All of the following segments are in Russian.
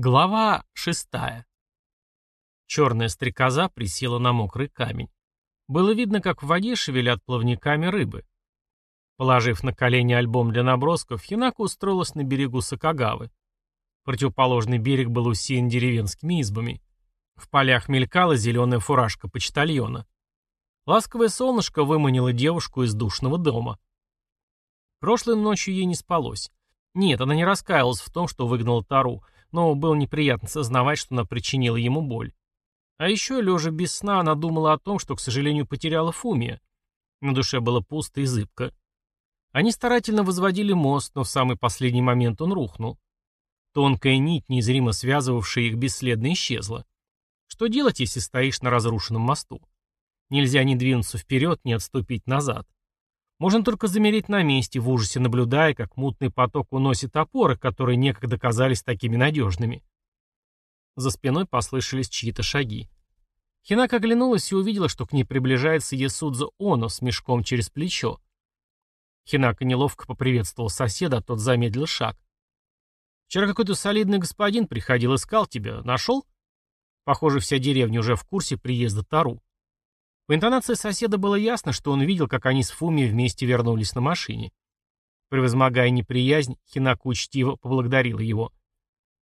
Глава шестая. Черная стрекоза присела на мокрый камень. Было видно, как в воде шевелят плавниками рыбы. Положив на колени альбом для набросков, Хинака устроилась на берегу Сакагавы. Противоположный берег был усеян деревенскими избами. В полях мелькала зеленая фуражка почтальона. Ласковое солнышко выманило девушку из душного дома. Прошлой ночью ей не спалось. Нет, она не раскаялась в том, что выгнала Тару — но было неприятно сознавать, что она причинила ему боль. А еще, лежа без сна, она думала о том, что, к сожалению, потеряла Фумия. На душе было пусто и зыбко. Они старательно возводили мост, но в самый последний момент он рухнул. Тонкая нить, незримо связывавшая их, бесследно исчезла. Что делать, если стоишь на разрушенном мосту? Нельзя ни двинуться вперед, ни отступить назад. Можно только замереть на месте, в ужасе наблюдая, как мутный поток уносит опоры, которые некогда казались такими надежными. За спиной послышались чьи-то шаги. Хинака оглянулась и увидела, что к ней приближается Есудзо Оно с мешком через плечо. Хинака неловко поприветствовал соседа, а тот замедлил шаг. «Вчера какой-то солидный господин приходил, искал тебя. Нашел?» Похоже, вся деревня уже в курсе приезда Тару. По интонации соседа было ясно, что он видел, как они с Фуми вместе вернулись на машине. Превозмогая неприязнь, Хинаку учтиво поблагодарила его.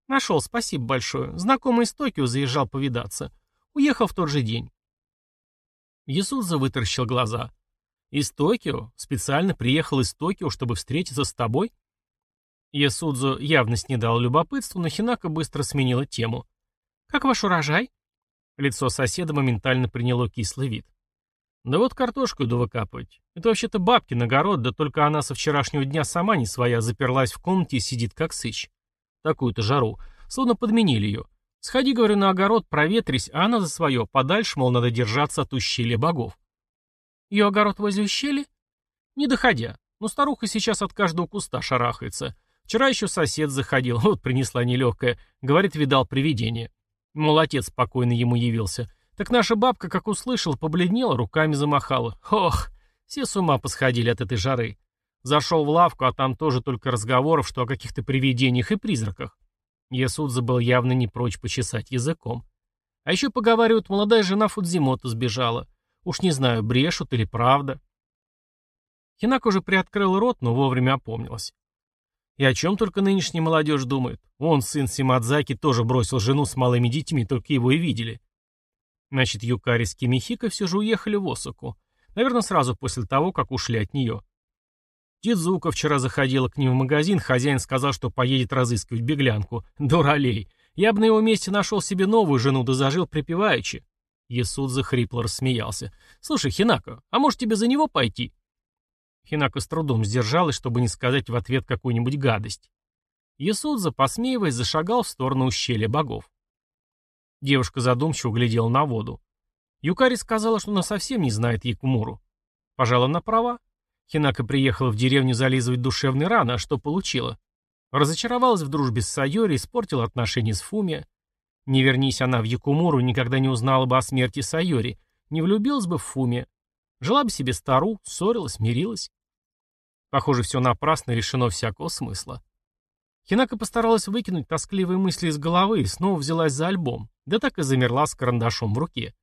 «Нашел, спасибо большое. Знакомый из Токио заезжал повидаться. Уехал в тот же день». Ясудза вытаращил глаза. «Из Токио? Специально приехал из Токио, чтобы встретиться с тобой?» Ясудзу явно снедал любопытство, но Хинака быстро сменила тему. «Как ваш урожай?» Лицо соседа моментально приняло кислый вид. Да вот картошку иду выкапывать. Это вообще-то бабкин огород, да только она со вчерашнего дня сама не своя, заперлась в комнате и сидит как сыч. Такую-то жару. Словно подменили ее. Сходи, говорю, на огород, проветрись, а она за свое, подальше, мол, надо держаться от ущелья богов. Ее огород возле ущелья? Не доходя. Но старуха сейчас от каждого куста шарахается. Вчера еще сосед заходил, вот принесла нелегкая. Говорит, видал привидение. Мол, отец спокойно ему явился. Так наша бабка, как услышала, побледнела, руками замахала. Ох, все с ума посходили от этой жары. Зашел в лавку, а там тоже только разговоров, что о каких-то привидениях и призраках. Ясудза был явно не прочь почесать языком. А еще поговаривают, молодая жена Фудзимота сбежала. Уж не знаю, брешут или правда. Хинак уже приоткрыл рот, но вовремя опомнилась. И о чем только нынешняя молодежь думает. Он, сын Симадзаки, тоже бросил жену с малыми детьми, только его и видели. Значит, Юкари с Кимихико все же уехали в Осаку. Наверное, сразу после того, как ушли от нее. Тидзука вчера заходила к ним в магазин, хозяин сказал, что поедет разыскивать беглянку. Дуралей. Я бы на его месте нашел себе новую жену, да зажил припеваючи. Ясудза хрипло рассмеялся. «Слушай, Хинако, а может тебе за него пойти?» Хинако с трудом сдержалась, чтобы не сказать в ответ какую-нибудь гадость. Ясудза, посмеиваясь, зашагал в сторону ущелья богов. Девушка задумчиво глядела на воду. Юкари сказала, что она совсем не знает Якумуру. Пожала на права. Хинака приехала в деревню зализывать душевные раны, а что получила? Разочаровалась в дружбе с Сайори, испортила отношения с Фумия. Не вернись она в Якумуру, никогда не узнала бы о смерти Сайори, не влюбилась бы в Фумия. Жила бы себе стару, ссорилась, мирилась. Похоже, все напрасно решено всякого смысла. Хинака постаралась выкинуть тоскливые мысли из головы и снова взялась за альбом, да так и замерла с карандашом в руке.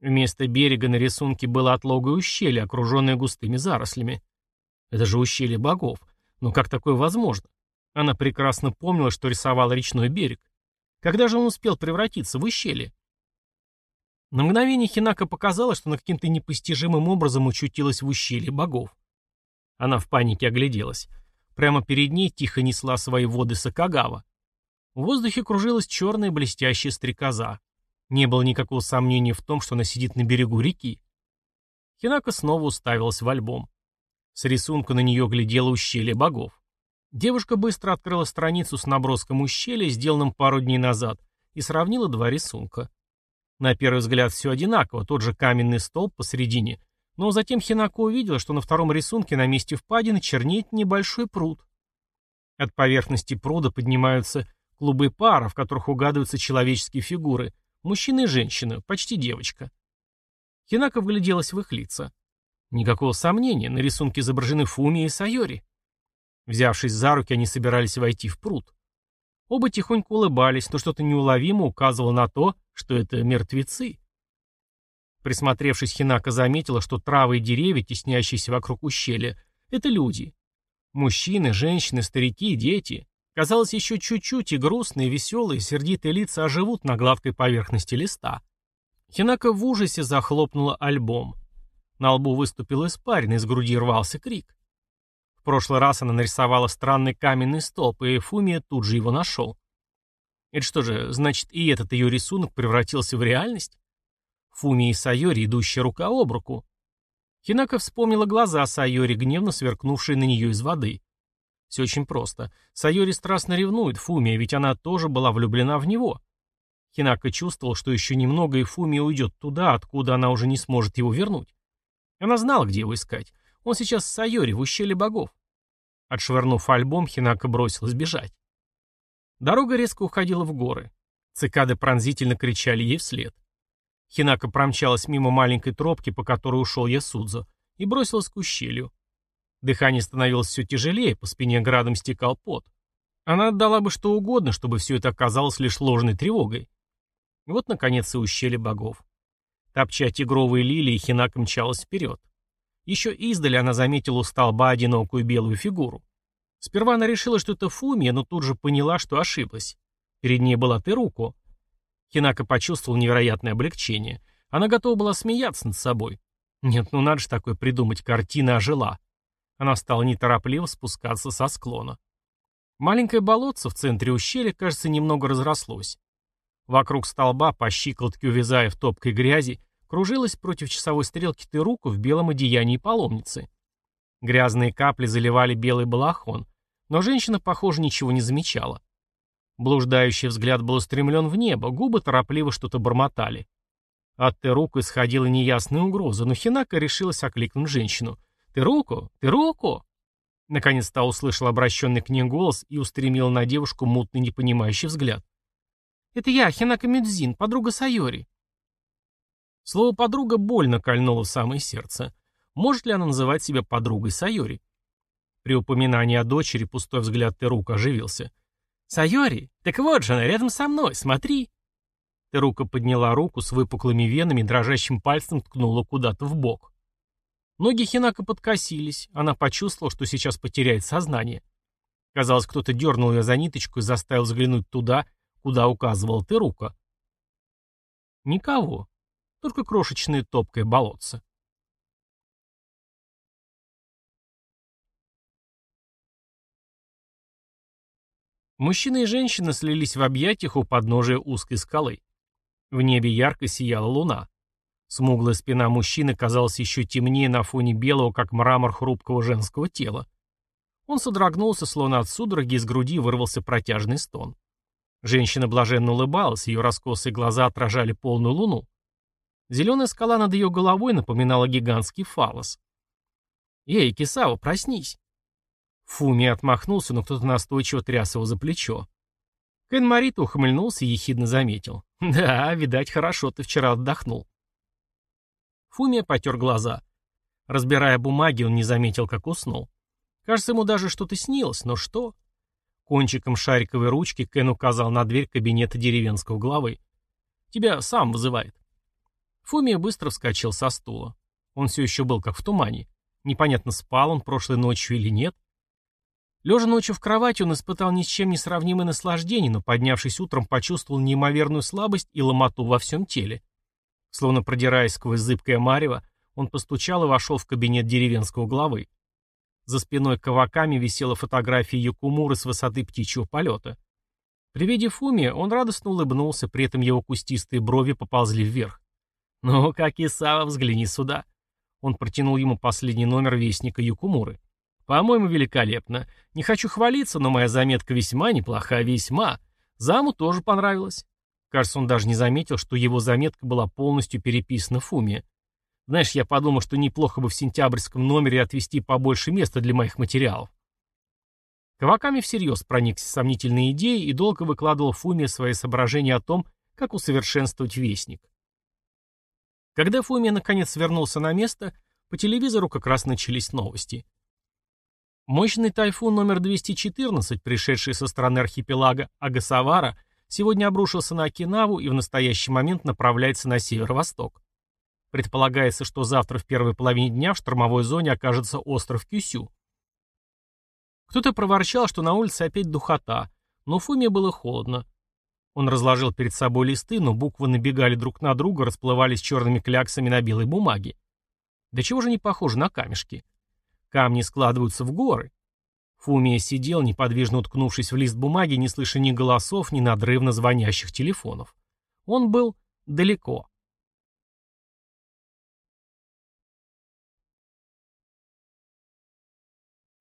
Вместо берега на рисунке было отлогое ущелье, окруженное густыми зарослями. Это же ущелье богов. Но как такое возможно? Она прекрасно помнила, что рисовала речной берег. Когда же он успел превратиться в ущелье? На мгновение Хинака показала, что на каким-то непостижимым образом учутилась в ущелье богов. Она в панике огляделась. Прямо перед ней тихо несла свои воды Сакагава. В воздухе кружилась черная блестящая стрекоза. Не было никакого сомнения в том, что она сидит на берегу реки. Хинака снова уставилась в альбом. С рисунка на нее глядело ущелье богов. Девушка быстро открыла страницу с наброском ущелья, сделанным пару дней назад, и сравнила два рисунка. На первый взгляд все одинаково, тот же каменный столб посередине, но затем Хинако увидела, что на втором рисунке на месте впадины чернеет небольшой пруд. От поверхности пруда поднимаются клубы пара, в которых угадываются человеческие фигуры, мужчина и женщина, почти девочка. Хинако вгляделась в их лица. Никакого сомнения, на рисунке изображены Фуми и Сайори. Взявшись за руки, они собирались войти в пруд. Оба тихонько улыбались, но что-то неуловимо указывало на то, что это мертвецы. Присмотревшись, Хинака заметила, что травы и деревья, теснящиеся вокруг ущелья, — это люди. Мужчины, женщины, старики, дети. Казалось, еще чуть-чуть, и грустные, веселые, сердитые лица оживут на гладкой поверхности листа. Хинака в ужасе захлопнула альбом. На лбу выступил испарин, из груди рвался крик. В прошлый раз она нарисовала странный каменный столб, и Фумия тут же его нашел. Это что же, значит, и этот ее рисунок превратился в реальность? Фумия и Сайори, идущие рука об руку. Хинака вспомнила глаза Сайори, гневно сверкнувшие на нее из воды. Все очень просто. Сайори страстно ревнует Фумия, ведь она тоже была влюблена в него. Хинака чувствовал, что еще немного и Фумия уйдет туда, откуда она уже не сможет его вернуть. Она знала, где его искать. Он сейчас с Сайори в ущелье богов. Отшвырнув альбом, Хинака бросилась бежать. Дорога резко уходила в горы. Цикады пронзительно кричали ей вслед. Хинака промчалась мимо маленькой тропки, по которой ушел Ясудзо, и бросилась к ущелью. Дыхание становилось все тяжелее, по спине градом стекал пот. Она отдала бы что угодно, чтобы все это оказалось лишь ложной тревогой. Вот, наконец, и ущелье богов. Топча тигровые лилии, Хинака мчалась вперед. Еще издали она заметила у столба одинокую белую фигуру. Сперва она решила, что это Фумия, но тут же поняла, что ошиблась. Перед ней была Теруко. Хинака почувствовал невероятное облегчение. Она готова была смеяться над собой. Нет, ну надо же такое придумать, картина ожила. Она стала неторопливо спускаться со склона. Маленькое болотце в центре ущелья, кажется, немного разрослось. Вокруг столба, по щиколотке увязая в топкой грязи, кружилась против часовой стрелки Теруку в белом одеянии паломницы. Грязные капли заливали белый балахон, но женщина, похоже, ничего не замечала. Блуждающий взгляд был устремлен в небо, губы торопливо что-то бормотали. От Теруку исходила неясная угроза, но Хинака решилась окликнуть женщину. «Теруку! Теруку!» Наконец то услышал обращенный к ней голос и устремил на девушку мутный непонимающий взгляд. «Это я, Хинака Мюдзин, подруга Сайори». Слово «подруга» больно кольнуло в самое сердце. Может ли она называть себя подругой Сайори? При упоминании о дочери пустой взгляд Терука оживился. «Сайори, так вот же она рядом со мной, смотри!» Терука подняла руку с выпуклыми венами, дрожащим пальцем ткнула куда-то в бок. Ноги Хинака подкосились, она почувствовала, что сейчас потеряет сознание. Казалось, кто-то дернул ее за ниточку и заставил взглянуть туда, куда указывал Терука. Никого, только крошечное топкое болотце. Мужчина и женщина слились в объятиях у подножия узкой скалы. В небе ярко сияла луна. Смуглая спина мужчины казалась еще темнее на фоне белого, как мрамор хрупкого женского тела. Он содрогнулся, словно от судороги, из груди вырвался протяжный стон. Женщина блаженно улыбалась, ее раскосые глаза отражали полную луну. Зеленая скала над ее головой напоминала гигантский фалос. «Эй, Кисао, проснись!» Фуми отмахнулся, но кто-то настойчиво тряс его за плечо. Кен Марито ухмыльнулся и ехидно заметил. «Да, видать, хорошо ты вчера отдохнул». Фумия потер глаза. Разбирая бумаги, он не заметил, как уснул. Кажется, ему даже что-то снилось, но что? Кончиком шариковой ручки Кен указал на дверь кабинета деревенского главы. «Тебя сам вызывает». Фумия быстро вскочил со стула. Он все еще был как в тумане. Непонятно, спал он прошлой ночью или нет. Лежа ночью в кровати, он испытал ни с чем не сравнимое наслаждение, но, поднявшись утром, почувствовал неимоверную слабость и ломоту во всем теле. Словно продираясь сквозь зыбкое марево, он постучал и вошел в кабинет деревенского главы. За спиной каваками висела фотография Якумуры с высоты птичьего полета. При виде Фуми он радостно улыбнулся, при этом его кустистые брови поползли вверх. «Ну, как Исава, взгляни сюда». Он протянул ему последний номер вестника Якумуры. По-моему, великолепно. Не хочу хвалиться, но моя заметка весьма неплохая, весьма. Заму тоже понравилось. Кажется, он даже не заметил, что его заметка была полностью переписана в Фуме. Знаешь, я подумал, что неплохо бы в сентябрьском номере отвести побольше места для моих материалов. Каваками всерьез проникся сомнительной идеей и долго выкладывал Фуме свои соображения о том, как усовершенствовать вестник. Когда Фумия наконец вернулся на место, по телевизору как раз начались новости. Мощный тайфун номер 214, пришедший со стороны архипелага Агасавара, сегодня обрушился на Окинаву и в настоящий момент направляется на северо-восток. Предполагается, что завтра в первой половине дня в штормовой зоне окажется остров Кюсю. Кто-то проворчал, что на улице опять духота, но Фуме было холодно. Он разложил перед собой листы, но буквы набегали друг на друга, расплывались черными кляксами на белой бумаге. Да чего же не похожи на камешки? Камни складываются в горы. Фумия сидел, неподвижно уткнувшись в лист бумаги, не слыша ни голосов, ни надрывно звонящих телефонов. Он был далеко.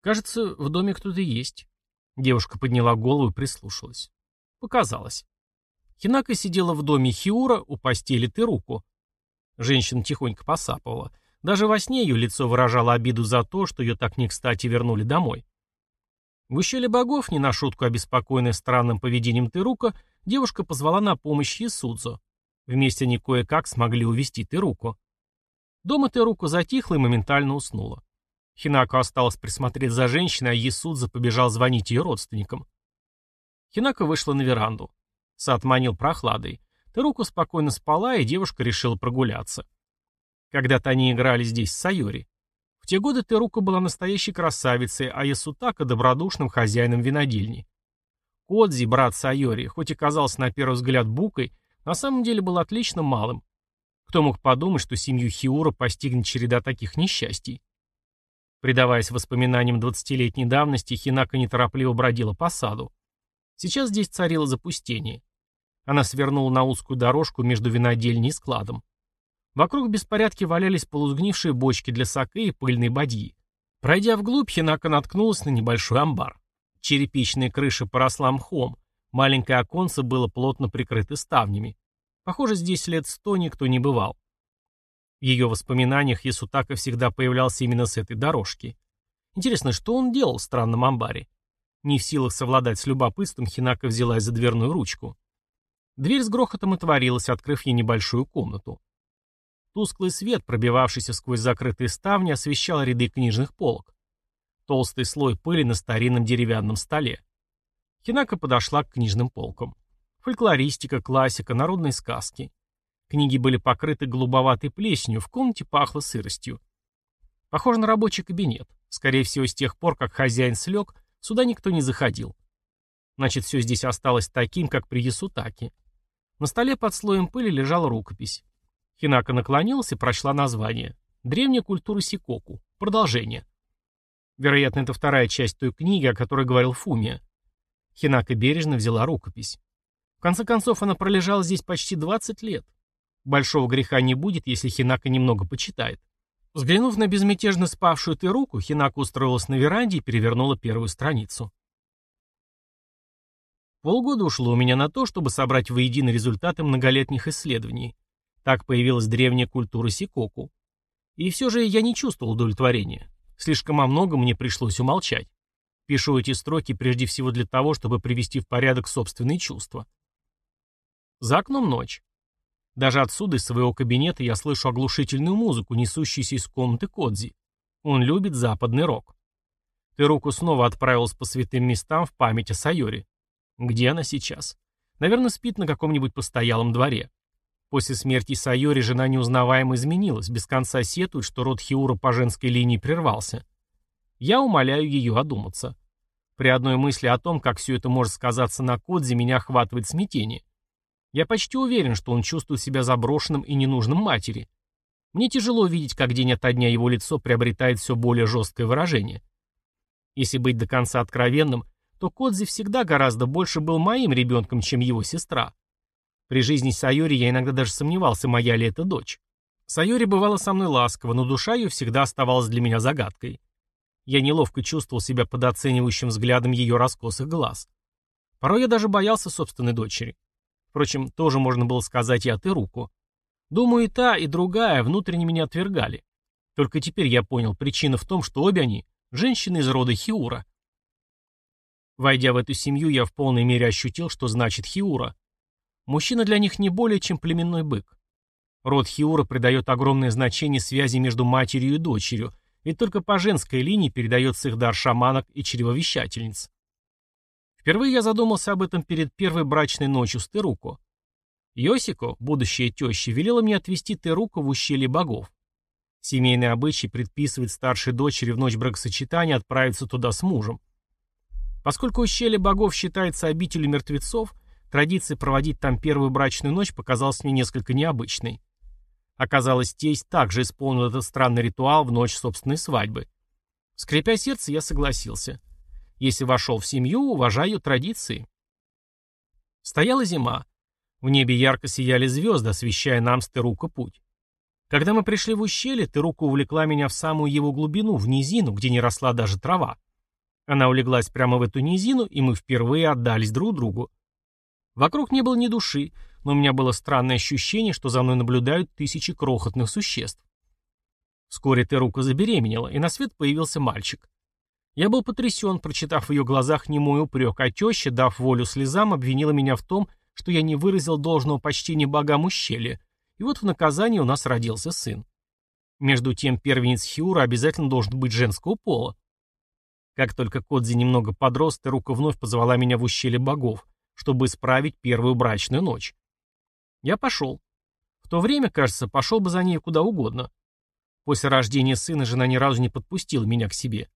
Кажется, в доме кто-то есть. Девушка подняла голову и прислушалась. Показалось. Хинака сидела в доме Хиура у постели Теруку. Женщина тихонько посапывала. Даже во сне ее лицо выражало обиду за то, что ее так не кстати вернули домой. В ущелье богов, не на шутку обеспокоенная странным поведением Терука, девушка позвала на помощь Ясудзо. Вместе они кое-как смогли увести Теруку. Дома Теруку затихла и моментально уснула. Хинако осталось присмотреть за женщиной, а Ясудзо побежал звонить ее родственникам. Хинако вышла на веранду. Сад манил прохладой. Теруку спокойно спала, и девушка решила прогуляться. Когда-то они играли здесь с Сайори. В те годы Терука была настоящей красавицей, а Ясутака — добродушным хозяином винодельни. Кодзи, брат Сайори, хоть и казался на первый взгляд букой, на самом деле был отлично малым. Кто мог подумать, что семью Хиура постигнет череда таких несчастий? Предаваясь воспоминаниям двадцатилетней давности, Хинака неторопливо бродила по саду. Сейчас здесь царило запустение. Она свернула на узкую дорожку между винодельней и складом. Вокруг беспорядки валялись полузгнившие бочки для саке и пыльные бадьи. Пройдя вглубь, Хинака наткнулась на небольшой амбар. Черепичная крыша поросла мхом, маленькое оконце было плотно прикрыто ставнями. Похоже, здесь лет сто никто не бывал. В ее воспоминаниях Ясутака всегда появлялся именно с этой дорожки. Интересно, что он делал в странном амбаре? Не в силах совладать с любопытством, Хинака взялась за дверную ручку. Дверь с грохотом отворилась, открыв ей небольшую комнату. Тусклый свет, пробивавшийся сквозь закрытые ставни, освещал ряды книжных полок. Толстый слой пыли на старинном деревянном столе. Хинака подошла к книжным полкам. Фольклористика, классика, народные сказки. Книги были покрыты голубоватой плесенью, в комнате пахло сыростью. Похоже на рабочий кабинет. Скорее всего, с тех пор, как хозяин слег, сюда никто не заходил. Значит, все здесь осталось таким, как при Ясутаке. На столе под слоем пыли лежала рукопись. Хинака наклонилась и прочла название. «Древняя культура Сикоку. Продолжение». Вероятно, это вторая часть той книги, о которой говорил Фумия. Хинака бережно взяла рукопись. В конце концов, она пролежала здесь почти 20 лет. Большого греха не будет, если Хинака немного почитает. Взглянув на безмятежно спавшую ты руку, Хинака устроилась на веранде и перевернула первую страницу. Полгода ушло у меня на то, чтобы собрать воедино результаты многолетних исследований. Так появилась древняя культура Сикоку. И все же я не чувствовал удовлетворения. Слишком о многом мне пришлось умолчать. Пишу эти строки прежде всего для того, чтобы привести в порядок собственные чувства. За окном ночь. Даже отсюда, из своего кабинета, я слышу оглушительную музыку, несущуюся из комнаты Кодзи. Он любит западный рок. Теруку снова отправилась по святым местам в память о Сайоре. Где она сейчас? Наверное, спит на каком-нибудь постоялом дворе. После смерти Сайори жена неузнаваемо изменилась, без конца сетует, что род Хиура по женской линии прервался. Я умоляю ее одуматься. При одной мысли о том, как все это может сказаться на Кодзе, меня охватывает смятение. Я почти уверен, что он чувствует себя заброшенным и ненужным матери. Мне тяжело видеть, как день ото дня его лицо приобретает все более жесткое выражение. Если быть до конца откровенным, то Кодзи всегда гораздо больше был моим ребенком, чем его сестра. При жизни Сайори я иногда даже сомневался, моя ли это дочь. Сайори бывала со мной ласково, но душа ее всегда оставалась для меня загадкой. Я неловко чувствовал себя под оценивающим взглядом ее раскосых глаз. Порой я даже боялся собственной дочери. Впрочем, тоже можно было сказать и от Ируку. Думаю, и та, и другая внутренне меня отвергали. Только теперь я понял, причина в том, что обе они – женщины из рода Хиура. Войдя в эту семью, я в полной мере ощутил, что значит Хиура. Мужчина для них не более, чем племенной бык. Род Хиура придает огромное значение связи между матерью и дочерью, Ведь только по женской линии передается их дар шаманок и чревовещательниц. Впервые я задумался об этом перед первой брачной ночью с Теруко. Йосико, будущая теща, велела мне отвезти Теруко в ущелье богов. Семейный обычай предписывает старшей дочери в ночь бракосочетания отправиться туда с мужем. Поскольку ущелье богов считается обителью мертвецов, традиция проводить там первую брачную ночь показалась мне несколько необычной. Оказалось, тесть также исполнил этот странный ритуал в ночь собственной свадьбы. Скрипя сердце, я согласился. Если вошел в семью, уважаю традиции. Стояла зима. В небе ярко сияли звезды, освещая нам с Терука путь. Когда мы пришли в ущелье, Терука увлекла меня в самую его глубину, в низину, где не росла даже трава. Она улеглась прямо в эту низину, и мы впервые отдались друг другу. Вокруг не было ни души, но у меня было странное ощущение, что за мной наблюдают тысячи крохотных существ. Вскоре Терука забеременела, и на свет появился мальчик. Я был потрясен, прочитав в ее глазах немой упрек, а теща, дав волю слезам, обвинила меня в том, что я не выразил должного почтения богам ущелья, и вот в наказание у нас родился сын. Между тем, первенец Хиура обязательно должен быть женского пола. Как только Кодзи немного подрос, Терука вновь позвала меня в ущелье богов, чтобы исправить первую брачную ночь. Я пошел. В то время, кажется, пошел бы за ней куда угодно. После рождения сына жена ни разу не подпустила меня к себе.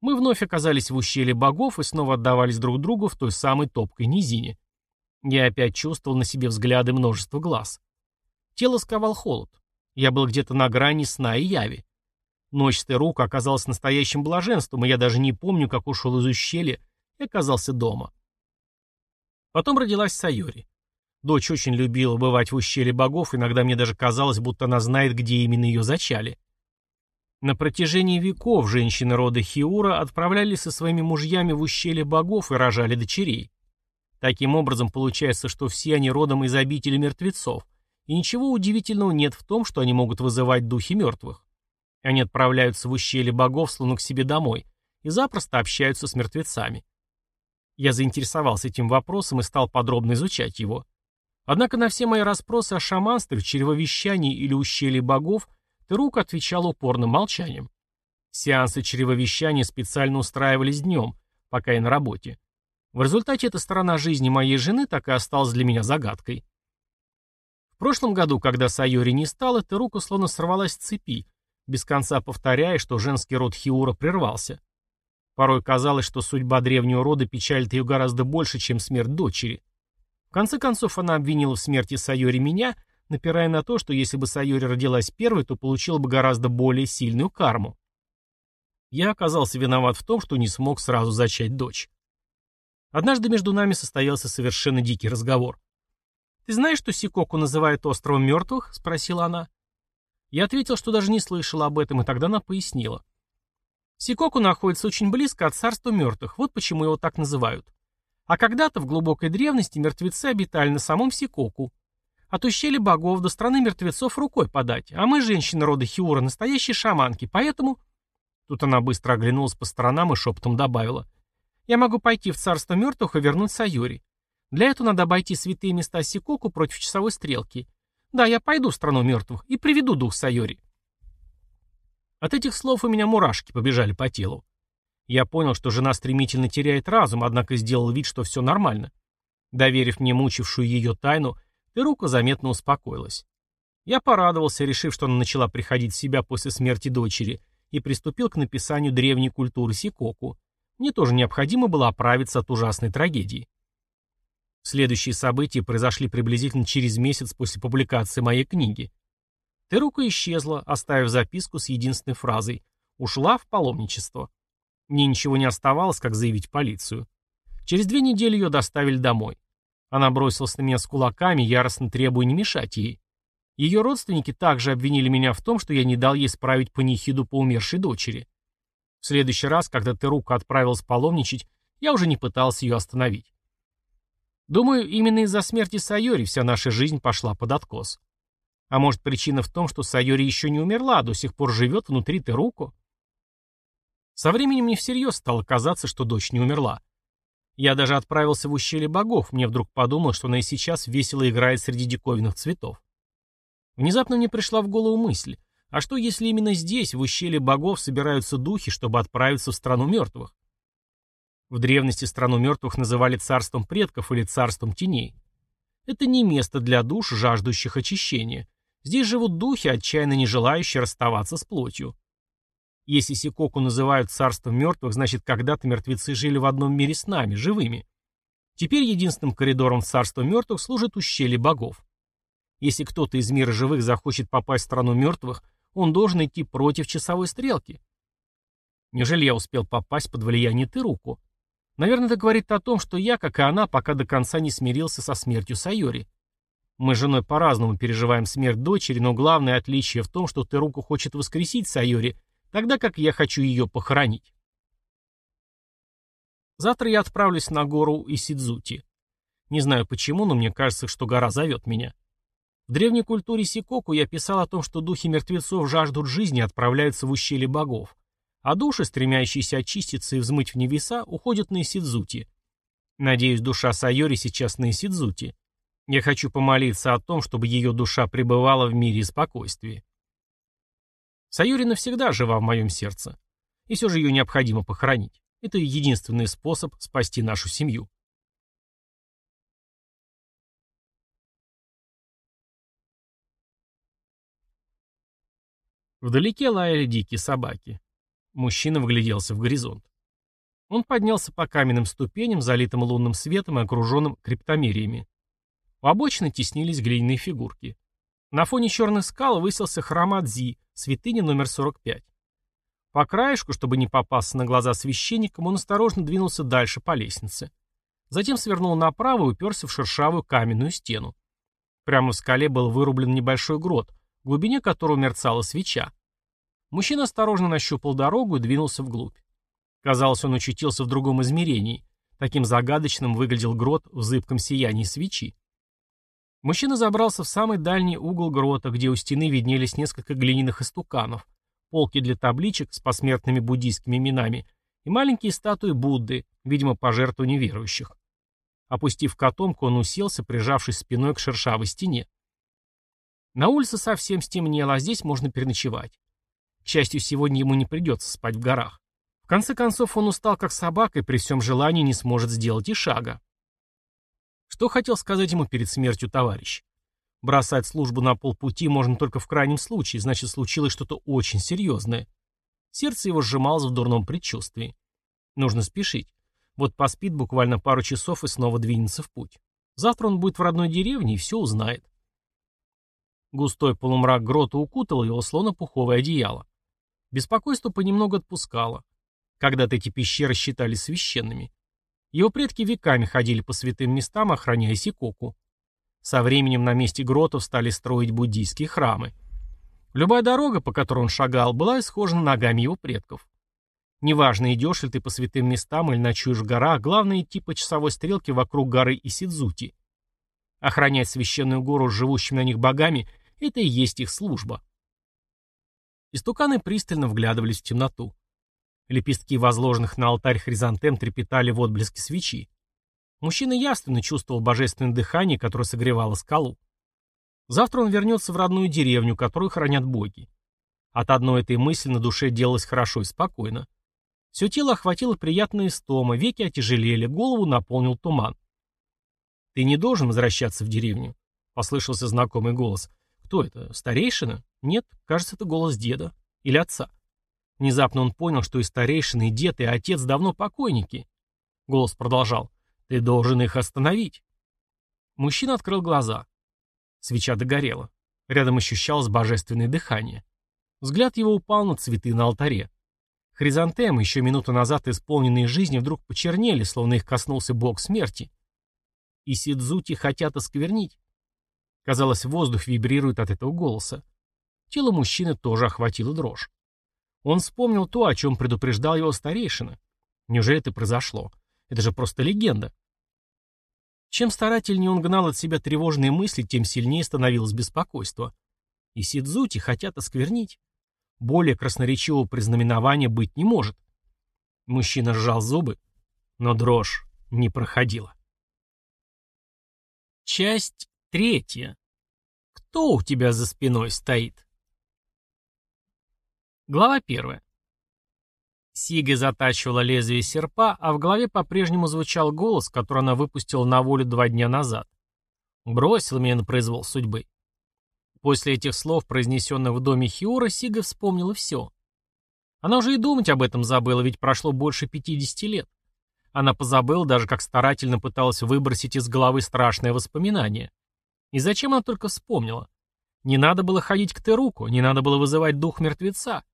Мы вновь оказались в ущелье богов и снова отдавались друг другу в той самой топкой низине. Я опять чувствовал на себе взгляды множества глаз. Тело сковал холод. Я был где-то на грани сна и яви. Ночь Терука оказалась настоящим блаженством, и я даже не помню, как ушел из ущелья и оказался дома. Потом родилась Сайори. Дочь очень любила бывать в ущелье богов, иногда мне даже казалось, будто она знает, где именно ее зачали. На протяжении веков женщины рода Хиура отправлялись со своими мужьями в ущелье богов и рожали дочерей. Таким образом, получается, что все они родом из обители мертвецов, и ничего удивительного нет в том, что они могут вызывать духи мертвых. Они отправляются в ущелье богов, словно к себе домой, и запросто общаются с мертвецами. Я заинтересовался этим вопросом и стал подробно изучать его. Однако на все мои расспросы о шаманстве, чревовещании или ущелье богов Терук отвечал упорным молчанием. Сеансы чревовещания специально устраивались днем, пока я на работе. В результате эта сторона жизни моей жены так и осталась для меня загадкой. В прошлом году, когда Сайори не стало, Терука словно сорвалась с цепи, без конца повторяя, что женский род Хиура прервался. Порой казалось, что судьба древнего рода печалит ее гораздо больше, чем смерть дочери. В конце концов, она обвинила в смерти Сайори меня напирая на то, что если бы Сайори родилась первой, то получила бы гораздо более сильную карму. Я оказался виноват в том, что не смог сразу зачать дочь. Однажды между нами состоялся совершенно дикий разговор. «Ты знаешь, что Сикоку называют островом мертвых?» — спросила она. Я ответил, что даже не слышала об этом, и тогда она пояснила. Сикоку находится очень близко от царства мертвых, вот почему его так называют. А когда-то в глубокой древности мертвецы обитали на самом Сикоку, от ущелья богов до страны мертвецов рукой подать, а мы, женщины рода Хиура, настоящие шаманки, поэтому...» Тут она быстро оглянулась по сторонам и шепотом добавила. «Я могу пойти в царство мертвых и вернуть Сайори. Для этого надо обойти святые места Сикоку против часовой стрелки. Да, я пойду в страну мертвых и приведу дух Сайори». От этих слов у меня мурашки побежали по телу. Я понял, что жена стремительно теряет разум, однако сделал вид, что все нормально. Доверив мне мучившую ее тайну, Терука заметно успокоилась. Я порадовался, решив, что она начала приходить в себя после смерти дочери, и приступил к написанию древней культуры Сикоку. Мне тоже необходимо было оправиться от ужасной трагедии. Следующие события произошли приблизительно через месяц после публикации моей книги. Терука исчезла, оставив записку с единственной фразой «Ушла в паломничество». Мне ничего не оставалось, как заявить полицию. Через две недели ее доставили домой. Она бросилась на меня с кулаками, яростно требуя не мешать ей. Ее родственники также обвинили меня в том, что я не дал ей справить панихиду по умершей дочери. В следующий раз, когда Терука отправилась паломничать, я уже не пытался ее остановить. Думаю, именно из-за смерти Сайори вся наша жизнь пошла под откос. А может, причина в том, что Сайори еще не умерла, а до сих пор живет внутри Теруку? Со временем мне всерьез стало казаться, что дочь не умерла. Я даже отправился в ущелье богов, мне вдруг подумал, что она и сейчас весело играет среди диковинных цветов. Внезапно мне пришла в голову мысль, А что, если именно здесь, в ущелье богов, собираются духи, чтобы отправиться в страну мертвых? В древности страну мертвых называли царством предков или царством теней. Это не место для душ, жаждущих очищения. Здесь живут духи, отчаянно не желающие расставаться с плотью. Если Сикоку называют царством мертвых, значит, когда-то мертвецы жили в одном мире с нами, живыми. Теперь единственным коридором в царство мертвых служит ущелье богов. Если кто-то из мира живых захочет попасть в страну мертвых, он должен идти против часовой стрелки. Неужели я успел попасть под влияние Тыруку? Наверное, это говорит о том, что я, как и она, пока до конца не смирился со смертью Сайори. Мы с женой по-разному переживаем смерть дочери, но главное отличие в том, что Теруку хочет воскресить Сайори, тогда как я хочу ее похоронить. Завтра я отправлюсь на гору Исидзути. Не знаю почему, но мне кажется, что гора зовет меня. В древней культуре Сикоку я писал о том, что духи мертвецов жаждут жизни и отправляются в ущелье богов, а души, стремящиеся очиститься и взмыть в небеса, уходят на Исидзути. Надеюсь, душа Сайори сейчас на Исидзути. Я хочу помолиться о том, чтобы ее душа пребывала в мире и спокойствии. Сайори навсегда жива в моем сердце. И все же ее необходимо похоронить. Это единственный способ спасти нашу семью. Вдалеке лаяли дикие собаки. Мужчина вгляделся в горизонт. Он поднялся по каменным ступеням, залитым лунным светом и окруженным криптомериями. У обочины теснились глиняные фигурки. На фоне черных скал высился храм Адзи, святыня номер 45. По краешку, чтобы не попасться на глаза священникам, он осторожно двинулся дальше по лестнице. Затем свернул направо и уперся в шершавую каменную стену. Прямо в скале был вырублен небольшой грот, в глубине которого мерцала свеча. Мужчина осторожно нащупал дорогу и двинулся вглубь. Казалось, он очутился в другом измерении. Таким загадочным выглядел грот в зыбком сиянии свечи. Мужчина забрался в самый дальний угол грота, где у стены виднелись несколько глиняных истуканов, полки для табличек с посмертными буддийскими именами и маленькие статуи Будды, видимо, пожертвования верующих. Опустив котомку, он уселся, прижавшись спиной к шершавой стене. На улице совсем стемнело, а здесь можно переночевать. К счастью, сегодня ему не придется спать в горах. В конце концов, он устал как собака и при всем желании не сможет сделать и шага. Что хотел сказать ему перед смертью товарищ? Бросать службу на полпути можно только в крайнем случае, значит, случилось что-то очень серьезное. Сердце его сжималось в дурном предчувствии. Нужно спешить. Вот поспит буквально пару часов и снова двинется в путь. Завтра он будет в родной деревне и все узнает. Густой полумрак грота укутал его, словно пуховое одеяло. Беспокойство понемногу отпускало. Когда-то эти пещеры считались священными. Его предки веками ходили по святым местам, охраняя Сикоку. Со временем на месте гротов стали строить буддийские храмы. Любая дорога, по которой он шагал, была исхожена ногами его предков. Неважно, идешь ли ты по святым местам или ночуешь в горах, главное идти по часовой стрелке вокруг горы Исидзути. Охранять священную гору с живущими на них богами – это и есть их служба. Истуканы пристально вглядывались в темноту. Лепестки возложенных на алтарь хризантем трепетали в отблеске свечи. Мужчина явственно чувствовал божественное дыхание, которое согревало скалу. Завтра он вернется в родную деревню, которую хранят боги. От одной этой мысли на душе делалось хорошо и спокойно. Все тело охватило приятная истома, веки отяжелели, голову наполнил туман. «Ты не должен возвращаться в деревню», — послышался знакомый голос. «Кто это? Старейшина? Нет, кажется, это голос деда. Или отца». Внезапно он понял, что и старейшина, и дед, и отец давно покойники. Голос продолжал. «Ты должен их остановить». Мужчина открыл глаза. Свеча догорела. Рядом ощущалось божественное дыхание. Взгляд его упал на цветы на алтаре. Хризантемы, еще минуту назад исполненные жизни, вдруг почернели, словно их коснулся бог смерти и Сидзути хотят осквернить. Казалось, воздух вибрирует от этого голоса. Тело мужчины тоже охватило дрожь. Он вспомнил то, о чем предупреждал его старейшина. Неужели это произошло? Это же просто легенда. Чем старательнее он гнал от себя тревожные мысли, тем сильнее становилось беспокойство. И Сидзути хотят осквернить. Более красноречивого признаменования быть не может. Мужчина сжал зубы, но дрожь не проходила. Часть третья. Кто у тебя за спиной стоит? Глава первая. Сига затачивала лезвие серпа, а в голове по-прежнему звучал голос, который она выпустила на волю два дня назад. Бросил меня на произвол судьбы. После этих слов, произнесенных в доме Хиора, Сига вспомнила все. Она уже и думать об этом забыла, ведь прошло больше 50 лет. Она позабыла даже, как старательно пыталась выбросить из головы страшное воспоминание. И зачем она только вспомнила? Не надо было ходить к Теруку, не надо было вызывать дух мертвеца.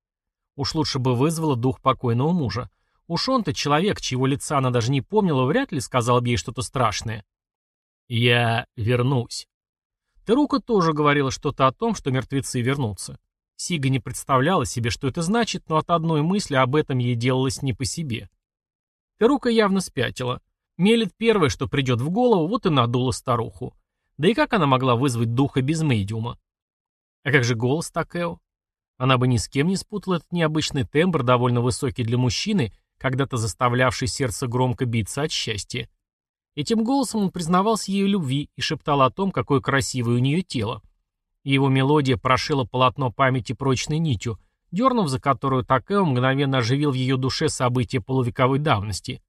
Уж лучше бы вызвала дух покойного мужа. Уж он-то человек, чьего лица она даже не помнила, вряд ли сказал бы ей что-то страшное. «Я вернусь». Терука тоже говорила что-то о том, что мертвецы вернутся. Сига не представляла себе, что это значит, но от одной мысли об этом ей делалось не по себе. Терука явно спятила. Мелит первое, что придет в голову, вот и надула старуху. Да и как она могла вызвать духа без медиума? А как же голос Такео? Она бы ни с кем не спутала этот необычный тембр, довольно высокий для мужчины, когда-то заставлявший сердце громко биться от счастья. Этим голосом он признавался ее любви и шептал о том, какое красивое у нее тело. Его мелодия прошила полотно памяти прочной нитью, дернув за которую Такео мгновенно оживил в ее душе события полувековой давности.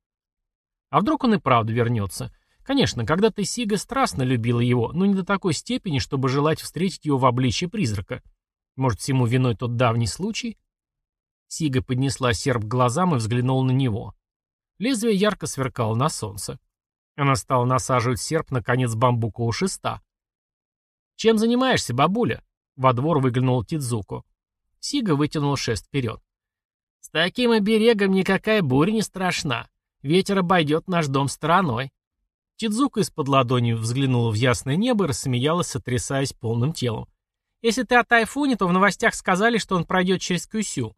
А вдруг он и правда вернется? Конечно, когда-то Сига страстно любила его, но не до такой степени, чтобы желать встретить его в обличье призрака. Может, всему виной тот давний случай? Сига поднесла серп к глазам и взглянула на него. Лезвие ярко сверкало на солнце. Она стала насаживать серп на конец бамбукового шеста. «Чем занимаешься, бабуля?» Во двор выглянул Тидзуко. Сига вытянул шест вперед. «С таким оберегом никакая буря не страшна. Ветер обойдет наш дом стороной». Тидзука из-под ладони взглянула в ясное небо и рассмеялась, сотрясаясь полным телом. Если ты о тайфуне, то в новостях сказали, что он пройдет через Кюсю.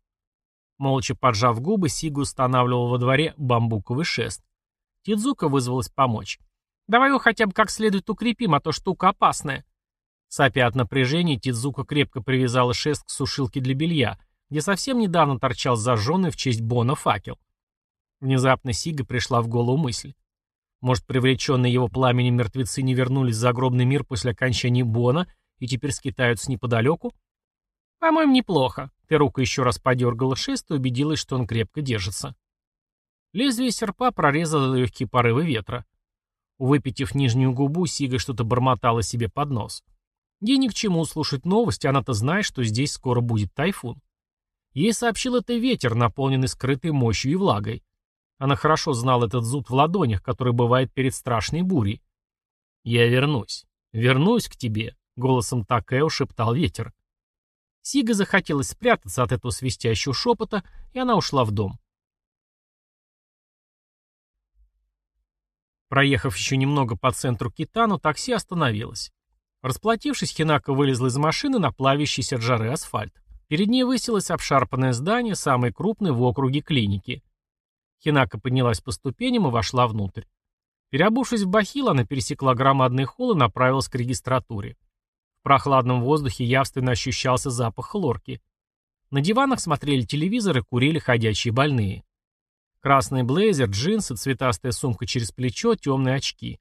Молча поджав губы, Сига устанавливал во дворе бамбуковый шест. Тидзука вызвалась помочь. «Давай его хотя бы как следует укрепим, а то штука опасная». Сопя от напряжения, Тидзука крепко привязала шест к сушилке для белья, где совсем недавно торчал зажженный в честь Бона факел. Внезапно Сига пришла в голову мысль. Может, привлеченные его пламенем мертвецы не вернулись в загробный мир после окончания Бона и теперь скитаются неподалеку? По-моему, неплохо. Перука еще раз подергала шест и убедилась, что он крепко держится. Лезвие серпа прорезало легкие порывы ветра. Выпитив нижнюю губу, Сига что-то бормотала себе под нос. Ей ни к чему слушать новости, она-то знает, что здесь скоро будет тайфун. Ей сообщил это ветер, наполненный скрытой мощью и влагой. Она хорошо знала этот зуд в ладонях, который бывает перед страшной бурей. «Я вернусь. Вернусь к тебе», Голосом Такео шептал ветер. Сига захотелось спрятаться от этого свистящего шепота, и она ушла в дом. Проехав еще немного по центру Китану, такси остановилось. Расплатившись, Хинака вылезла из машины на плавящийся от жары асфальт. Перед ней высилось обшарпанное здание, самое крупное в округе клиники. Хинака поднялась по ступеням и вошла внутрь. Переобувшись в бахил, она пересекла громадный холл и направилась к регистратуре. Прохладном воздухе явственно ощущался запах хлорки. На диванах смотрели телевизор и курили ходячие больные. Красный блейзер, джинсы, цветастая сумка через плечо, темные очки.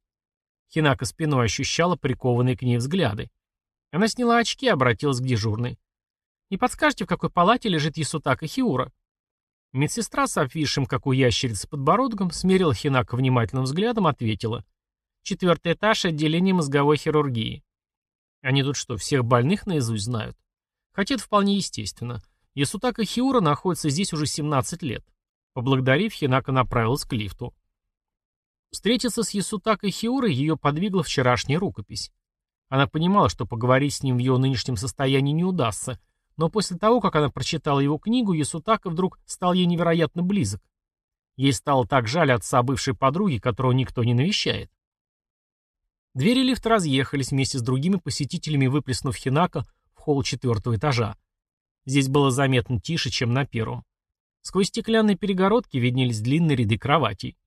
Хинака спиной ощущала прикованные к ней взгляды. Она сняла очки и обратилась к дежурной. «Не подскажете, в какой палате лежит Ясутака Хиура?» Медсестра с обвисшим, как у ящерицы, подбородком, смерила Хинака внимательным взглядом, ответила. «Четвертый этаж отделения мозговой хирургии. Они тут что, всех больных наизусть знают? Хотя это вполне естественно. Ясутака Хиура находится здесь уже 17 лет. Поблагодарив, Хинака направилась к лифту. Встретиться с Ясутакой Хиурой ее подвигла вчерашняя рукопись. Она понимала, что поговорить с ним в ее нынешнем состоянии не удастся, но после того, как она прочитала его книгу, Ясутака вдруг стал ей невероятно близок. Ей стало так жаль отца бывшей подруги, которого никто не навещает. Двери лифта разъехались вместе с другими посетителями, выплеснув Хинака в холл четвертого этажа. Здесь было заметно тише, чем на первом. Сквозь стеклянные перегородки виднелись длинные ряды кроватей.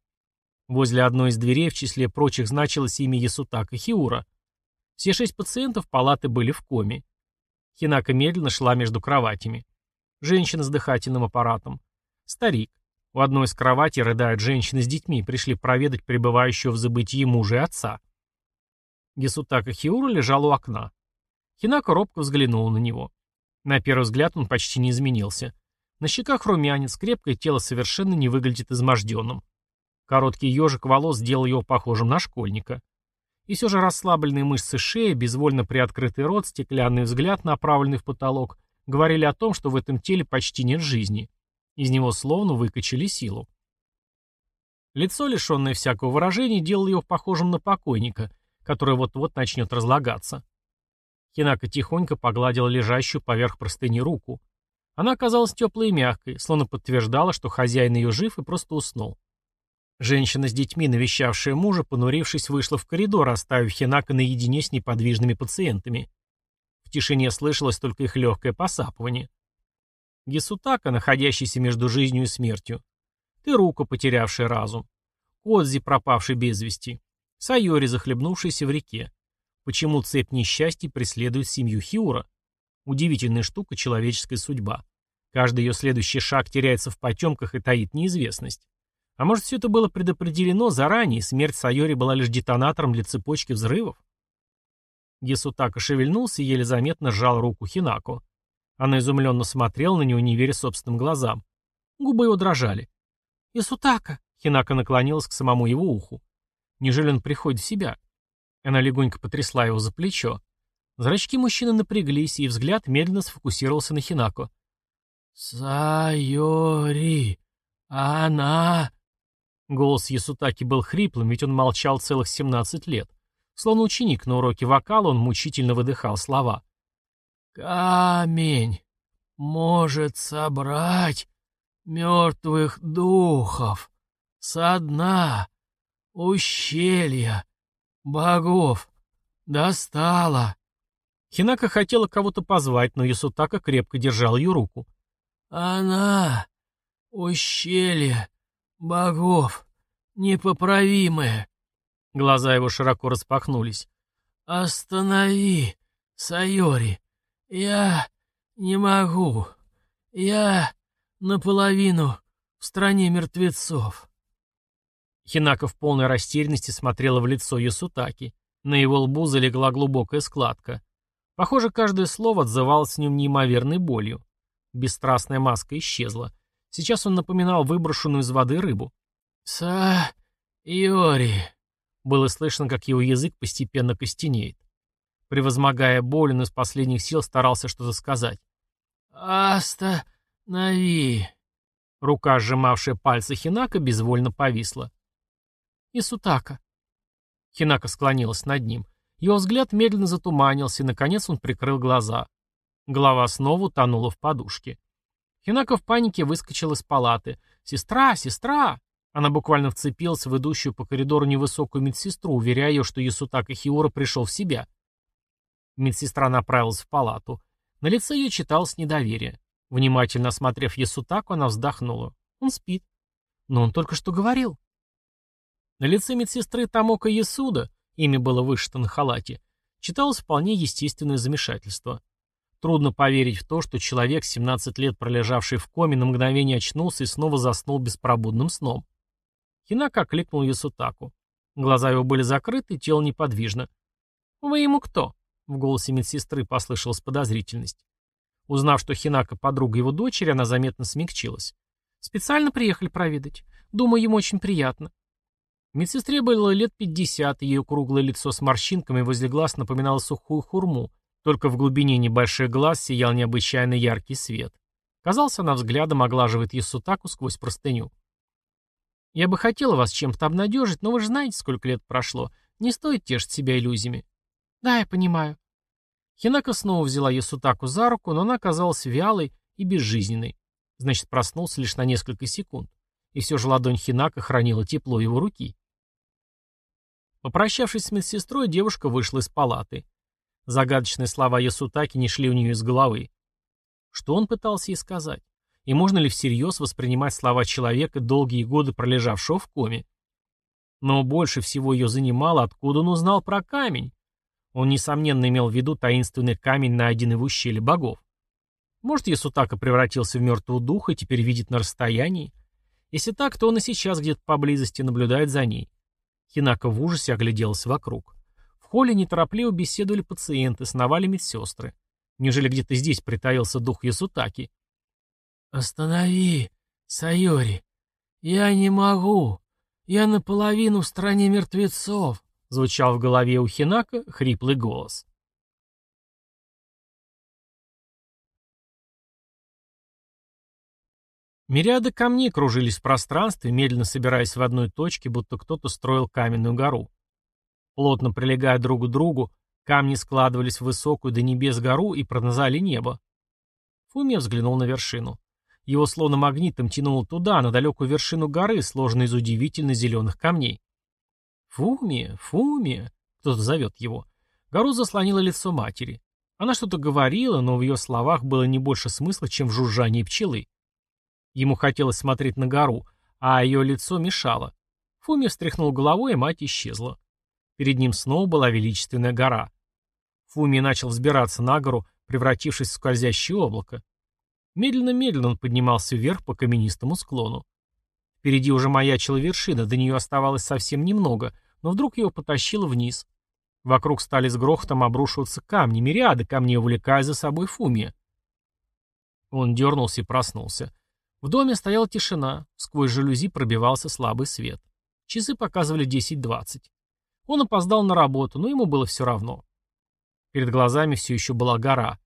Возле одной из дверей в числе прочих значилось имя Ясутака Хиура. Все шесть пациентов палаты были в коме. Хинака медленно шла между кроватями. Женщина с дыхательным аппаратом. Старик. У одной из кроватей рыдают женщины с детьми, пришли проведать пребывающего в забытии мужа и отца. Гесутака Хиура лежал у окна. Хинака робко взглянул на него. На первый взгляд он почти не изменился. На щеках румянец, крепкое тело совершенно не выглядит изможденным. Короткий ежик волос сделал его похожим на школьника. И все же расслабленные мышцы шеи, безвольно приоткрытый рот, стеклянный взгляд, направленный в потолок, говорили о том, что в этом теле почти нет жизни. Из него словно выкачали силу. Лицо, лишенное всякого выражения, делало его похожим на покойника, который вот-вот начнет разлагаться. Хинака тихонько погладила лежащую поверх простыни руку. Она оказалась теплой и мягкой, словно подтверждала, что хозяин ее жив и просто уснул. Женщина с детьми, навещавшая мужа, понурившись, вышла в коридор, оставив Хинака наедине с неподвижными пациентами. В тишине слышалось только их легкое посапывание. Гесутака, находящийся между жизнью и смертью. Ты рука, потерявшая разум. Кодзи, пропавший без вести. Сайори, захлебнувшийся в реке. Почему цепь несчастья преследует семью Хиура? Удивительная штука человеческая судьба. Каждый ее следующий шаг теряется в потемках и таит неизвестность. А может, все это было предопределено заранее, смерть Сайори была лишь детонатором для цепочки взрывов? Гесутака шевельнулся и еле заметно сжал руку Хинако. Она изумленно смотрела на него, не веря собственным глазам. Губы его дрожали. «Гесутака!» — Хинако наклонилась к самому его уху. Неужели он приходит в себя? Она легонько потрясла его за плечо. Зрачки мужчины напряглись, и взгляд медленно сфокусировался на Хинако. «Сайори! Она...» Голос Ясутаки был хриплым, ведь он молчал целых 17 лет. Словно ученик на уроке вокала, он мучительно выдыхал слова. «Камень может собрать мертвых духов со дна ущелья богов. Достала». Хинака хотела кого-то позвать, но Ясутака крепко держал ее руку. «Она ущелье «Богов! Непоправимое!» Глаза его широко распахнулись. «Останови, Сайори! Я не могу! Я наполовину в стране мертвецов!» Хинака в полной растерянности смотрела в лицо Ясутаки. На его лбу залегла глубокая складка. Похоже, каждое слово отзывалось в нем неимоверной болью. Бесстрастная маска исчезла. Сейчас он напоминал выброшенную из воды рыбу. «Са-Йори!» Было слышно, как его язык постепенно костенеет. Превозмогая боль, он из последних сил старался что-то сказать. «Аста-нави!» Рука, сжимавшая пальцы Хинака, безвольно повисла. «Исутака!» Хинака склонилась над ним. Его взгляд медленно затуманился, и, наконец, он прикрыл глаза. Голова снова утонула в подушке. Хинака в панике выскочил из палаты. «Сестра! Сестра!» Она буквально вцепилась в идущую по коридору невысокую медсестру, уверяя ее, что Ясутака Хиура пришел в себя. Медсестра направилась в палату. На лице ее читалось недоверие. Внимательно осмотрев Ясутаку, она вздохнула. Он спит. Но он только что говорил. На лице медсестры Тамока Ясуда, имя было вышито на халате, читалось вполне естественное замешательство. Трудно поверить в то, что человек, 17 лет пролежавший в коме, на мгновение очнулся и снова заснул беспробудным сном. Хинака окликнул Ясутаку. Глаза его были закрыты, тело неподвижно. «Вы ему кто?» — в голосе медсестры послышалась подозрительность. Узнав, что Хинака — подруга его дочери, она заметно смягчилась. «Специально приехали проведать. Думаю, ему очень приятно». Медсестре было лет пятьдесят, ее круглое лицо с морщинками возле глаз напоминало сухую хурму, только в глубине небольших глаз сиял необычайно яркий свет. Казался, она взглядом оглаживает Ясутаку сквозь простыню. «Я бы хотела вас чем-то обнадежить, но вы же знаете, сколько лет прошло. Не стоит тешить себя иллюзиями». «Да, я понимаю». Хинака снова взяла Ясутаку за руку, но она оказалась вялой и безжизненной. Значит, проснулся лишь на несколько секунд. И все же ладонь Хинака хранила тепло его руки. Попрощавшись с медсестрой, девушка вышла из палаты. Загадочные слова Ясутаки не шли у нее из головы. Что он пытался ей сказать? И можно ли всерьез воспринимать слова человека, долгие годы пролежавшего в коме? Но больше всего ее занимало, откуда он узнал про камень. Он, несомненно, имел в виду таинственный камень, найденный в ущелье богов. Может, Ясутака превратился в мертвого духа и теперь видит на расстоянии? Если так, то он и сейчас где-то поблизости наблюдает за ней. Хинака в ужасе огляделась вокруг холле неторопливо беседовали пациенты, сновали медсестры. Неужели где-то здесь притаился дух Ясутаки? «Останови, Сайори! Я не могу! Я наполовину в стране мертвецов!» — звучал в голове у Хинака хриплый голос. Мириады камней кружились в пространстве, медленно собираясь в одной точке, будто кто-то строил каменную гору. Плотно прилегая друг к другу, камни складывались в высокую до небес гору и пронзали небо. Фуми взглянул на вершину. Его словно магнитом тянуло туда, на далекую вершину горы, сложенной из удивительно зеленых камней. «Фуми, Фуми!» — кто-то зовет его. Гору заслонило лицо матери. Она что-то говорила, но в ее словах было не больше смысла, чем в жужжании пчелы. Ему хотелось смотреть на гору, а ее лицо мешало. Фуми встряхнул головой, и мать исчезла. Перед ним снова была величественная гора. Фуми начал взбираться на гору, превратившись в скользящее облако. Медленно-медленно он поднимался вверх по каменистому склону. Впереди уже маячила вершина, до нее оставалось совсем немного, но вдруг его потащило вниз. Вокруг стали с грохотом обрушиваться камни, мириады камней увлекая за собой Фумия. Он дернулся и проснулся. В доме стояла тишина, сквозь жалюзи пробивался слабый свет. Часы показывали 10.20. Он опоздал на работу, но ему было все равно. Перед глазами все еще была гора.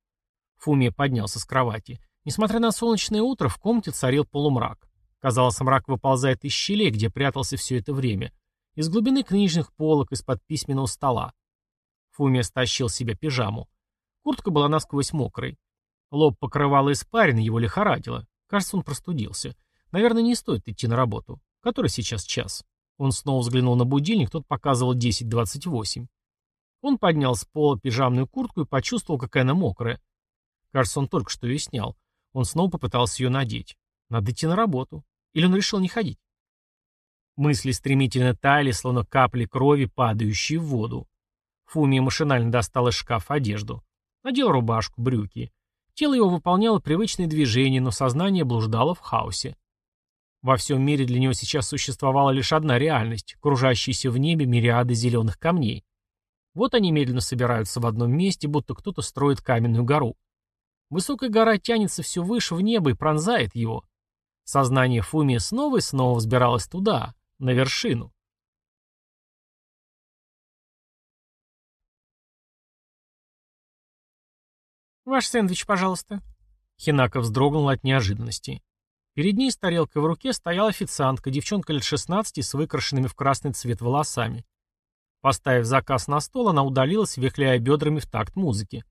Фумия поднялся с кровати. Несмотря на солнечное утро, в комнате царил полумрак. Казалось, мрак выползает из щелей, где прятался все это время. Из глубины книжных полок, из-под письменного стола. Фумия стащил себе пижаму. Куртка была насквозь мокрой. Лоб покрывало испарина, его лихорадило. Кажется, он простудился. Наверное, не стоит идти на работу. Который сейчас час? Он снова взглянул на будильник, тот показывал 10.28. Он поднял с пола пижамную куртку и почувствовал, какая она мокрая. Кажется, он только что ее снял. Он снова попытался ее надеть. Надо идти на работу. Или он решил не ходить? Мысли стремительно таяли, словно капли крови, падающие в воду. Фумия машинально достал из шкафа одежду. Надел рубашку, брюки. Тело его выполняло привычные движения, но сознание блуждало в хаосе. Во всем мире для него сейчас существовала лишь одна реальность, кружащиеся в небе мириады зеленых камней. Вот они медленно собираются в одном месте, будто кто-то строит каменную гору. Высокая гора тянется все выше в небо и пронзает его. Сознание Фумии снова и снова взбиралось туда, на вершину. «Ваш сэндвич, пожалуйста». Хинака вздрогнула от неожиданности. Перед ней с тарелкой в руке стояла официантка, девчонка лет 16 с выкрашенными в красный цвет волосами. Поставив заказ на стол, она удалилась, вихляя бедрами в такт музыки.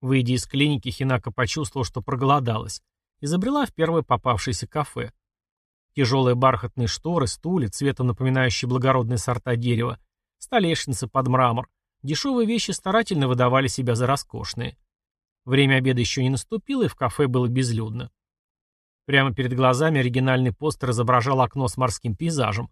Выйдя из клиники, Хинака почувствовала, что проголодалась, и забрела в первое попавшееся кафе. Тяжелые бархатные шторы, стулья, цветом напоминающие благородные сорта дерева, столешницы под мрамор, дешевые вещи старательно выдавали себя за роскошные. Время обеда еще не наступило, и в кафе было безлюдно. Прямо перед глазами оригинальный постер изображал окно с морским пейзажем.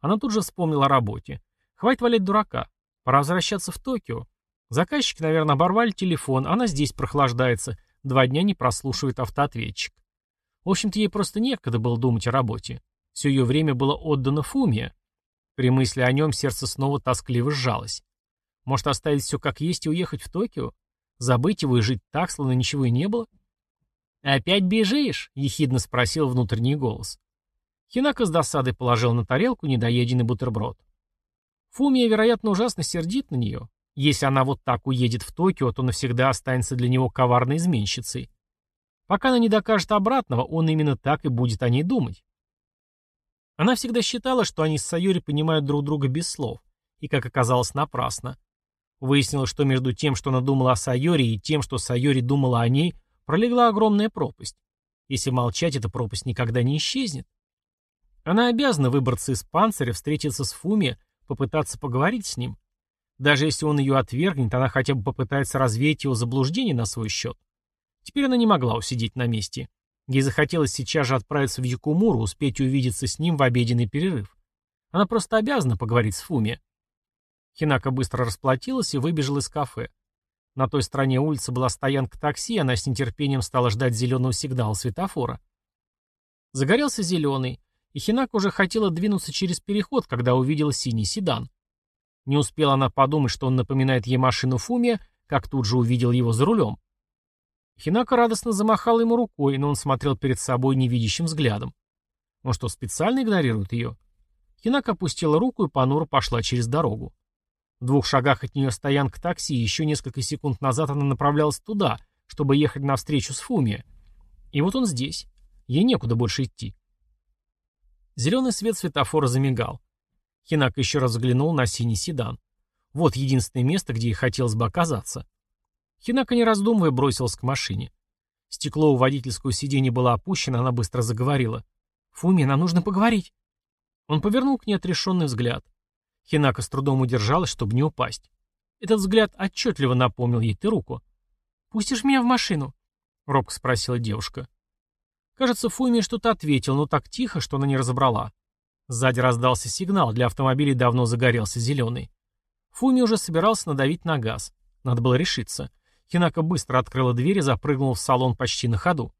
Она тут же вспомнила о работе. Хватит валять дурака. Пора возвращаться в Токио. Заказчики, наверное, оборвали телефон, она здесь прохлаждается, два дня не прослушивает автоответчик. В общем-то, ей просто некогда было думать о работе. Все ее время было отдано Фумия. При мысли о нем сердце снова тоскливо сжалось. Может, оставить все как есть и уехать в Токио? Забыть его и жить так, словно ничего и не было? «Опять бежишь?» — ехидно спросил внутренний голос. Хинака с досадой положил на тарелку недоеденный бутерброд. Фумия, вероятно, ужасно сердит на нее. Если она вот так уедет в Токио, то навсегда останется для него коварной изменщицей. Пока она не докажет обратного, он именно так и будет о ней думать. Она всегда считала, что они с Сайори понимают друг друга без слов, и, как оказалось, напрасно. Выяснилось, что между тем, что она думала о Сайори, и тем, что Сайори думала о ней, пролегла огромная пропасть. Если молчать, эта пропасть никогда не исчезнет. Она обязана выбраться из панциря, встретиться с Фуми, попытаться поговорить с ним. Даже если он ее отвергнет, она хотя бы попытается развеять его заблуждение на свой счет. Теперь она не могла усидеть на месте. Ей захотелось сейчас же отправиться в Якумуру, успеть увидеться с ним в обеденный перерыв. Она просто обязана поговорить с Фуми. Хинака быстро расплатилась и выбежала из кафе. На той стороне улицы была стоянка такси, она с нетерпением стала ждать зеленого сигнала светофора. Загорелся зеленый, и Хинака уже хотела двинуться через переход, когда увидела синий седан. Не успела она подумать, что он напоминает ей машину Фумия, как тут же увидел его за рулем. Хинака радостно замахал ему рукой, но он смотрел перед собой невидящим взглядом. Он что, специально игнорирует ее? Хинака опустила руку и понуро пошла через дорогу. В двух шагах от нее стоянка такси, и еще несколько секунд назад она направлялась туда, чтобы ехать навстречу с Фумия. И вот он здесь. Ей некуда больше идти. Зеленый свет светофора замигал. Хинака еще раз взглянул на синий седан. Вот единственное место, где ей хотелось бы оказаться. Хинака, не раздумывая, бросилась к машине. Стекло у водительского сиденья было опущено, она быстро заговорила. «Фуми, нам нужно поговорить». Он повернул к ней отрешенный взгляд. Хинака с трудом удержалась, чтобы не упасть. Этот взгляд отчетливо напомнил ей ты руку. «Пустишь меня в машину?» — робко спросила девушка. Кажется, Фуми что-то ответил, но так тихо, что она не разобрала. Сзади раздался сигнал, для автомобилей давно загорелся зеленый. Фуми уже собирался надавить на газ. Надо было решиться. Хинака быстро открыла дверь и запрыгнула в салон почти на ходу.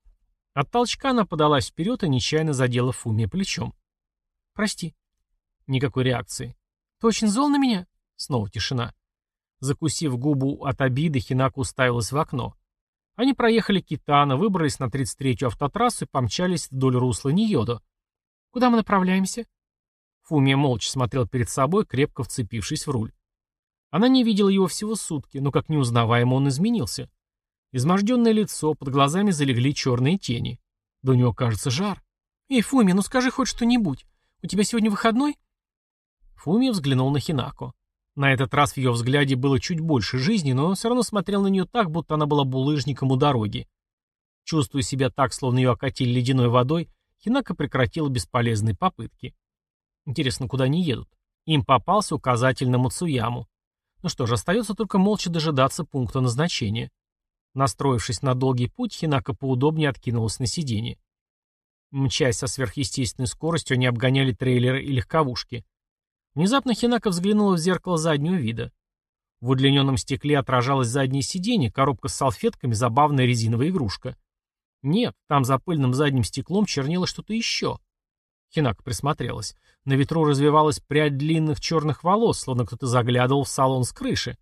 От толчка она подалась вперед и нечаянно задела Фуми плечом. «Прости». Никакой реакции. «Ты очень зол на меня?» Снова тишина. Закусив губу от обиды, Хинака уставилась в окно. Они проехали Китана, выбрались на 33-ю автотрассу и помчались вдоль русла Ниодо. «Куда мы направляемся?» Фумия молча смотрел перед собой, крепко вцепившись в руль. Она не видела его всего сутки, но как неузнаваемо он изменился. Изможденное лицо, под глазами залегли черные тени. У него, кажется, жар. «Эй, Фуми, ну скажи хоть что-нибудь. У тебя сегодня выходной?» Фуми взглянул на Хинако. На этот раз в ее взгляде было чуть больше жизни, но он все равно смотрел на нее так, будто она была булыжником у дороги. Чувствуя себя так, словно ее окатили ледяной водой, Хинака прекратила бесполезные попытки. Интересно, куда они едут? Им попался указатель на Мацуяму. Ну что ж, остается только молча дожидаться пункта назначения. Настроившись на долгий путь, Хинака поудобнее откинулась на сиденье. Мчась со сверхъестественной скоростью, они обгоняли трейлеры и легковушки. Внезапно Хинака взглянула в зеркало заднего вида. В удлиненном стекле отражалось заднее сиденье, коробка с салфетками, забавная резиновая игрушка. Нет, там за пыльным задним стеклом чернело что-то еще. Хинака присмотрелась. На ветру развивалась прядь длинных черных волос, словно кто-то заглядывал в салон с крыши.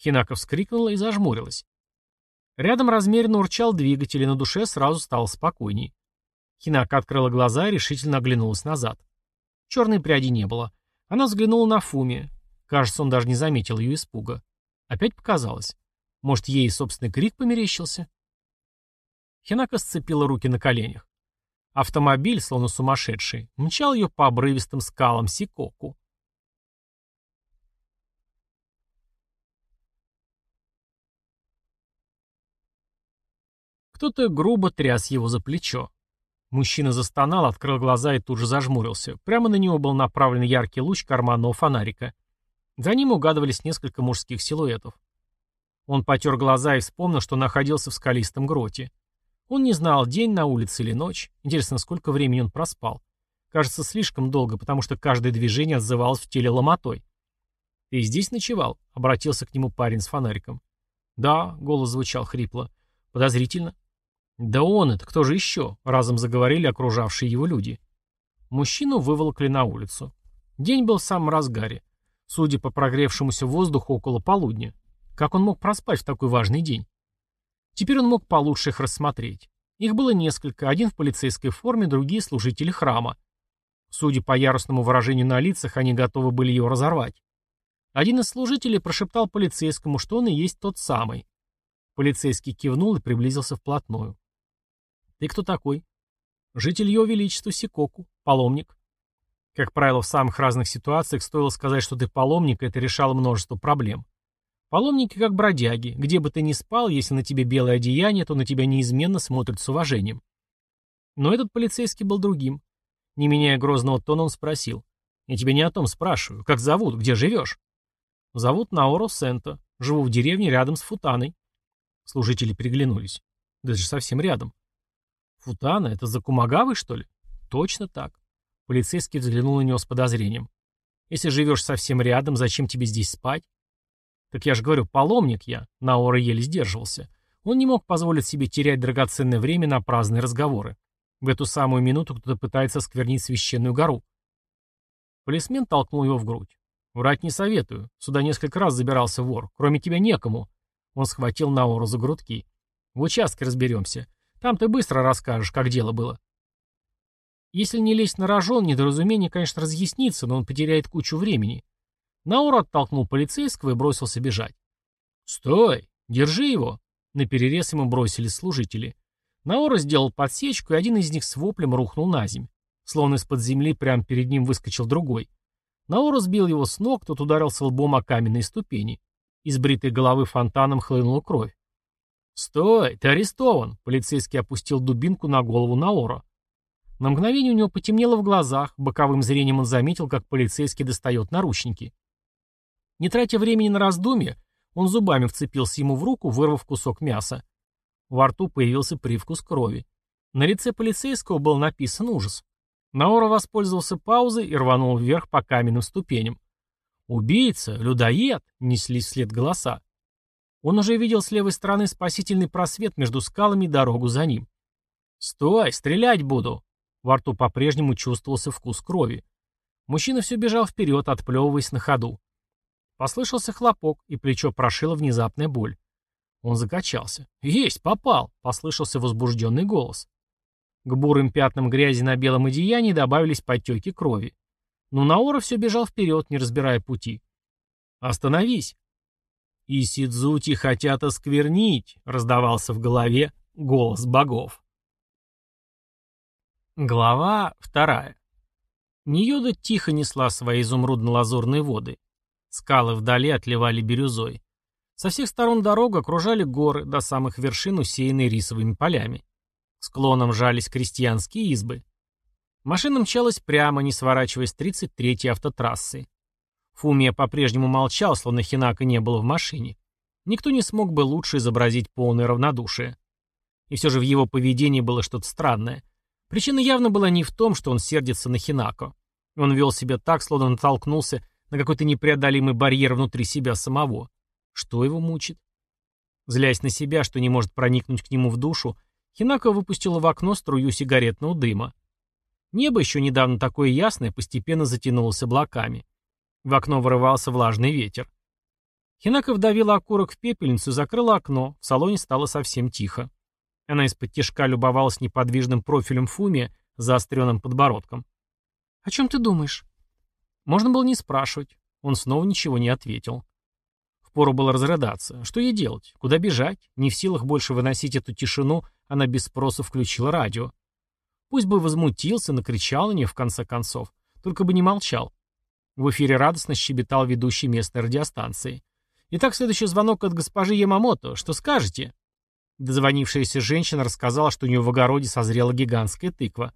Хинака вскрикнула и зажмурилась. Рядом размеренно урчал двигатель, и на душе сразу стало спокойней. Хинака открыла глаза и решительно оглянулась назад. Черной пряди не было. Она взглянула на Фуми. Кажется, он даже не заметил ее испуга. Опять показалось. Может, ей собственный крик померещился? Хинака сцепила руки на коленях. Автомобиль, словно сумасшедший, мчал ее по обрывистым скалам Сикоку. Кто-то грубо тряс его за плечо. Мужчина застонал, открыл глаза и тут же зажмурился. Прямо на него был направлен яркий луч карманного фонарика. За ним угадывались несколько мужских силуэтов. Он потер глаза и вспомнил, что находился в скалистом гроте. Он не знал, день на улице или ночь. Интересно, сколько времени он проспал. Кажется, слишком долго, потому что каждое движение отзывалось в теле ломотой. «Ты здесь ночевал?» — обратился к нему парень с фонариком. «Да», — голос звучал хрипло. «Подозрительно». «Да он это, кто же еще?» — разом заговорили окружавшие его люди. Мужчину выволокли на улицу. День был в самом разгаре. Судя по прогревшемуся воздуху около полудня. Как он мог проспать в такой важный день? Теперь он мог получше их рассмотреть. Их было несколько, один в полицейской форме, другие служители храма. Судя по яростному выражению на лицах, они готовы были его разорвать. Один из служителей прошептал полицейскому, что он и есть тот самый. Полицейский кивнул и приблизился вплотную. «Ты кто такой?» «Житель Его Величества Сикоку, паломник». Как правило, в самых разных ситуациях стоило сказать, что ты паломник, это решало множество проблем. Паломники как бродяги. Где бы ты ни спал, если на тебе белое одеяние, то на тебя неизменно смотрят с уважением. Но этот полицейский был другим. Не меняя грозного тона, он спросил. «Я тебя не о том спрашиваю. Как зовут? Где живешь?» «Зовут Наоро Сенто. Живу в деревне рядом с Футаной». Служители переглянулись. «Да это же совсем рядом». «Футана? Это за Кумагавой, что ли?» «Точно так». Полицейский взглянул на него с подозрением. «Если живешь совсем рядом, зачем тебе здесь спать?» «Так я же говорю, паломник я», — Наора еле сдерживался. Он не мог позволить себе терять драгоценное время на праздные разговоры. В эту самую минуту кто-то пытается сквернить священную гору. Полисмен толкнул его в грудь. «Врать не советую. Сюда несколько раз забирался вор. Кроме тебя некому». Он схватил Наору за грудки. В участке разберемся. Там ты быстро расскажешь, как дело было. Если не лезть на рожон, недоразумение, конечно, разъяснится, но он потеряет кучу времени. Наур оттолкнул полицейского и бросился бежать. «Стой! Держи его!» На перерез ему бросились служители. Наора сделал подсечку, и один из них с воплем рухнул на земь. Словно из-под земли прямо перед ним выскочил другой. Наора сбил его с ног, тот ударился лбом о каменные ступени. Из бритой головы фонтаном хлынула кровь. «Стой! Ты арестован!» Полицейский опустил дубинку на голову Наора. На мгновение у него потемнело в глазах, боковым зрением он заметил, как полицейский достает наручники. Не тратя времени на раздумья, он зубами вцепился ему в руку, вырвав кусок мяса. Во рту появился привкус крови. На лице полицейского был написан ужас. Наора воспользовался паузой и рванул вверх по каменным ступеням. «Убийца! Людоед!» — неслись вслед голоса. Он уже видел с левой стороны спасительный просвет между скалами и дорогу за ним. «Стой! Стрелять буду!» Во рту по-прежнему чувствовался вкус крови. Мужчина все бежал вперед, отплевываясь на ходу. Послышался хлопок, и плечо прошила внезапная боль. Он закачался. «Есть, попал!» — послышался возбужденный голос. К бурым пятнам грязи на белом одеянии добавились подтеки крови. Но Наора все бежал вперед, не разбирая пути. «Остановись!» «И Сидзути хотят осквернить!» — раздавался в голове голос богов. Глава вторая. Ньюда тихо несла свои изумрудно-лазурные воды. Скалы вдали отливали бирюзой. Со всех сторон дорога окружали горы, до самых вершин усеянные рисовыми полями. Склоном жались крестьянские избы. Машина мчалась прямо, не сворачивая с 33-й автотрассы. Фумия по-прежнему молчал, словно Хинака не было в машине. Никто не смог бы лучше изобразить полное равнодушие. И все же в его поведении было что-то странное. Причина явно была не в том, что он сердится на Хинако. Он вел себя так, словно натолкнулся на какой-то непреодолимый барьер внутри себя самого. Что его мучит? Злясь на себя, что не может проникнуть к нему в душу, Хинако выпустила в окно струю сигаретного дыма. Небо, еще недавно такое ясное, постепенно затянулось облаками. В окно вырывался влажный ветер. Хинако вдавила окурок в пепельницу и закрыла окно, в салоне стало совсем тихо. Она из-под тишка любовалась неподвижным профилем Фуми, заостренным подбородком. «О чем ты думаешь?» Можно было не спрашивать. Он снова ничего не ответил. Впору было разрыдаться. Что ей делать? Куда бежать? Не в силах больше выносить эту тишину, она без спроса включила радио. Пусть бы возмутился, накричал на нее в конце концов. Только бы не молчал. В эфире радостно щебетал ведущий местной радиостанции. Итак, следующий звонок от госпожи Ямамото. Что скажете? Дозвонившаяся женщина рассказала, что у нее в огороде созрела гигантская тыква.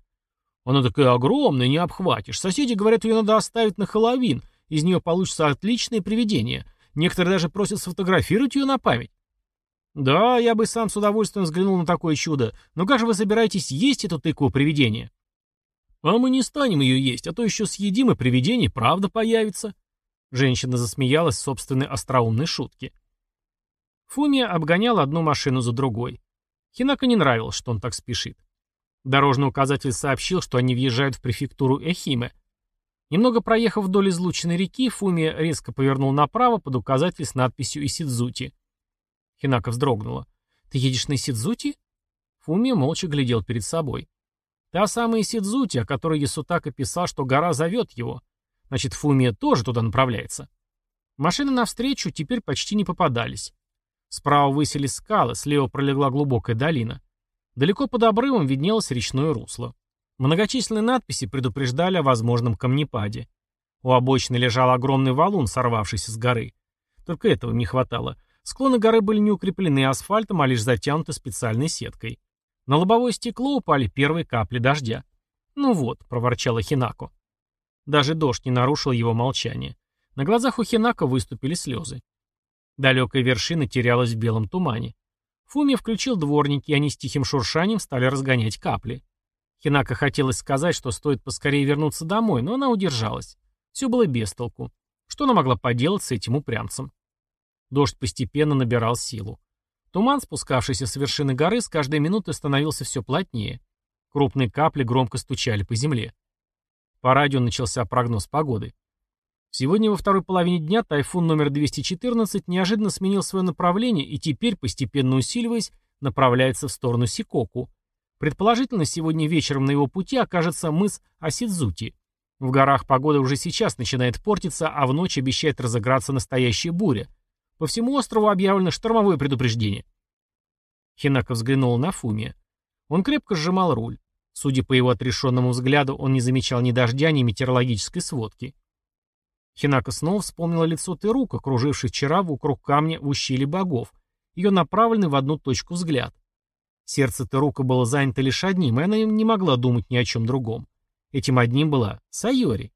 Она такая огромная, не обхватишь. Соседи говорят, ее надо оставить на Хэллоуин. Из нее получится отличное привидение. Некоторые даже просят сфотографировать ее на память. Да, я бы сам с удовольствием взглянул на такое чудо. Но как же вы собираетесь есть эту тыкву привидения? А мы не станем ее есть, а то еще съедим, и привидение правда появится. Женщина засмеялась собственной остроумной шутки. Фумия обгонял одну машину за другой. Хинако не нравилось, что он так спешит. Дорожный указатель сообщил, что они въезжают в префектуру Эхиме. Немного проехав вдоль излученной реки, Фумия резко повернул направо под указатель с надписью «Исидзути». Хинака вздрогнула. «Ты едешь на Исидзути?» Фумия молча глядел перед собой. Та самая Исидзути, о которой Ясутака писал, что гора зовет его. Значит, Фумия тоже туда направляется. Машины навстречу теперь почти не попадались. Справа высились скалы, слева пролегла глубокая долина. Далеко под обрывом виднелось речное русло. Многочисленные надписи предупреждали о возможном камнепаде. У обочины лежал огромный валун, сорвавшийся с горы. Только этого не хватало. Склоны горы были не укреплены асфальтом, а лишь затянуты специальной сеткой. На лобовое стекло упали первые капли дождя. «Ну вот», — проворчала Хинако. Даже дождь не нарушил его молчание. На глазах у Хинако выступили слезы. Далекая вершина терялась в белом тумане. Фуми включил дворники, и они с тихим шуршанием стали разгонять капли. Хинака хотелось сказать, что стоит поскорее вернуться домой, но она удержалась. Все было без толку. Что она могла поделать с этим упрямцем? Дождь постепенно набирал силу. Туман, спускавшийся с вершины горы, с каждой минутой становился все плотнее. Крупные капли громко стучали по земле. По радио начался прогноз погоды. Сегодня во второй половине дня тайфун номер 214 неожиданно сменил свое направление и теперь, постепенно усиливаясь, направляется в сторону Сикоку. Предположительно, сегодня вечером на его пути окажется мыс Асидзути. В горах погода уже сейчас начинает портиться, а в ночь обещает разыграться настоящая буря. По всему острову объявлено штормовое предупреждение. Хинака взглянул на Фумия. Он крепко сжимал руль. Судя по его отрешенному взгляду, он не замечал ни дождя, ни метеорологической сводки. Хинака снова вспомнила лицо Терука, круживший вчера вокруг камня в ущелье богов, ее направленный в одну точку взгляд. Сердце Терука было занято лишь одним, и она не могла думать ни о чем другом. Этим одним была Сайори.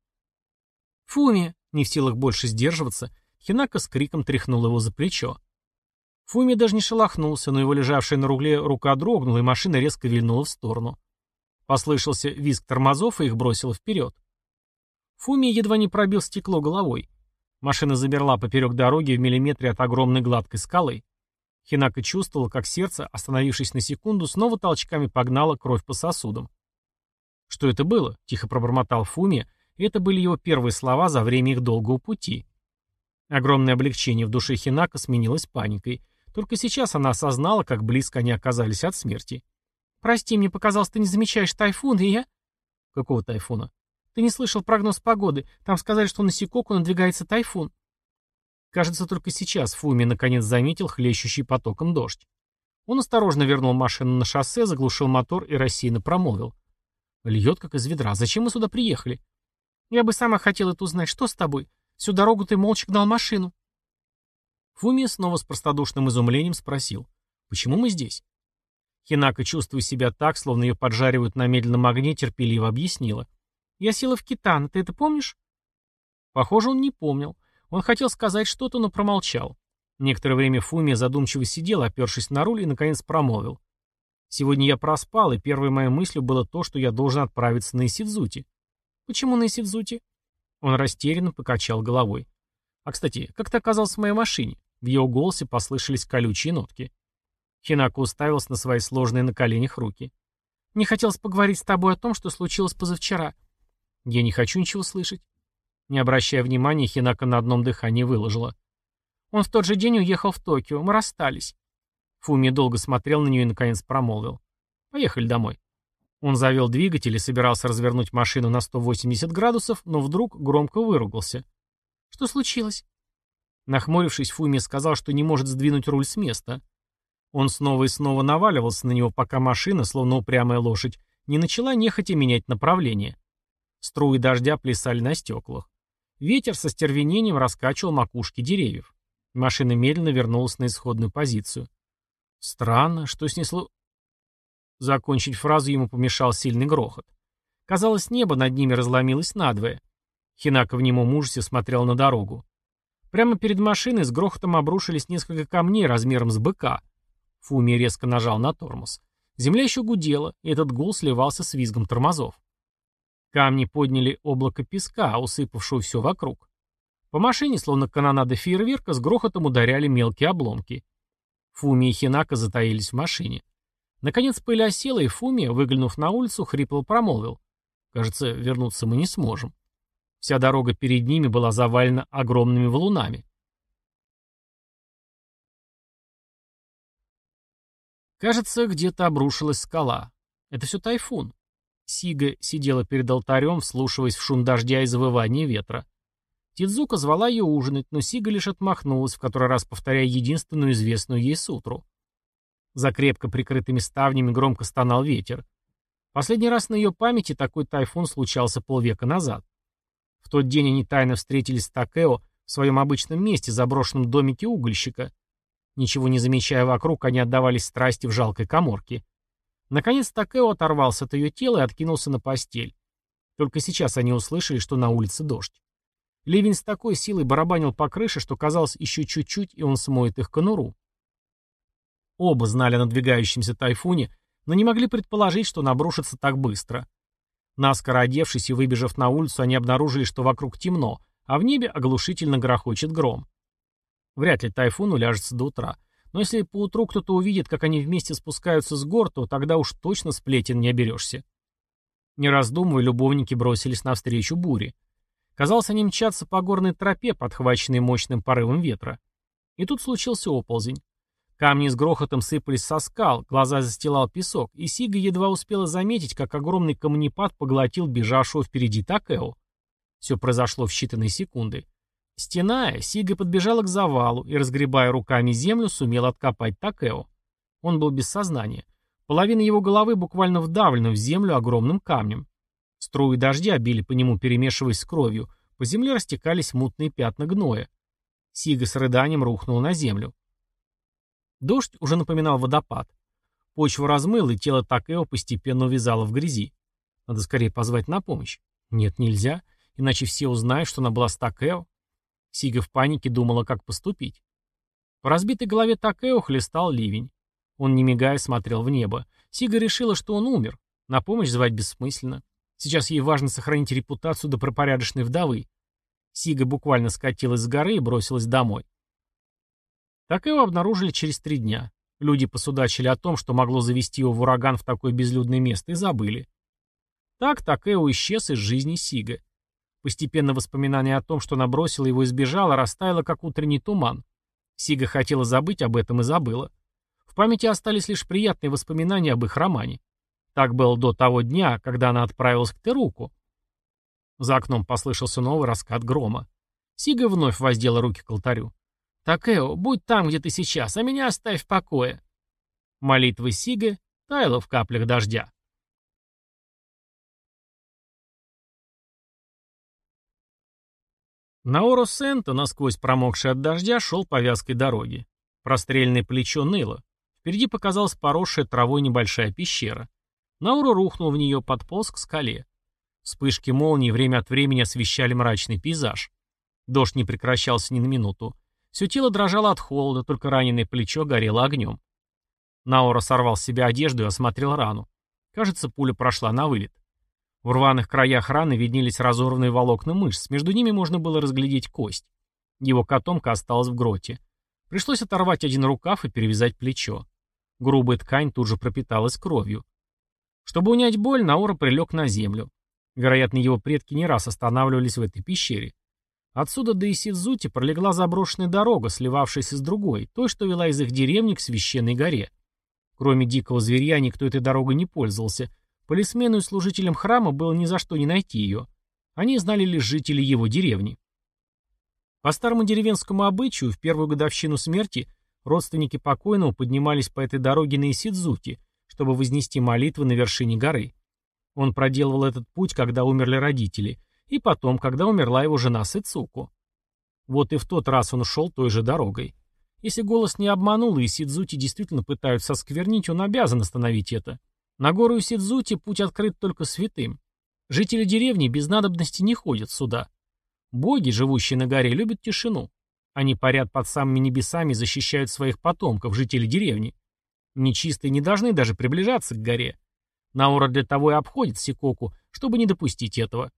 «Фуми!» Не в силах больше сдерживаться, Хинака с криком тряхнул его за плечо. Фуми даже не шелохнулся, но его лежавшая на ругле рука дрогнула, и машина резко вильнула в сторону. Послышался визг тормозов, и их бросило вперед. Фуми едва не пробил стекло головой. Машина замерла поперек дороги в миллиметре от огромной гладкой скалы. Хинака чувствовала, как сердце, остановившись на секунду, снова толчками погнало кровь по сосудам. «Что это было?» — тихо пробормотал Фуми, это были его первые слова за время их долгого пути. Огромное облегчение в душе Хинака сменилось паникой. Только сейчас она осознала, как близко они оказались от смерти. «Прости, мне показалось, ты не замечаешь тайфун, и я...» «Какого тайфуна?» «Ты не слышал прогноз погоды. Там сказали, что на Сикоку надвигается тайфун». Кажется, только сейчас Фуми наконец заметил хлещущий потоком дождь. Он осторожно вернул машину на шоссе, заглушил мотор и рассеянно промолвил. Льет, как из ведра. Зачем мы сюда приехали? Я бы сама хотела это узнать. Что с тобой? Всю дорогу ты молча гнал машину. Фуми снова с простодушным изумлением спросил. Почему мы здесь? Хинака, чувствуя себя так, словно ее поджаривают на медленном огне, терпеливо объяснила. Я села в Китан, ты это помнишь? Похоже, он не помнил. Он хотел сказать что-то, но промолчал. Некоторое время Фуми задумчиво сидел, опершись на руль, и, наконец, промолвил. Сегодня я проспал, и первой моей мыслью было то, что я должен отправиться на Исидзути. Почему на Исидзути? Он растерянно покачал головой. А, кстати, как ты оказался в моей машине? В его голосе послышались колючие нотки. Хинако уставился на свои сложные на коленях руки. «Не хотелось поговорить с тобой о том, что случилось позавчера. Я не хочу ничего слышать». Не обращая внимания, Хинако на одном дыхании выложила. «Он в тот же день уехал в Токио. Мы расстались. Фуми долго смотрел на нее и наконец промолвил. «Поехали домой». Он завел двигатель и собирался развернуть машину на 180 градусов, но вдруг громко выругался. «Что случилось?» Нахмурившись, Фуми сказал, что не может сдвинуть руль с места. Он снова и снова наваливался на него, пока машина, словно упрямая лошадь, не начала нехотя менять направление. Струи дождя плясали на стеклах. Ветер со стервенением раскачивал макушки деревьев. Машина медленно вернулась на исходную позицию. Странно, что снесло... Закончить фразу ему помешал сильный грохот. Казалось, небо над ними разломилось надвое. Хинака в немом ужасе смотрел на дорогу. Прямо перед машиной с грохотом обрушились несколько камней размером с быка. Фуми резко нажал на тормоз. Земля еще гудела, и этот гул сливался с визгом тормозов. Камни подняли облако песка, усыпавшего все вокруг. По машине, словно канонада фейерверка, с грохотом ударяли мелкие обломки. Фуми и Хинака затаились в машине. Наконец пыль осела, и Фуми, выглянув на улицу, хрипло промолвил. «Кажется, вернуться мы не сможем». Вся дорога перед ними была завалена огромными валунами. Кажется, где-то обрушилась скала. Это все тайфун. Сига сидела перед алтарем, вслушиваясь в шум дождя и завывание ветра. Тидзука звала ее ужинать, но Сига лишь отмахнулась, в который раз повторяя единственную известную ей сутру. За крепко прикрытыми ставнями громко стонал ветер. Последний раз на ее памяти такой тайфун случался полвека назад. В тот день они тайно встретились с Такео в своем обычном месте, заброшенном домике угольщика. Ничего не замечая вокруг, они отдавались страсти в жалкой коморке. Наконец Такео оторвался от ее тела и откинулся на постель. Только сейчас они услышали, что на улице дождь. Ливень с такой силой барабанил по крыше, что казалось еще чуть-чуть, и он смоет их конуру. Оба знали о надвигающемся тайфуне, но не могли предположить, что он так быстро. Наскоро одевшись и выбежав на улицу, они обнаружили, что вокруг темно, а в небе оглушительно грохочет гром. Вряд ли тайфун уляжется до утра. Но если поутру кто-то увидит, как они вместе спускаются с гор, то тогда уж точно сплетен не оберешься. Не раздумывая, любовники бросились навстречу буре. Казалось, они мчатся по горной тропе, подхваченной мощным порывом ветра. И тут случился оползень. Камни с грохотом сыпались со скал, глаза застилал песок, и Сига едва успела заметить, как огромный камнепад поглотил бежавшего впереди Такео. Все произошло в считанные секунды. Стеная, Сига подбежала к завалу и, разгребая руками землю, сумела откопать Такео. Он был без сознания. Половина его головы буквально вдавлена в землю огромным камнем. Струи дождя били по нему, перемешиваясь с кровью. По земле растекались мутные пятна гноя. Сига с рыданием рухнула на землю. Дождь уже напоминал водопад. Почва размыла, и тело Такео постепенно увязало в грязи. Надо скорее позвать на помощь. Нет, нельзя, иначе все узнают, что она была с Такео. Сига в панике думала, как поступить. По разбитой голове Такео хлестал ливень. Он, не мигая, смотрел в небо. Сига решила, что он умер. На помощь звать бессмысленно. Сейчас ей важно сохранить репутацию добропорядочной вдовы. Сига буквально скатилась с горы и бросилась домой. Так его обнаружили через три дня. Люди посудачили о том, что могло завести его в ураган в такое безлюдное место, и забыли. Так Такео исчез из жизни Сига. Постепенно воспоминание о том, что она бросила его и сбежала, растаяло, как утренний туман. Сига хотела забыть об этом и забыла. В памяти остались лишь приятные воспоминания об их романе. Так было до того дня, когда она отправилась к Теруку. За окном послышался новый раскат грома. Сига вновь воздела руки к алтарю. «Такео, будь там, где ты сейчас, а меня оставь в покое». Молитва Сига таяла в каплях дождя. Наоро Сента, насквозь промокший от дождя, шел по вязкой дороге. Простреленное плечо ныло. Впереди показалась поросшая травой небольшая пещера. Науру рухнул в нее, подполз к скале. Вспышки молнии время от времени освещали мрачный пейзаж. Дождь не прекращался ни на минуту. Все тело дрожало от холода, только раненое плечо горело огнем. Наура сорвал с себя одежду и осмотрел рану. Кажется, пуля прошла на вылет. В рваных краях раны виднелись разорванные волокна мышц, между ними можно было разглядеть кость. Его котомка осталась в гроте. Пришлось оторвать один рукав и перевязать плечо. Грубая ткань тут же пропиталась кровью. Чтобы унять боль, Наура прилег на землю. Вероятно, его предки не раз останавливались в этой пещере. Отсюда до Исидзути пролегла заброшенная дорога, сливавшаяся с другой, той, что вела из их деревни к священной горе. Кроме дикого зверя, никто этой дорогой не пользовался. Полисмену и служителям храма было ни за что не найти ее. Они знали лишь жители его деревни. По старому деревенскому обычаю, в первую годовщину смерти родственники покойного поднимались по этой дороге на Исидзути, чтобы вознести молитвы на вершине горы. Он проделывал этот путь, когда умерли родители – и потом, когда умерла его жена Сыцуку. Вот и в тот раз он ушел той же дорогой. Если голос не обманул, и Сидзути действительно пытаются осквернить, он обязан остановить это. На гору Сидзути путь открыт только святым. Жители деревни без надобности не ходят сюда. Боги, живущие на горе, любят тишину. Они парят под самыми небесами и защищают своих потомков, жителей деревни. Нечистые не должны даже приближаться к горе. Наура для того и обходит Сикоку, чтобы не допустить этого.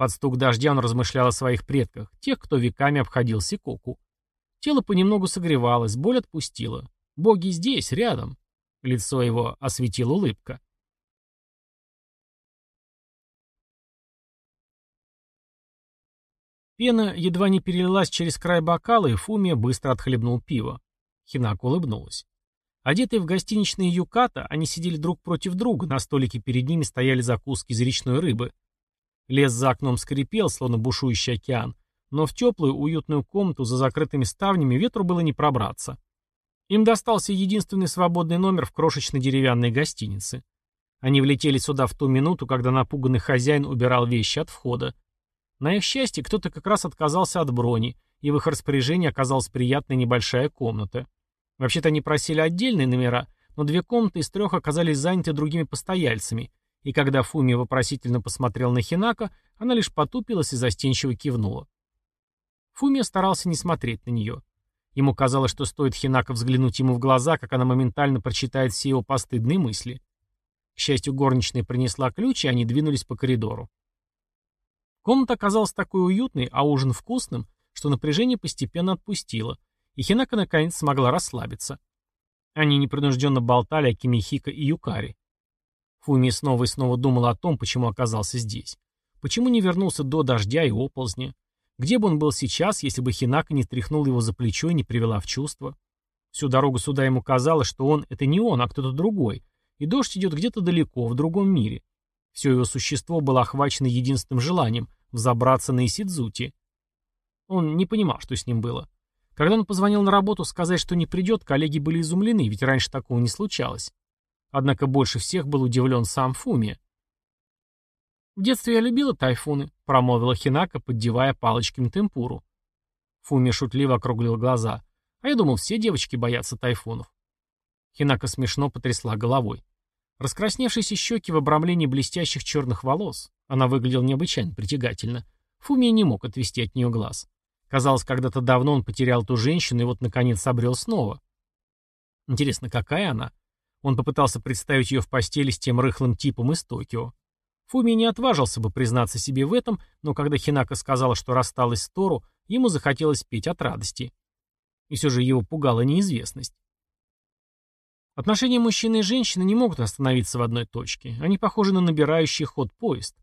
Под стук дождя он размышлял о своих предках, тех, кто веками обходил Сикоку. Тело понемногу согревалось, боль отпустила. Боги здесь, рядом. Лицо его осветила улыбка. Пена едва не перелилась через край бокала, и Фумия быстро отхлебнул пиво. Хинак улыбнулась. Одетые в гостиничные юката, они сидели друг против друга, на столике перед ними стояли закуски из речной рыбы. Лес за окном скрипел, словно бушующий океан, но в теплую, уютную комнату за закрытыми ставнями ветру было не пробраться. Им достался единственный свободный номер в крошечной деревянной гостинице. Они влетели сюда в ту минуту, когда напуганный хозяин убирал вещи от входа. На их счастье, кто-то как раз отказался от брони, и в их распоряжении оказалась приятная небольшая комната. Вообще-то они просили отдельные номера, но две комнаты из трех оказались заняты другими постояльцами, и когда Фуми вопросительно посмотрел на Хинака, она лишь потупилась и застенчиво кивнула. Фуми старался не смотреть на нее. Ему казалось, что стоит Хинака взглянуть ему в глаза, как она моментально прочитает все его постыдные мысли. К счастью, горничная принесла ключ, и они двинулись по коридору. Комната оказалась такой уютной, а ужин вкусным, что напряжение постепенно отпустило, и Хинака наконец смогла расслабиться. Они непринужденно болтали о Кимихика и Юкари. Фуми снова и снова думал о том, почему оказался здесь. Почему не вернулся до дождя и оползня? Где бы он был сейчас, если бы Хинака не тряхнул его за плечо и не привела в чувство? Всю дорогу сюда ему казалось, что он — это не он, а кто-то другой, и дождь идет где-то далеко, в другом мире. Все его существо было охвачено единственным желанием — взобраться на Исидзути. Он не понимал, что с ним было. Когда он позвонил на работу сказать, что не придет, коллеги были изумлены, ведь раньше такого не случалось. Однако больше всех был удивлен сам Фуми. «В детстве я любила тайфуны», — промолвила Хинака, поддевая палочками темпуру. Фуми шутливо округлил глаза. «А я думал, все девочки боятся тайфунов». Хинака смешно потрясла головой. Раскрасневшиеся щеки в обрамлении блестящих черных волос. Она выглядела необычайно притягательно. Фуми не мог отвести от нее глаз. Казалось, когда-то давно он потерял ту женщину и вот, наконец, обрел снова. Интересно, какая она? Он попытался представить ее в постели с тем рыхлым типом из Токио. Фуми не отважился бы признаться себе в этом, но когда Хинака сказала, что рассталась с Тору, ему захотелось петь от радости. И все же его пугала неизвестность. Отношения мужчины и женщины не могут остановиться в одной точке. Они похожи на набирающий ход поезд.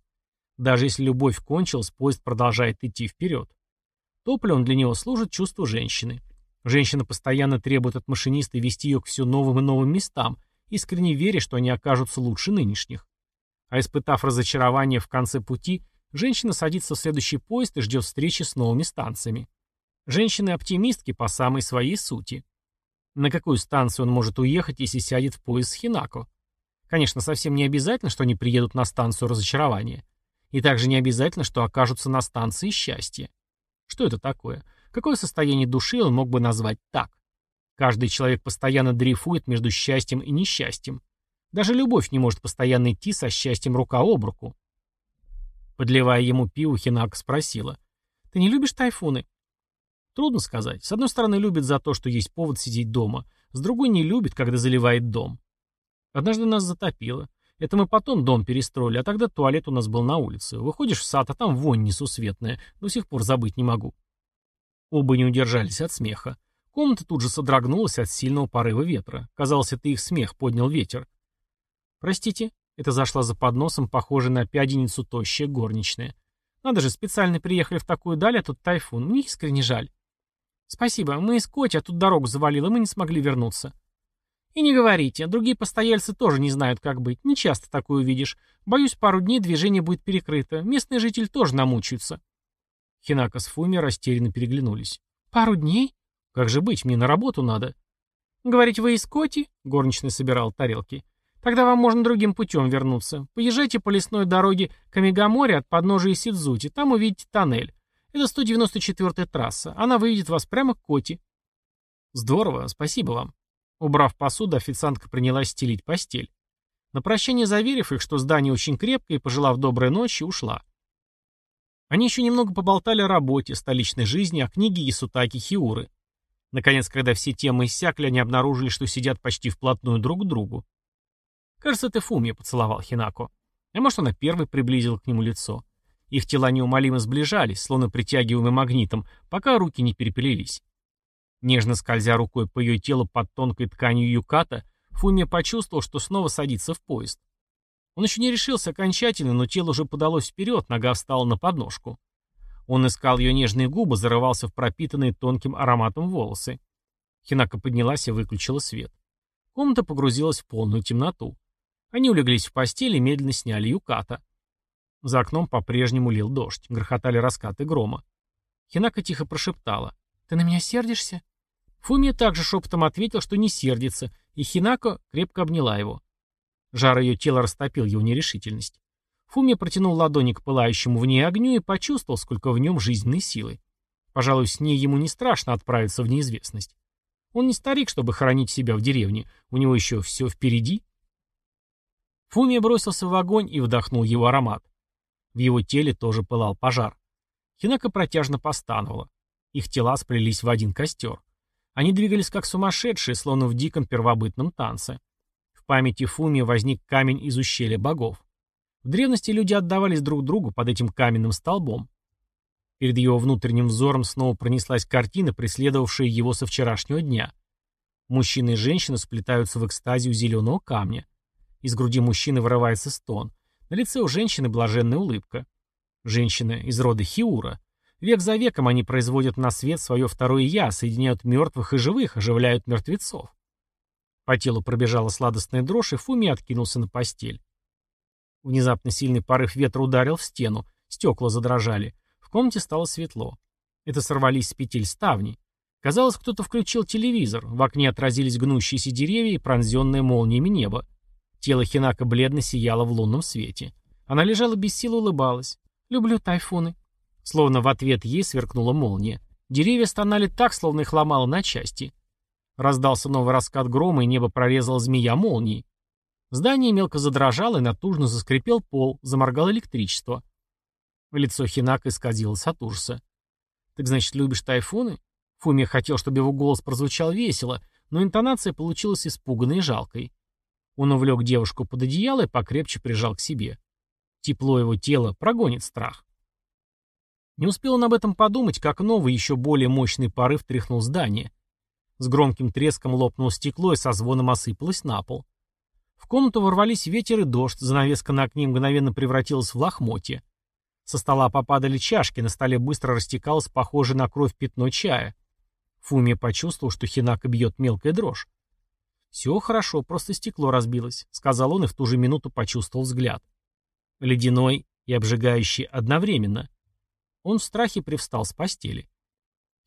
Даже если любовь кончилась, поезд продолжает идти вперед. Топливом для него служит чувство женщины. Женщина постоянно требует от машиниста вести ее к все новым и новым местам, искренне веря, что они окажутся лучше нынешних. А испытав разочарование в конце пути, женщина садится в следующий поезд и ждет встречи с новыми станциями. Женщины-оптимистки по самой своей сути. На какую станцию он может уехать, если сядет в поезд с Хинако? Конечно, совсем не обязательно, что они приедут на станцию разочарования. И также не обязательно, что окажутся на станции счастья. Что это такое? Какое состояние души он мог бы назвать так? Каждый человек постоянно дрейфует между счастьем и несчастьем. Даже любовь не может постоянно идти со счастьем рука об руку. Подливая ему пиво, Хинак спросила. «Ты не любишь тайфуны?» Трудно сказать. С одной стороны, любит за то, что есть повод сидеть дома. С другой, не любит, когда заливает дом. Однажды нас затопило. Это мы потом дом перестроили, а тогда туалет у нас был на улице. Выходишь в сад, а там вонь несусветная. До сих пор забыть не могу. Оба не удержались от смеха. Комната тут же содрогнулась от сильного порыва ветра. Казалось, это их смех поднял ветер. «Простите», — это зашла за подносом, похожей на пяденицу тощая горничная. «Надо же, специально приехали в такую даль, а тут тайфун. Мне искренне жаль». «Спасибо, мы из Коти, а тут дорогу завалило, мы не смогли вернуться». И не говорите, другие постояльцы тоже не знают, как быть. Не часто такое увидишь. Боюсь, пару дней движение будет перекрыто. Местные жители тоже намучаются. Хинака с Фуми растерянно переглянулись. Пару дней? Как же быть, мне на работу надо. Говорить, вы из Коти? Горничный собирал тарелки. Тогда вам можно другим путем вернуться. Поезжайте по лесной дороге к Амигаморе от подножия Сидзути. Там увидите тоннель. Это 194-я трасса. Она выведет вас прямо к Коти. Здорово, спасибо вам. Убрав посуду, официантка принялась стелить постель. На прощание заверив их, что здание очень крепкое, и пожелав доброй ночи, ушла. Они еще немного поболтали о работе, столичной жизни, о книге Исутаки Хиуры. Наконец, когда все темы иссякли, они обнаружили, что сидят почти вплотную друг к другу. Кажется, это Фумия поцеловал Хинако. А может, она первой приблизила к нему лицо. Их тела неумолимо сближались, словно притягиваемые магнитом, пока руки не переплелись. Нежно скользя рукой по ее телу под тонкой тканью юката, Фумия почувствовал, что снова садится в поезд. Он еще не решился окончательно, но тело уже подалось вперед, нога встала на подножку. Он искал ее нежные губы, зарывался в пропитанные тонким ароматом волосы. Хинака поднялась и выключила свет. Комната погрузилась в полную темноту. Они улеглись в постели и медленно сняли юката. За окном по-прежнему лил дождь, грохотали раскаты грома. Хинака тихо прошептала. «Ты на меня сердишься?» Фумия также шепотом ответил, что не сердится, и Хинако крепко обняла его. Жар ее тела растопил его нерешительность. Фумия протянул ладони к пылающему в ней огню и почувствовал, сколько в нем жизненной силы. Пожалуй, с ней ему не страшно отправиться в неизвестность. Он не старик, чтобы хоронить себя в деревне, у него еще все впереди. Фумия бросился в огонь и вдохнул его аромат. В его теле тоже пылал пожар. Хинака протяжно постановала. Их тела сплелись в один костер. Они двигались как сумасшедшие, словно в диком первобытном танце. В памяти Фумии возник камень из ущелья богов. В древности люди отдавались друг другу под этим каменным столбом. Перед его внутренним взором снова пронеслась картина, преследовавшая его со вчерашнего дня. Мужчина и женщина сплетаются в экстазе у зеленого камня. Из груди мужчины вырывается стон. На лице у женщины блаженная улыбка. Женщина из рода Хиура. Век за веком они производят на свет свое второе «я», соединяют мертвых и живых, оживляют мертвецов. По телу пробежала сладостная дрожь, и Фуми откинулся на постель. Внезапно сильный порыв ветра ударил в стену, стекла задрожали. В комнате стало светло. Это сорвались с петель ставни. Казалось, кто-то включил телевизор, в окне отразились гнущиеся деревья и пронзенное молниями небо. Тело Хинака бледно сияло в лунном свете. Она лежала без сил улыбалась. «Люблю тайфуны». Словно в ответ ей сверкнула молния. Деревья стонали так, словно их ломало на части. Раздался новый раскат грома, и небо прорезала змея молнии. Здание мелко задрожало, и натужно заскрипел пол, заморгало электричество. Лицо Хинака исказилось от ужаса. «Так значит, любишь тайфуны?» Фумия хотел, чтобы его голос прозвучал весело, но интонация получилась испуганной и жалкой. Он увлек девушку под одеяло и покрепче прижал к себе. Тепло его тела прогонит страх. Не успел он об этом подумать, как новый, еще более мощный порыв тряхнул здание. С громким треском лопнуло стекло и со звоном осыпалось на пол. В комнату ворвались ветер и дождь, занавеска на окне мгновенно превратилась в лохмотье. Со стола попадали чашки, на столе быстро растекалось похожее на кровь пятно чая. Фумия почувствовал, что Хинака бьет мелкая дрожь. «Все хорошо, просто стекло разбилось», — сказал он и в ту же минуту почувствовал взгляд. Ледяной и обжигающий одновременно. Он в страхе привстал с постели.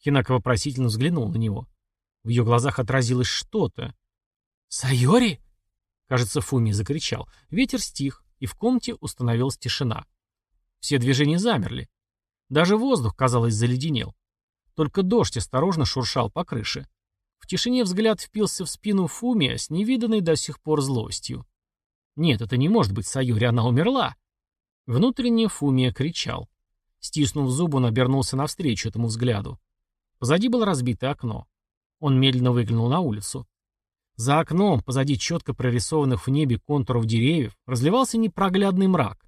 Хинака вопросительно взглянул на него. В ее глазах отразилось что-то. «Сайори?» Кажется, Фуми закричал. Ветер стих, и в комнате установилась тишина. Все движения замерли. Даже воздух, казалось, заледенел. Только дождь осторожно шуршал по крыше. В тишине взгляд впился в спину Фумия с невиданной до сих пор злостью. Нет, это не может быть Сайори, она умерла. Внутренне Фумия кричал. Стиснув зубы, он обернулся навстречу этому взгляду. Позади было разбитое окно. Он медленно выглянул на улицу. За окном, позади четко прорисованных в небе контуров деревьев, разливался непроглядный мрак.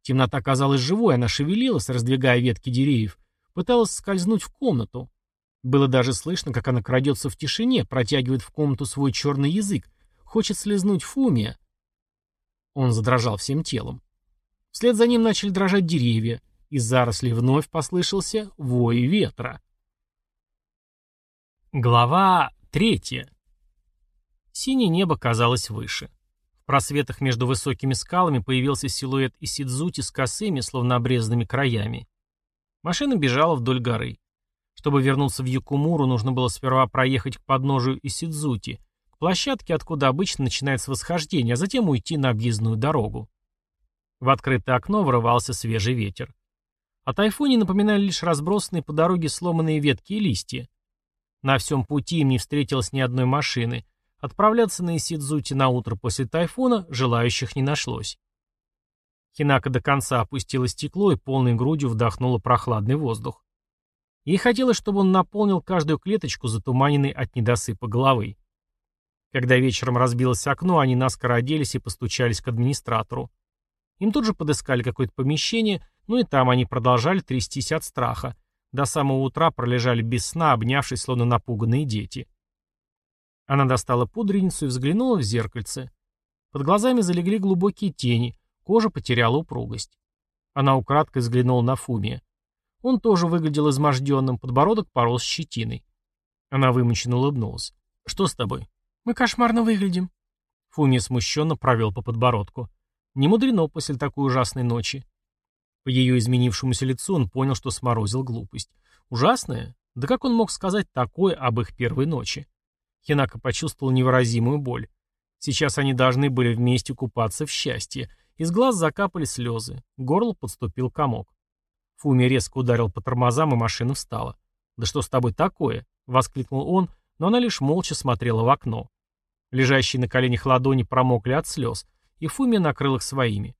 Темнота казалась живой, она шевелилась, раздвигая ветки деревьев, пыталась скользнуть в комнату. Было даже слышно, как она крадется в тишине, протягивает в комнату свой черный язык, хочет слезнуть Фумия. Он задрожал всем телом. Вслед за ним начали дрожать деревья, из зарослей вновь послышался вой ветра. Глава третья. Синее небо казалось выше. В просветах между высокими скалами появился силуэт Исидзути с косыми, словно обрезанными краями. Машина бежала вдоль горы. Чтобы вернуться в Якумуру, нужно было сперва проехать к подножию Исидзути, к площадке, откуда обычно начинается восхождение, а затем уйти на объездную дорогу. В открытое окно врывался свежий ветер. О тайфуне напоминали лишь разбросанные по дороге сломанные ветки и листья. На всем пути им не встретилось ни одной машины. Отправляться на Исидзути на утро после тайфуна желающих не нашлось. Хинака до конца опустила стекло и полной грудью вдохнула прохладный воздух. Ей хотелось, чтобы он наполнил каждую клеточку, затуманенной от недосыпа головы. Когда вечером разбилось окно, они наскоро оделись и постучались к администратору. Им тут же подыскали какое-то помещение, ну и там они продолжали трястись от страха. До самого утра пролежали без сна, обнявшись, словно напуганные дети. Она достала пудреницу и взглянула в зеркальце. Под глазами залегли глубокие тени, кожа потеряла упругость. Она украдкой взглянула на Фумия. Он тоже выглядел изможденным, подбородок порос щетиной. Она вымученно улыбнулась. «Что с тобой?» «Мы кошмарно выглядим». Фумия смущенно провел по подбородку. Не мудрено после такой ужасной ночи. По ее изменившемуся лицу он понял, что сморозил глупость. Ужасная? Да как он мог сказать такое об их первой ночи? Хинака почувствовал невыразимую боль. Сейчас они должны были вместе купаться в счастье. Из глаз закапали слезы. К горлу подступил комок. Фуми резко ударил по тормозам, и машина встала. «Да что с тобой такое?» — воскликнул он, но она лишь молча смотрела в окно. Лежащие на коленях ладони промокли от слез, и Фуми накрыл их своими.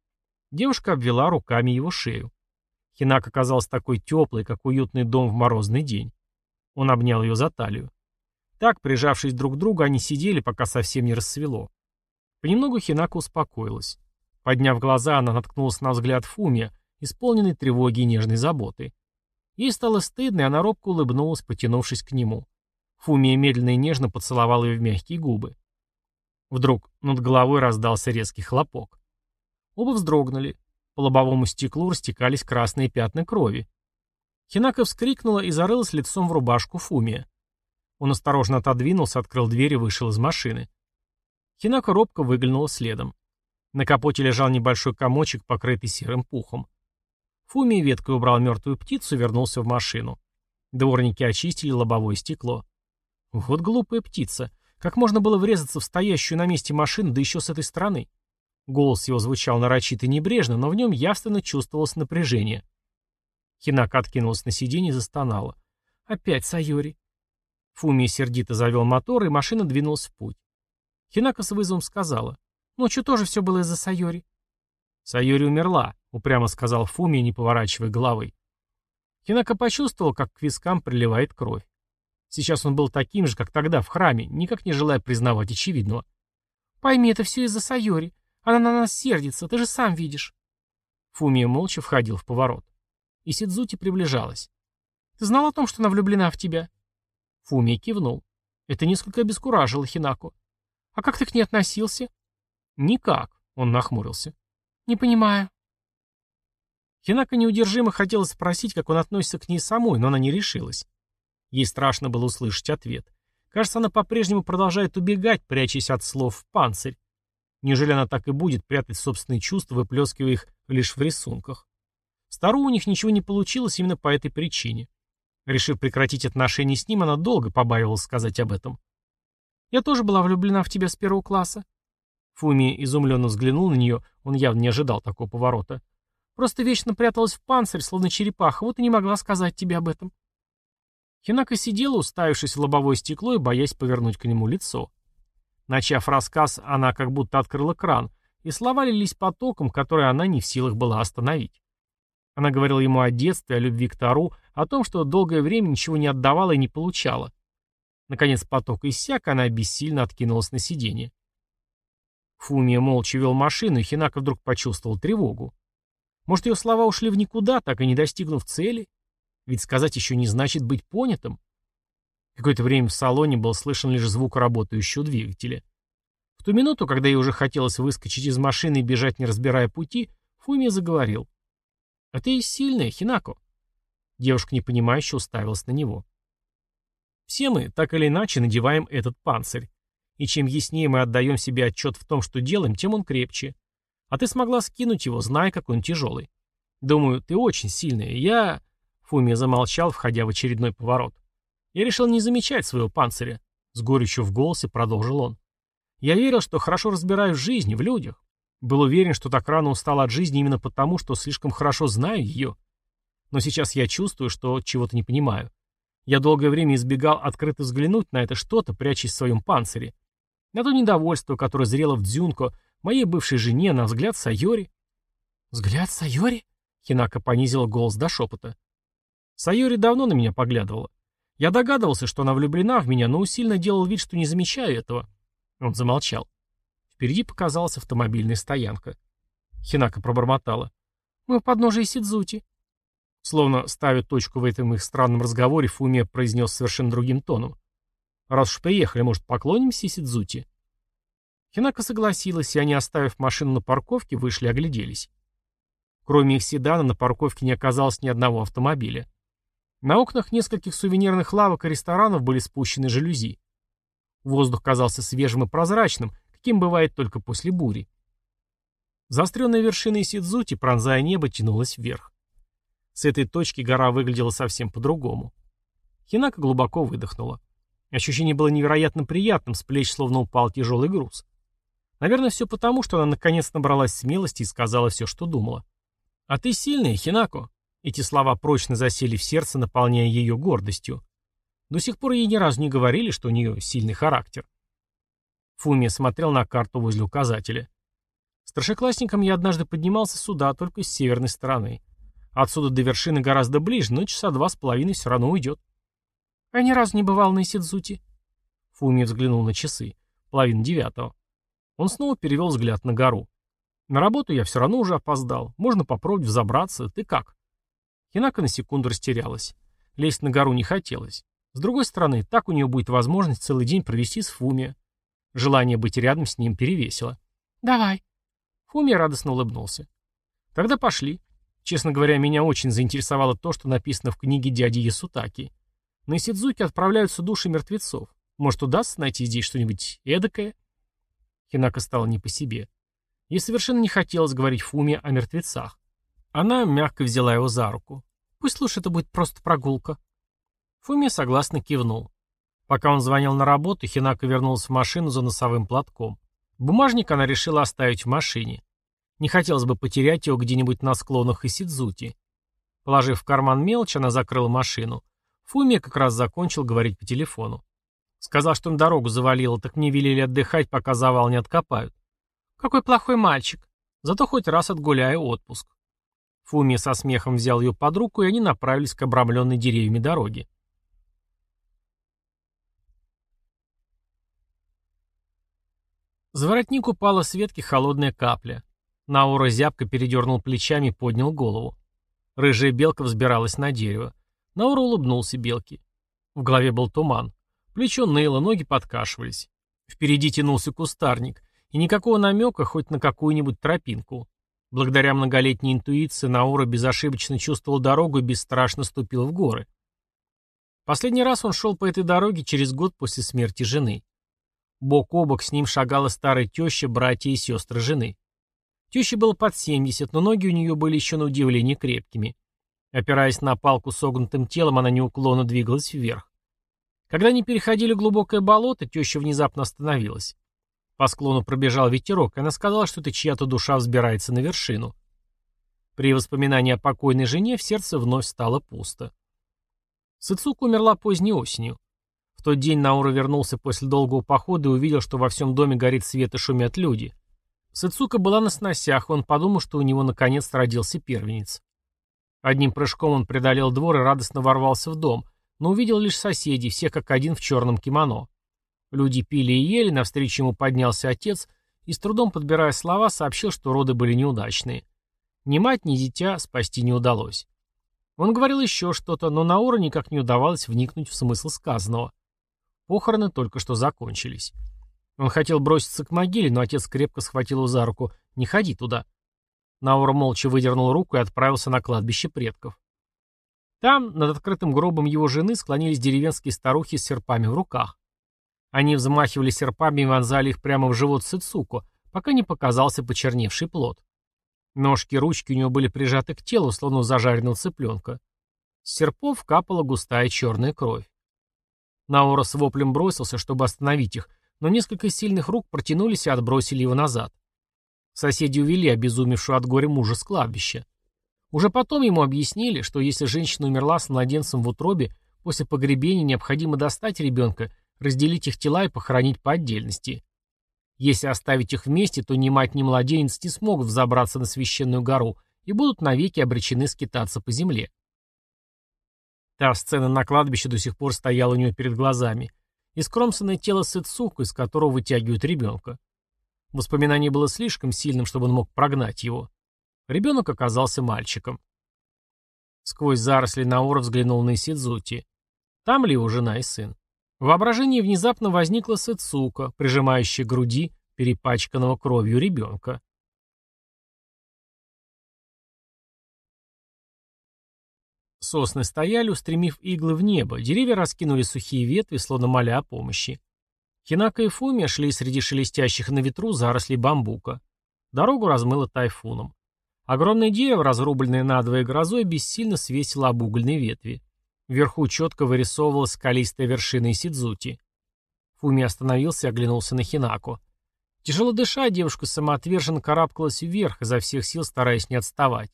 Девушка обвела руками его шею. Хинак оказался такой теплый, как уютный дом в морозный день. Он обнял ее за талию. Так, прижавшись друг к другу, они сидели, пока совсем не рассвело. Понемногу Хинака успокоилась. Подняв глаза, она наткнулась на взгляд Фумия, исполненный тревоги и нежной заботы. Ей стало стыдно, и она робко улыбнулась, потянувшись к нему. Фумия медленно и нежно поцеловал ее в мягкие губы. Вдруг над головой раздался резкий хлопок. Оба вздрогнули. По лобовому стеклу растекались красные пятна крови. Хинака вскрикнула и зарылась лицом в рубашку Фумия. Он осторожно отодвинулся, открыл дверь и вышел из машины. Хинака робко выглянула следом. На капоте лежал небольшой комочек, покрытый серым пухом. Фуми веткой убрал мертвую птицу и вернулся в машину. Дворники очистили лобовое стекло. Вот глупая птица. Как можно было врезаться в стоящую на месте машину, да еще с этой стороны? Голос его звучал нарочито небрежно, но в нем явственно чувствовалось напряжение. Хинака откинулась на сиденье и застонала. «Опять Сайори». Фуми сердито завел мотор, и машина двинулась в путь. Хинака с вызовом сказала. «Ночью тоже все было из-за Сайори». «Сайори умерла», — упрямо сказал Фуми, не поворачивая головы. Хинака почувствовал, как к вискам приливает кровь. Сейчас он был таким же, как тогда, в храме, никак не желая признавать очевидного. «Пойми, это все из-за Сайори. Она на нас сердится, ты же сам видишь». Фумия молча входил в поворот. И Сидзути приближалась. «Ты знал о том, что она влюблена в тебя?» Фумия кивнул. Это несколько обескуражило Хинаку. «А как ты к ней относился?» «Никак», — он нахмурился. «Не понимаю». Хинака неудержимо хотела спросить, как он относится к ней самой, но она не решилась. Ей страшно было услышать ответ. Кажется, она по-прежнему продолжает убегать, прячась от слов в панцирь. Неужели она так и будет прятать собственные чувства, выплескивая их лишь в рисунках? Стару у них ничего не получилось именно по этой причине. Решив прекратить отношения с ним, она долго побаивалась сказать об этом. «Я тоже была влюблена в тебя с первого класса». Фуми изумленно взглянул на нее, он явно не ожидал такого поворота. «Просто вечно пряталась в панцирь, словно черепаха, вот и не могла сказать тебе об этом». Хинака сидела, уставившись в лобовое стекло и боясь повернуть к нему лицо. Начав рассказ, она как будто открыла кран, и слова лились потоком, который она не в силах была остановить. Она говорила ему о детстве, о любви к Тару, о том, что долгое время ничего не отдавала и не получала. Наконец поток иссяк, она бессильно откинулась на сиденье. Фумия молча вел машину, и Хинака вдруг почувствовал тревогу. Может, ее слова ушли в никуда, так и не достигнув цели? Ведь сказать еще не значит быть понятым. Какое-то время в салоне был слышен лишь звук работающего двигателя. В ту минуту, когда ей уже хотелось выскочить из машины и бежать, не разбирая пути, Фумия заговорил. «А ты сильная, Хинако». Девушка непонимающе уставилась на него. Все мы, так или иначе, надеваем этот панцирь. И чем яснее мы отдаем себе отчет в том, что делаем, тем он крепче. А ты смогла скинуть его, зная, какой он тяжелый. Думаю, ты очень сильная. Я... Фумия замолчал, входя в очередной поворот. Я решил не замечать своего панциря. С горечью в голосе продолжил он. Я верил, что хорошо разбираюсь в жизни, в людях. Был уверен, что так рано устал от жизни именно потому, что слишком хорошо знаю ее. Но сейчас я чувствую, что чего-то не понимаю. Я долгое время избегал открыто взглянуть на это что-то, прячась в своем панцире. На то недовольство, которое зрело в Дзюнко, моей бывшей жене, на взгляд Сайори. «Взгляд Сайори?» Хинака понизила голос до шепота. Сайори давно на меня поглядывала. Я догадывался, что она влюблена в меня, но усильно делал вид, что не замечаю этого. Он замолчал. Впереди показалась автомобильная стоянка. Хинака пробормотала. «Мы у подножия Сидзути». Словно ставя точку в этом их странном разговоре, Фуми произнес совершенно другим тоном. «Раз уж приехали, может, поклонимся Сидзути?» Хинака согласилась, и они, оставив машину на парковке, вышли и огляделись. Кроме их седана, на парковке не оказалось ни одного автомобиля. На окнах нескольких сувенирных лавок и ресторанов были спущены жалюзи. Воздух казался свежим и прозрачным, каким бывает только после бури. Заостренная вершина Исидзути, пронзая небо, тянулась вверх. С этой точки гора выглядела совсем по-другому. Хинака глубоко выдохнула. Ощущение было невероятно приятным, с плеч словно упал тяжелый груз. Наверное, все потому, что она наконец набралась смелости и сказала все, что думала. «А ты сильная, Хинако», эти слова прочно засели в сердце, наполняя ее гордостью. До сих пор ей ни разу не говорили, что у нее сильный характер. Фуми смотрел на карту возле указателя. Старшеклассником я однажды поднимался сюда, только с северной стороны. Отсюда до вершины гораздо ближе, но часа два с половиной все равно уйдет. А ни разу не бывал на Исидзути. Фуми взглянул на часы. Половина девятого. Он снова перевел взгляд на гору. На работу я все равно уже опоздал. Можно попробовать взобраться. Ты как? Хинака на секунду растерялась. Лезть на гору не хотелось. С другой стороны, так у нее будет возможность целый день провести с Фуми. Желание быть рядом с ним перевесило. «Давай». Фуми радостно улыбнулся. «Тогда пошли». Честно говоря, меня очень заинтересовало то, что написано в книге дяди Ясутаки. На Исидзуки отправляются души мертвецов. Может, удастся найти здесь что-нибудь эдакое? Хинака стала не по себе. Ей совершенно не хотелось говорить Фуме о мертвецах. Она мягко взяла его за руку. «Пусть лучше это будет просто прогулка». Фуми согласно кивнул. Пока он звонил на работу, Хинака вернулась в машину за носовым платком. Бумажник она решила оставить в машине. Не хотелось бы потерять его где-нибудь на склонах Исидзути. Положив в карман мелочь, она закрыла машину. Фуми как раз закончил говорить по телефону. Сказал, что на дорогу завалило, так мне велели отдыхать, пока завал не откопают. Какой плохой мальчик. Зато хоть раз отгуляю отпуск. Фуми со смехом взял ее под руку, и они направились к обрамленной деревьями дороге. За воротник упала с ветки холодная капля. Наура зябко передернул плечами и поднял голову. Рыжая белка взбиралась на дерево. Наура улыбнулся белке. В голове был туман. Плечо ныло, ноги подкашивались. Впереди тянулся кустарник, и никакого намека хоть на какую-нибудь тропинку. Благодаря многолетней интуиции Наура безошибочно чувствовал дорогу и бесстрашно ступил в горы. Последний раз он шел по этой дороге через год после смерти жены. Бок о бок с ним шагала старая теща, братья и сестры жены. Теще было под 70, но ноги у нее были еще на удивление крепкими. Опираясь на палку согнутым телом, она неуклонно двигалась вверх. Когда они переходили глубокое болото, теща внезапно остановилась. По склону пробежал ветерок, и она сказала, что это чья-то душа взбирается на вершину. При воспоминании о покойной жене в сердце вновь стало пусто. Сыцук умерла поздней осенью. В тот день Наура вернулся после долгого похода и увидел, что во всем доме горит свет и шумят люди. Сыцука была на сносях, он подумал, что у него наконец родился первенец. Одним прыжком он преодолел двор и радостно ворвался в дом, но увидел лишь соседей, все как один в черном кимоно. Люди пили и ели, навстречу ему поднялся отец и, с трудом подбирая слова, сообщил, что роды были неудачные. Ни мать, ни дитя спасти не удалось. Он говорил еще что-то, но Наура никак не удавалось вникнуть в смысл сказанного. Похороны только что закончились. Он хотел броситься к могиле, но отец крепко схватил его за руку. «Не ходи туда». Наура молча выдернул руку и отправился на кладбище предков. Там, над открытым гробом его жены, склонились деревенские старухи с серпами в руках. Они взмахивали серпами и вонзали их прямо в живот Сыцуко, пока не показался почерневший плод. Ножки и ручки у него были прижаты к телу, словно у зажаренного цыпленка. С серпов капала густая черная кровь. Наура с воплем бросился, чтобы остановить их, но несколько сильных рук протянулись и отбросили его назад. Соседи увели обезумевшую от горя мужа с кладбища. Уже потом ему объяснили, что если женщина умерла с младенцем в утробе, после погребения необходимо достать ребенка, разделить их тела и похоронить по отдельности. Если оставить их вместе, то ни мать, ни младенец не смогут взобраться на священную гору и будут навеки обречены скитаться по земле. Та сцена на кладбище до сих пор стояла у него перед глазами, и скромственное тело Сыцука, из которого вытягивают ребенка. Воспоминание было слишком сильным, чтобы он мог прогнать его. Ребенок оказался мальчиком. Сквозь заросли Наура взглянул на Исидзути. Там ли его жена и сын? В воображении внезапно возникла Сыцука, прижимающая к груди перепачканного кровью ребенка. Сосны стояли, устремив иглы в небо, деревья раскинули сухие ветви, словно моля о помощи. Хинака и Фумия шли среди шелестящих на ветру зарослей бамбука. Дорогу размыло тайфуном. Огромное дерево, разрубленное надвое грозой, бессильно свесило об угольной ветви. Вверху четко вырисовывалась скалистая вершина Исидзути. Фуми остановился и оглянулся на Хинаку. Тяжело дыша, девушка самоотверженно карабкалась вверх, изо всех сил стараясь не отставать.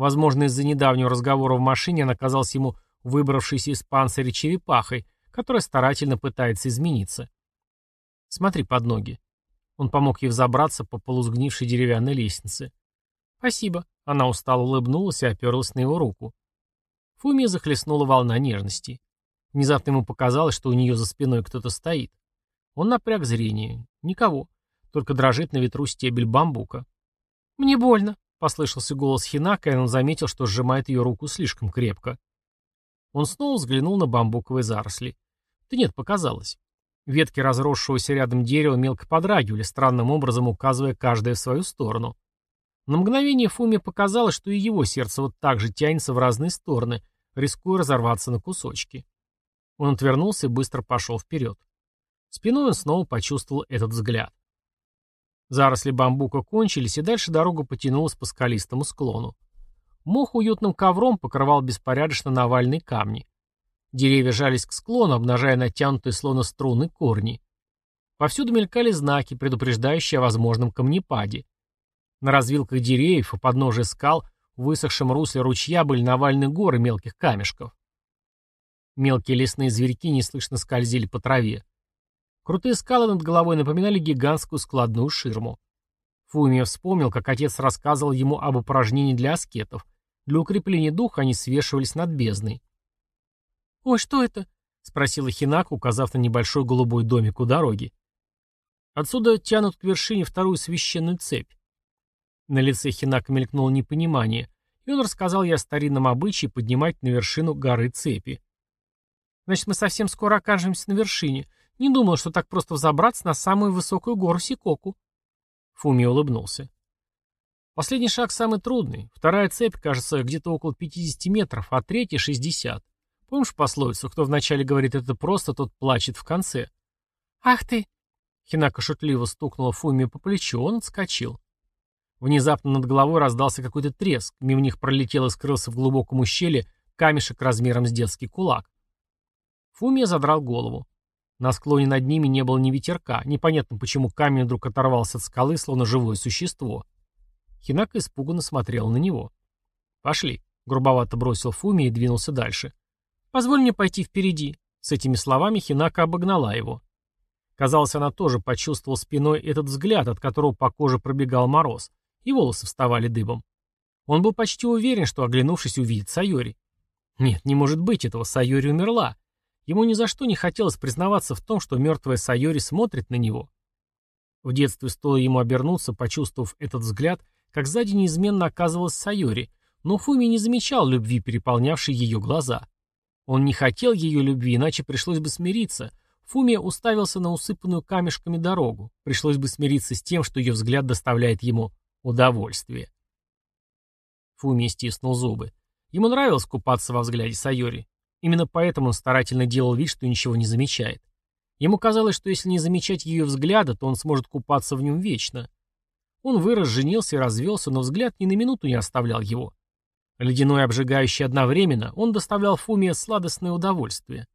Возможно, из-за недавнего разговора в машине она казалась ему выбравшейся из панциря черепахой, которая старательно пытается измениться. «Смотри под ноги». Он помог ей взобраться по полусгнившей деревянной лестнице. «Спасибо». Она устало улыбнулась и оперлась на его руку. Фумия захлестнула волна нежности. Внезапно ему показалось, что у нее за спиной кто-то стоит. Он напряг зрение. Никого. Только дрожит на ветру стебель бамбука. «Мне больно», Послышался голос Хинака, и он заметил, что сжимает ее руку слишком крепко. Он снова взглянул на бамбуковые заросли. Да нет, показалось. Ветки разросшегося рядом дерева мелко подрагивали, странным образом указывая каждая в свою сторону. На мгновение Фуме показалось, что и его сердце вот так же тянется в разные стороны, рискуя разорваться на кусочки. Он отвернулся и быстро пошел вперед. Спиной он снова почувствовал этот взгляд. Заросли бамбука кончились, и дальше дорога потянулась по скалистому склону. Мох уютным ковром покрывал беспорядочно навальные камни. Деревья жались к склону, обнажая натянутые словно струны корни. Повсюду мелькали знаки, предупреждающие о возможном камнепаде. На развилках деревьев и подножия скал в высохшем русле ручья были навальны горы мелких камешков. Мелкие лесные зверьки неслышно скользили по траве. Крутые скалы над головой напоминали гигантскую складную ширму. Фумия вспомнил, как отец рассказывал ему об упражнении для аскетов. Для укрепления духа они свешивались над бездной. «Ой, что это?» — спросила Хинак, указав на небольшой голубой домик у дороги. Отсюда тянут к вершине вторую священную цепь. На лице Хинака мелькнуло непонимание, и он рассказал ей о старинном обычае поднимать на вершину горы цепи. «Значит, мы совсем скоро окажемся на вершине. Не думал, что так просто взобраться на самую высокую гору Сикоку». Фуми улыбнулся. Последний шаг самый трудный. Вторая цепь, кажется, где-то около 50 метров, а третья — 60. Помнишь пословицу, кто вначале говорит это просто, тот плачет в конце? «Ах ты!» Хинака шутливо стукнула Фуми по плечу, он отскочил. Внезапно над головой раздался какой-то треск, мимо них пролетел и скрылся в глубоком ущелье камешек размером с детский кулак. Фумия задрал голову. На склоне над ними не было ни ветерка, непонятно почему камень вдруг оторвался от скалы, словно живое существо. Хинака испуганно смотрел на него. «Пошли», — грубовато бросил Фуми и двинулся дальше. «Позволь мне пойти впереди». С этими словами Хинака обогнала его. Казалось, она тоже почувствовала спиной этот взгляд, от которого по коже пробегал мороз, и волосы вставали дыбом. Он был почти уверен, что, оглянувшись, увидит Сайори. Нет, не может быть этого, Сайори умерла. Ему ни за что не хотелось признаваться в том, что мертвая Сайори смотрит на него. В детстве стоило ему обернуться, почувствовав этот взгляд, как сзади неизменно оказывалась Сайори, но Фуми не замечал любви, переполнявшей ее глаза. Он не хотел ее любви, иначе пришлось бы смириться. Фумия уставился на усыпанную камешками дорогу. Пришлось бы смириться с тем, что ее взгляд доставляет ему удовольствие. Фумия стиснул зубы. Ему нравилось купаться во взгляде Сайори. Именно поэтому он старательно делал вид, что ничего не замечает. Ему казалось, что если не замечать ее взгляда, то он сможет купаться в нем вечно. Он вырос, женился и развелся, но взгляд ни на минуту не оставлял его. Ледяной и обжигающий одновременно, он доставлял Фумия сладостное удовольствие.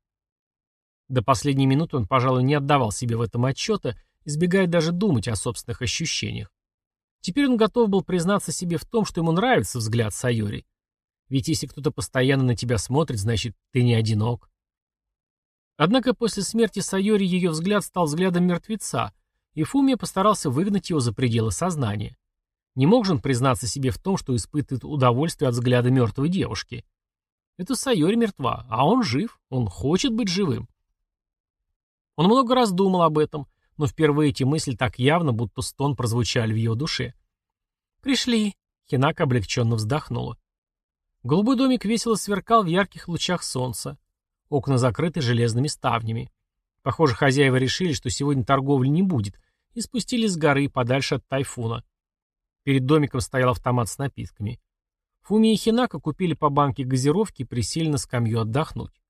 До последней минуты он, пожалуй, не отдавал себе в этом отчета, избегая даже думать о собственных ощущениях. Теперь он готов был признаться себе в том, что ему нравится взгляд Сайори. Ведь если кто-то постоянно на тебя смотрит, значит, ты не одинок. Однако после смерти Сайори ее взгляд стал взглядом мертвеца, и Фумия постарался выгнать его за пределы сознания. Не мог же он признаться себе в том, что испытывает удовольствие от взгляда мертвой девушки. Это Сайори мертва, а он жив, он хочет быть живым. Он много раз думал об этом, но впервые эти мысли так явно, будто стон прозвучали в его душе. «Пришли», — Хинака облегченно вздохнула. Голубой домик весело сверкал в ярких лучах солнца. Окна закрыты железными ставнями. Похоже, хозяева решили, что сегодня торговли не будет, и спустились с горы подальше от тайфуна. Перед домиком стоял автомат с напитками. Фуми и Хинака купили по банке газировки и присели на скамью отдохнуть.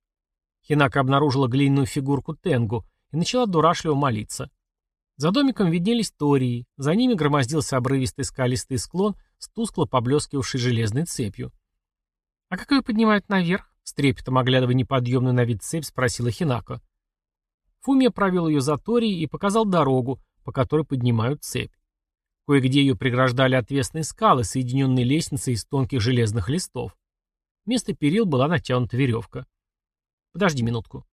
Хинака обнаружила глиняную фигурку Тенгу и начала дурашливо молиться. За домиком виднелись тории, за ними громоздился обрывистый скалистый склон с тускло поблескивавшей железной цепью. «А как ее поднимают наверх?» — с трепетом оглядывая неподъемную на вид цепь, спросила Хинака. Фумия провел ее за торией и показал дорогу, по которой поднимают цепь. Кое-где ее преграждали отвесные скалы, соединенные лестницей из тонких железных листов. Вместо перил была натянута веревка. «Подожди минутку».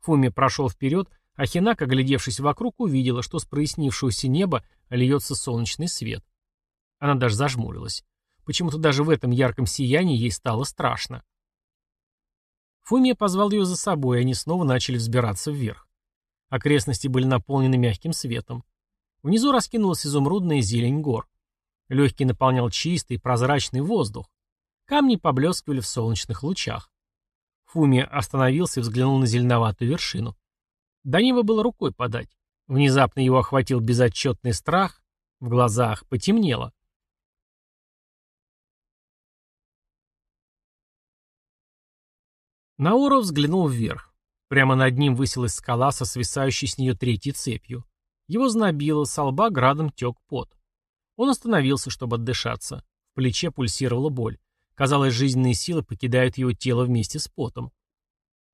Фуми прошел вперед, а Хинака, глядевшись вокруг, увидела, что с прояснившегося неба льется солнечный свет. Она даже зажмурилась. Почему-то даже в этом ярком сиянии ей стало страшно. Фумия позвал ее за собой, и они снова начали взбираться вверх. Окрестности были наполнены мягким светом. Внизу раскинулась изумрудная зелень гор. Легкий наполнял чистый, прозрачный воздух. Камни поблескивали в солнечных лучах. Фуми остановился и взглянул на зеленоватую вершину. До неба было рукой подать. Внезапно его охватил безотчетный страх, в глазах потемнело. Науров взглянул вверх. Прямо над ним высилась скала со свисающей с нее третьей цепью. Его знобило, со лба градом тек пот. Он остановился, чтобы отдышаться. В плече пульсировала боль. Казалось, жизненные силы покидают его тело вместе с потом.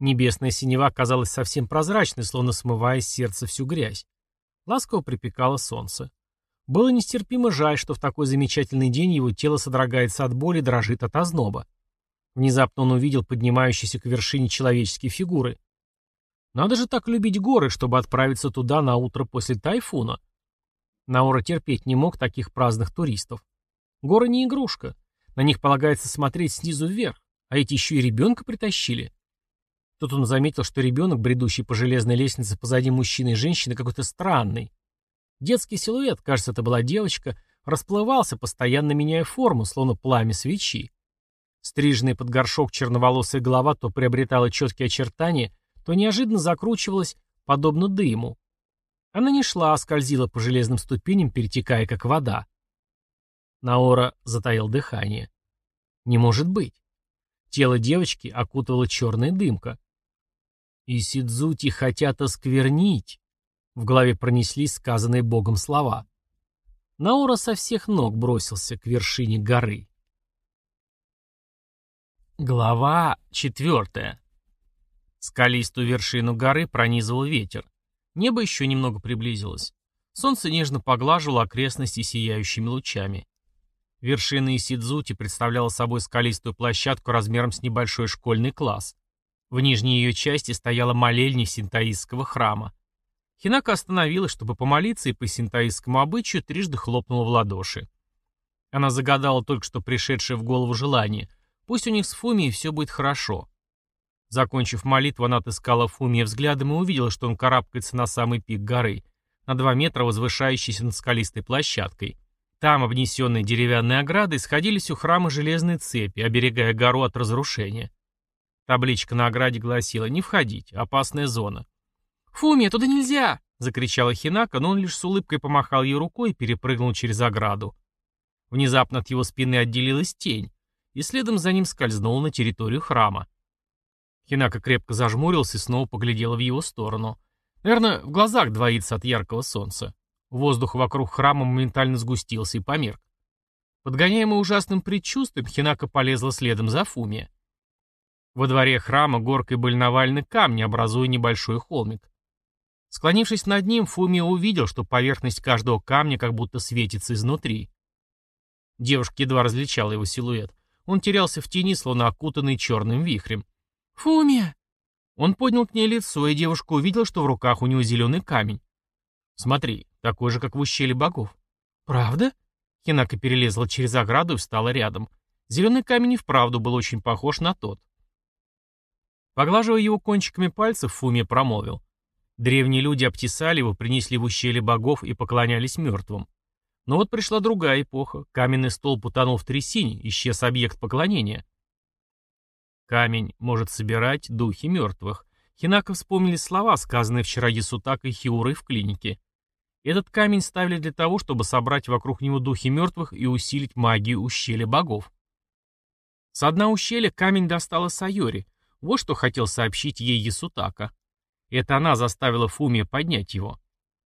Небесная синева казалась совсем прозрачной, словно смывая с сердца всю грязь. Ласково припекало солнце. Было нестерпимо жаль, что в такой замечательный день его тело содрогается от боли и дрожит от озноба. Внезапно он увидел поднимающиеся к вершине человеческие фигуры. Надо же так любить горы, чтобы отправиться туда на утро после тайфуна. Наора терпеть не мог таких праздных туристов. Горы не игрушка. На них полагается смотреть снизу вверх, а эти еще и ребенка притащили. Тут он заметил, что ребенок, бредущий по железной лестнице позади мужчины и женщины, какой-то странный. Детский силуэт, кажется, это была девочка, расплывался, постоянно меняя форму, словно пламя свечи. Стриженная под горшок черноволосая голова то приобретала четкие очертания, то неожиданно закручивалась, подобно дыму. Она не шла, а скользила по железным ступеням, перетекая как вода. Наора затаил дыхание. Не может быть. Тело девочки окутывала черная дымка. И Сидзути хотят осквернить. В голове пронеслись сказанные Богом слова. Наура со всех ног бросился к вершине горы. Глава четвертая. Скалистую вершину горы пронизывал ветер. Небо еще немного приблизилось. Солнце нежно поглаживало окрестности сияющими лучами. Вершина Исидзути представляла собой скалистую площадку размером с небольшой школьный класс. В нижней ее части стояла молельня синтаистского храма. Хинака остановилась, чтобы помолиться, и по синтаистскому обычаю трижды хлопнула в ладоши. Она загадала только что пришедшее в голову желание. Пусть у них с Фумией все будет хорошо. Закончив молитву, она отыскала Фумия взглядом и увидела, что он карабкается на самый пик горы, на два метра возвышающийся над скалистой площадкой. Там, обнесенные деревянной оградой, сходились у храма железные цепи, оберегая гору от разрушения. Табличка на ограде гласила «Не входить, опасная зона». «Фуми, туда нельзя!» — закричала Хинака, но он лишь с улыбкой помахал ей рукой и перепрыгнул через ограду. Внезапно от его спины отделилась тень, и следом за ним скользнула на территорию храма. Хинака крепко зажмурился и снова поглядела в его сторону. Наверное, в глазах двоится от яркого солнца. Воздух вокруг храма моментально сгустился и померк. Подгоняемый ужасным предчувствием, Хинака полезла следом за Фуми. Во дворе храма горкой были навалены камни, образуя небольшой холмик. Склонившись над ним, Фуми увидел, что поверхность каждого камня как будто светится изнутри. Девушка едва различала его силуэт. Он терялся в тени, словно окутанный черным вихрем. «Фумия!» Он поднял к ней лицо, и девушка увидела, что в руках у него зеленый камень. «Смотри, такой же, как в ущелье богов». «Правда?» Хинака перелезла через ограду и встала рядом. Зеленый камень и вправду был очень похож на тот. Поглаживая его кончиками пальцев, Фумия промолвил. Древние люди обтесали его, принесли в ущелье богов и поклонялись мертвым. Но вот пришла другая эпоха. Каменный столб утонул в трясине, исчез объект поклонения. Камень может собирать духи мертвых. Хинака вспомнили слова, сказанные вчера Ясутакой Хиурой в клинике. Этот камень ставили для того, чтобы собрать вокруг него духи мертвых и усилить магию ущелья богов. С дна ущелья камень достала Сайори. Вот что хотел сообщить ей Ясутака. Это она заставила Фумия поднять его.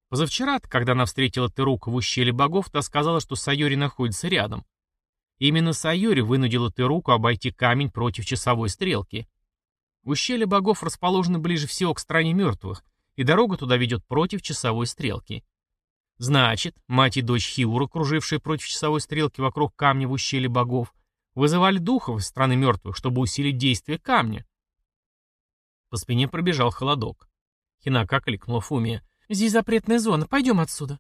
Позавчера, когда она встретила Терука в ущелье богов, та сказала, что Сайори находится рядом. Именно Сайори вынудила Теруку обойти камень против часовой стрелки. Ущелье богов расположено ближе всего к стране мертвых, и дорога туда ведет против часовой стрелки. Значит, мать и дочь Хиура, кружившие против часовой стрелки вокруг камня в ущелье богов, вызывали духов из страны мертвых, чтобы усилить действие камня. По спине пробежал холодок. Хинака окликнула Фумия. «Здесь запретная зона, пойдем отсюда».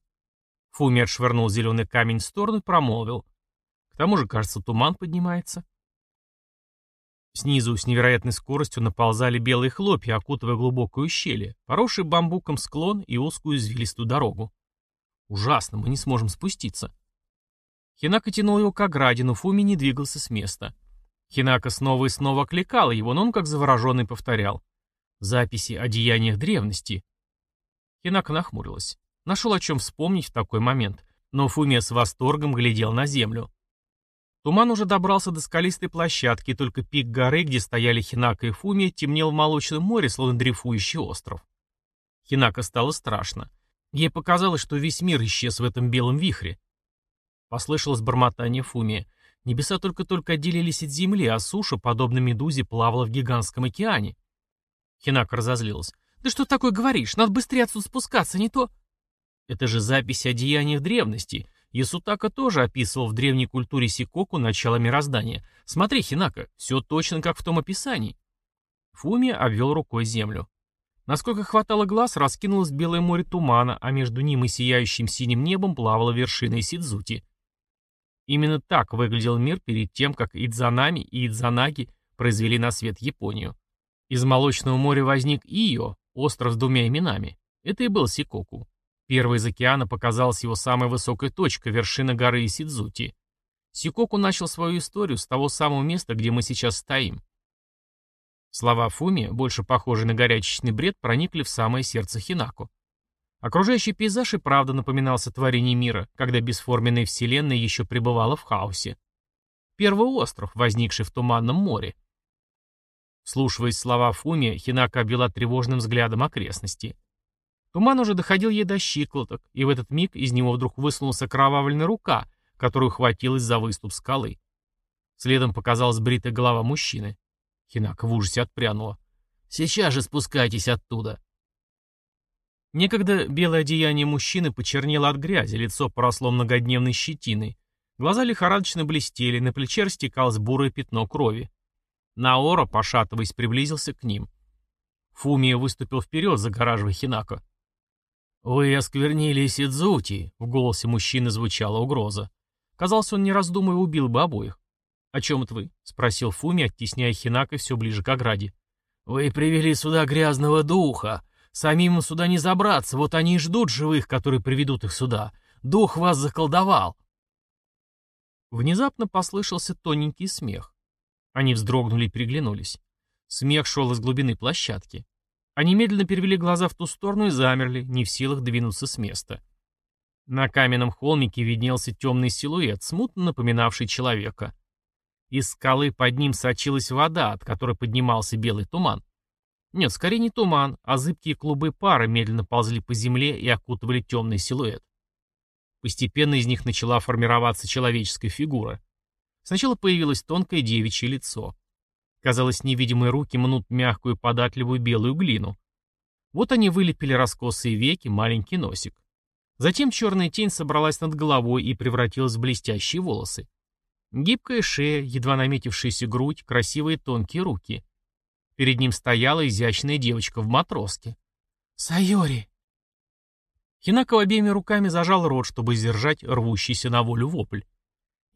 Фумия отшвырнул зеленый камень в сторону и промолвил. К тому же, кажется, туман поднимается. Снизу с невероятной скоростью наползали белые хлопья, окутывая глубокое ущелье, поросший бамбуком склон и узкую извилистую дорогу. Ужасно, мы не сможем спуститься. Хинака тянул его к ограде, но Фуми не двигался с места. Хинака снова и снова окликала его, но он как завороженный повторял. Записи о деяниях древности. Хинака нахмурилась. Нашел о чем вспомнить в такой момент, но Фумия с восторгом глядел на землю. Туман уже добрался до скалистой площадки, и только пик горы, где стояли Хинака и Фумия, темнел в молочном море, словно дрейфующий остров. Хинака стало страшно. Ей показалось, что весь мир исчез в этом белом вихре. Послышалось бормотание Фумия. Небеса только-только отделились от земли, а суша, подобно медузе, плавала в гигантском океане. Хинака разозлилась. «Да что такое говоришь? Надо быстрее отсюда спускаться, не то...» Это же запись о деяниях древности. Ясутака тоже описывал в древней культуре Сикоку начало мироздания. Смотри, Хинака, все точно как в том описании. Фуми обвел рукой землю. Насколько хватало глаз, раскинулось белое море тумана, а между ним и сияющим синим небом плавала вершина Исидзути. Именно так выглядел мир перед тем, как Идзанами и Идзанаги произвели на свет Японию. Из молочного моря возник Ио, остров с двумя именами. Это и был Сикоку. Первой из океана показалась его самая высокая точка, вершина горы Исидзути. Сикоку начал свою историю с того самого места, где мы сейчас стоим. Слова Фуми, больше похожие на горячечный бред, проникли в самое сердце Хинаку. Окружающий пейзаж и правда напоминал сотворение мира, когда бесформенная вселенная еще пребывала в хаосе. Первый остров, возникший в Туманном море. Слушаясь слова Фуми, Хинака обвела тревожным взглядом окрестности. Туман уже доходил ей до щиколоток, и в этот миг из него вдруг высунулась кровавленная рука, которую хватилась за выступ скалы. Следом показалась бритая голова мужчины. Хинака в ужасе отпрянула. «Сейчас же спускайтесь оттуда!» Некогда белое одеяние мужчины почернело от грязи, лицо поросло многодневной щетиной. Глаза лихорадочно блестели, на плече растекалось бурое пятно крови. Наора, пошатываясь, приблизился к ним. Фумия выступил вперед, загораживая Хинако. «Вы осквернили Сидзути», — в голосе мужчины звучала угроза. Казалось, он, не раздумывая, убил бы обоих. «О чем это вы?» — спросил Фуми, оттесняя Хинака все ближе к ограде. «Вы привели сюда грязного духа. Самим им сюда не забраться, вот они и ждут живых, которые приведут их сюда. Дух вас заколдовал». Внезапно послышался тоненький смех. Они вздрогнули и переглянулись. Смех шел из глубины площадки. Они медленно перевели глаза в ту сторону и замерли, не в силах двинуться с места. На каменном холмике виднелся темный силуэт, смутно напоминавший человека. Из скалы под ним сочилась вода, от которой поднимался белый туман. Нет, скорее не туман, а зыбкие клубы пара медленно ползли по земле и окутывали темный силуэт. Постепенно из них начала формироваться человеческая фигура. Сначала появилось тонкое девичье лицо. Казалось, невидимые руки мнут мягкую податливую белую глину. Вот они вылепили раскосые веки, маленький носик. Затем черная тень собралась над головой и превратилась в блестящие волосы. Гибкая шея, едва наметившаяся грудь, красивые тонкие руки. Перед ним стояла изящная девочка в матроске. «Сайори!» Хинако обеими руками зажал рот, чтобы сдержать рвущийся на волю вопль.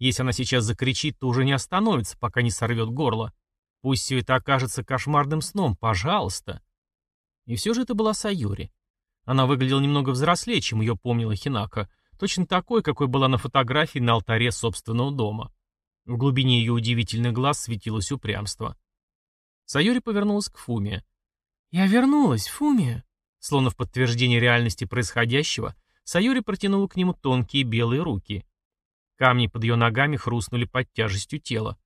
Если она сейчас закричит, то уже не остановится, пока не сорвет горло. Пусть все это окажется кошмарным сном, пожалуйста. И все же это была Сайори. Она выглядела немного взрослее, чем ее помнила Хинака, точно такой, какой была на фотографии на алтаре собственного дома. В глубине ее удивительных глаз светилось упрямство. Сайори повернулась к Фуме. «Я вернулась, Фуме!» Словно в подтверждение реальности происходящего, Сайори протянула к нему тонкие белые руки. Камни под ее ногами хрустнули под тяжестью тела.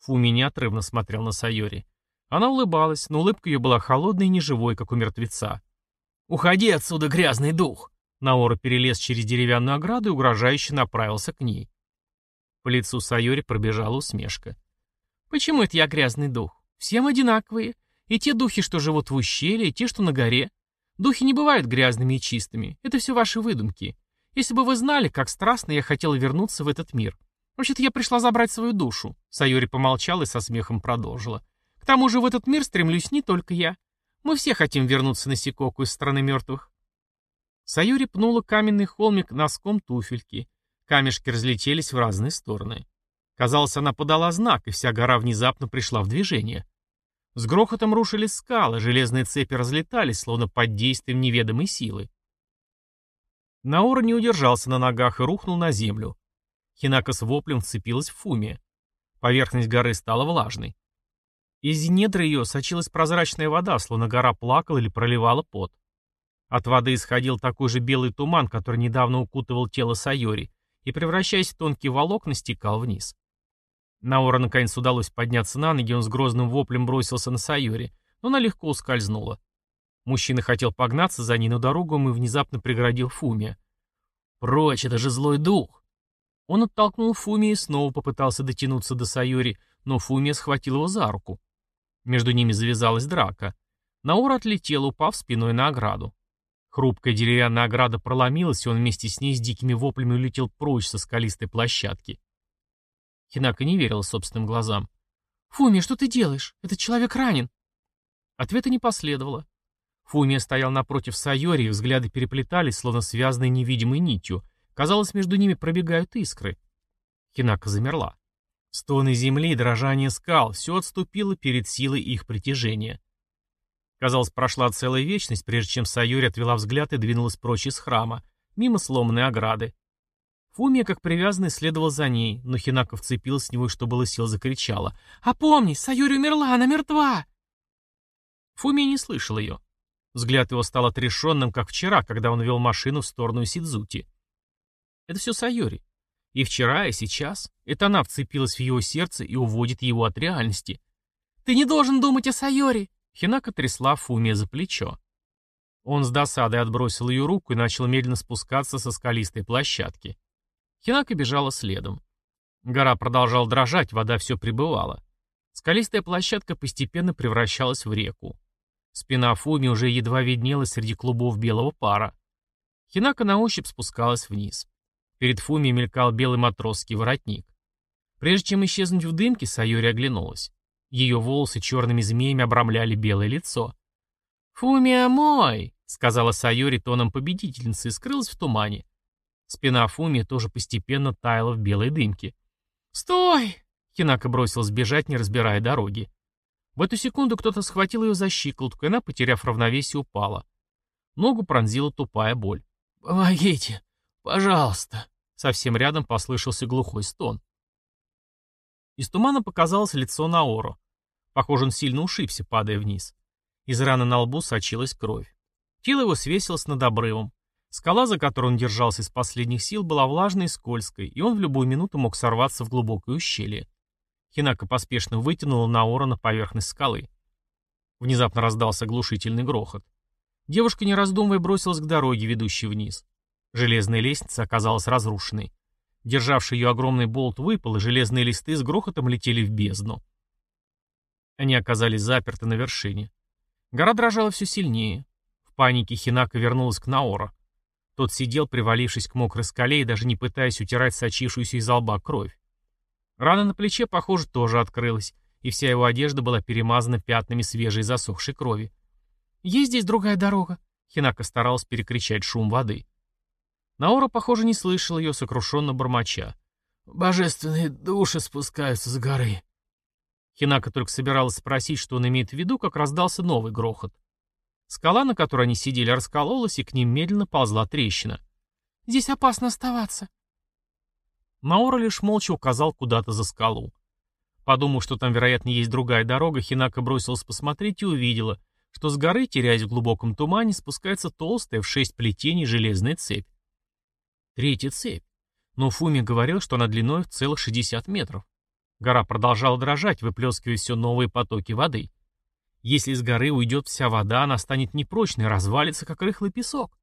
Фуми неотрывно смотрел на Сайори. Она улыбалась, но улыбка ее была холодной и неживой, как у мертвеца. «Уходи отсюда, грязный дух!» Наора перелез через деревянную ограду и угрожающе направился к ней. По лицу Сайори пробежала усмешка. «Почему это я грязный дух? Всем одинаковые. И те духи, что живут в ущелье, и те, что на горе. Духи не бывают грязными и чистыми. Это все ваши выдумки. Если бы вы знали, как страстно я хотела вернуться в этот мир. Вообще-то я пришла забрать свою душу. Сайори помолчала и со смехом продолжила. К тому же в этот мир стремлюсь не только я. Мы все хотим вернуться на Сикоку из страны мертвых. Сайори пнула каменный холмик носком туфельки. Камешки разлетелись в разные стороны. Казалось, она подала знак, и вся гора внезапно пришла в движение. С грохотом рушились скалы, железные цепи разлетались, словно под действием неведомой силы. Наора не удержался на ногах и рухнул на землю. Хинака с воплем вцепилась в Фуми. Поверхность горы стала влажной. Из недр ее сочилась прозрачная вода, словно гора плакала или проливала пот. От воды исходил такой же белый туман, который недавно укутывал тело Сайори, и, превращаясь в тонкий волокна, стекал вниз. Наора наконец удалось подняться на ноги, он с грозным воплем бросился на Сайори, но она легко ускользнула. Мужчина хотел погнаться за ней, но дорогу ему внезапно преградил Фумия. «Прочь, это же злой дух!» Он оттолкнул Фумия и снова попытался дотянуться до Сайори, но Фумия схватил его за руку. Между ними завязалась драка. Наура отлетел, упав спиной на ограду. Хрупкая деревянная ограда проломилась, и он вместе с ней с дикими воплями улетел прочь со скалистой площадки. Хинака не верила собственным глазам. «Фуми, что ты делаешь? Этот человек ранен!» Ответа не последовало. Фумия стоял напротив Сайори, взгляды переплетались, словно связанные невидимой нитью. Казалось, между ними пробегают искры. Хинака замерла. Стоны земли, дрожание скал — все отступило перед силой их притяжения. Казалось, прошла целая вечность, прежде чем Сайори отвела взгляд и двинулась прочь из храма, мимо сломанной ограды. Фумия, как привязанный, следовал за ней, но Хинака вцепилась в него и, что было сил, закричала. «Опомнись, Сайори умерла, она мертва!» Фумия не слышал ее. Взгляд его стал отрешенным, как вчера, когда он вел машину в сторону Сидзути. Это все Сайори. И вчера, и сейчас. Это она вцепилась в его сердце и уводит его от реальности. «Ты не должен думать о Сайори!» Хинака трясла Фумия за плечо. Он с досадой отбросил ее руку и начал медленно спускаться со скалистой площадки. Хинака бежала следом. Гора продолжала дрожать, вода все прибывала. Скалистая площадка постепенно превращалась в реку. Спина Фуми уже едва виднелась среди клубов белого пара. Хинака на ощупь спускалась вниз. Перед Фуми мелькал белый матросский воротник. Прежде чем исчезнуть в дымке, Сайори оглянулась. Ее волосы черными змеями обрамляли белое лицо. «Фумия мой!» — сказала Сайори тоном победительницы и скрылась в тумане. Спина Фуми тоже постепенно таяла в белой дымке. «Стой!» — Хинака бросилась бежать, не разбирая дороги. В эту секунду кто-то схватил ее за щиколотку, и она, потеряв равновесие, упала. Ногу пронзила тупая боль. «Помогите! Пожалуйста!» Совсем рядом послышался глухой стон. Из тумана показалось лицо Наоро. Похоже, он сильно ушибся, падая вниз. Из раны на лбу сочилась кровь. Тело его свесилось над обрывом. Скала, за которой он держался из последних сил, была влажной и скользкой, и он в любую минуту мог сорваться в глубокое ущелье. Хинака поспешно вытянула на поверхность скалы. Внезапно раздался глушительный грохот. Девушка, не раздумывая, бросилась к дороге, ведущей вниз. Железная лестница оказалась разрушенной. Державший ее огромный болт выпал, и железные листы с грохотом летели в бездну. Они оказались заперты на вершине. Гора дрожала все сильнее. В панике Хинака вернулась к Наора. Тот сидел, привалившись к мокрой скале и даже не пытаясь утирать сочившуюся из лба кровь. Рана на плече, похоже, тоже открылась, и вся его одежда была перемазана пятнами свежей засохшей крови. «Есть здесь другая дорога?» Хинака старалась перекричать шум воды. Наора, похоже, не слышал ее, сокрушенно бормоча. «Божественные души спускаются с горы». Хинака только собиралась спросить, что он имеет в виду, как раздался новый грохот. Скала, на которой они сидели, раскололась, и к ним медленно ползла трещина. «Здесь опасно оставаться». Наора лишь молча указал куда-то за скалу. Подумав, что там, вероятно, есть другая дорога, Хинака бросилась посмотреть и увидела, что с горы, теряясь в глубоком тумане, спускается толстая в шесть плетений железная цепь. Третья цепь. Но Фуми говорил, что она длиной в целых 60 метров. Гора продолжала дрожать, выплескивая все новые потоки воды. Если из горы уйдет вся вода, она станет непрочной, развалится, как рыхлый песок.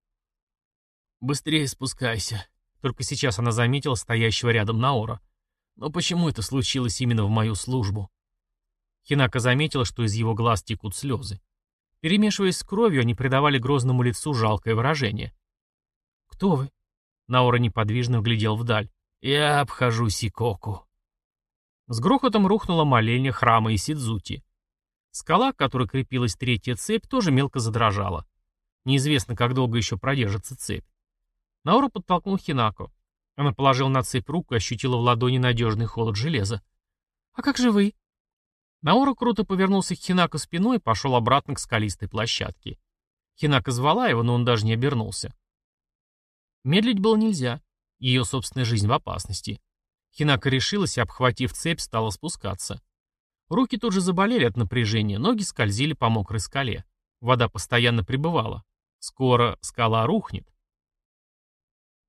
«Быстрее спускайся», — только сейчас она заметила стоящего рядом Наора. «Но почему это случилось именно в мою службу?» Хинака заметила, что из его глаз текут слезы. Перемешиваясь с кровью, они придавали грозному лицу жалкое выражение. «Кто вы?» Наора неподвижно глядел вдаль. «Я обхожу Сикоку». С грохотом рухнула молельня храма Исидзути. Скала, к которой крепилась третья цепь, тоже мелко задрожала. Неизвестно, как долго еще продержится цепь. Наора подтолкнул Хинако. Она положила на цепь руку и ощутила в ладони надежный холод железа. «А как же вы?» Наора круто повернулся к Хинако спиной и пошел обратно к скалистой площадке. Хинако звала его, но он даже не обернулся. Медлить было нельзя. Ее собственная жизнь в опасности. Хинака решилась и, обхватив цепь, стала спускаться. Руки тут же заболели от напряжения, ноги скользили по мокрой скале. Вода постоянно прибывала. Скоро скала рухнет.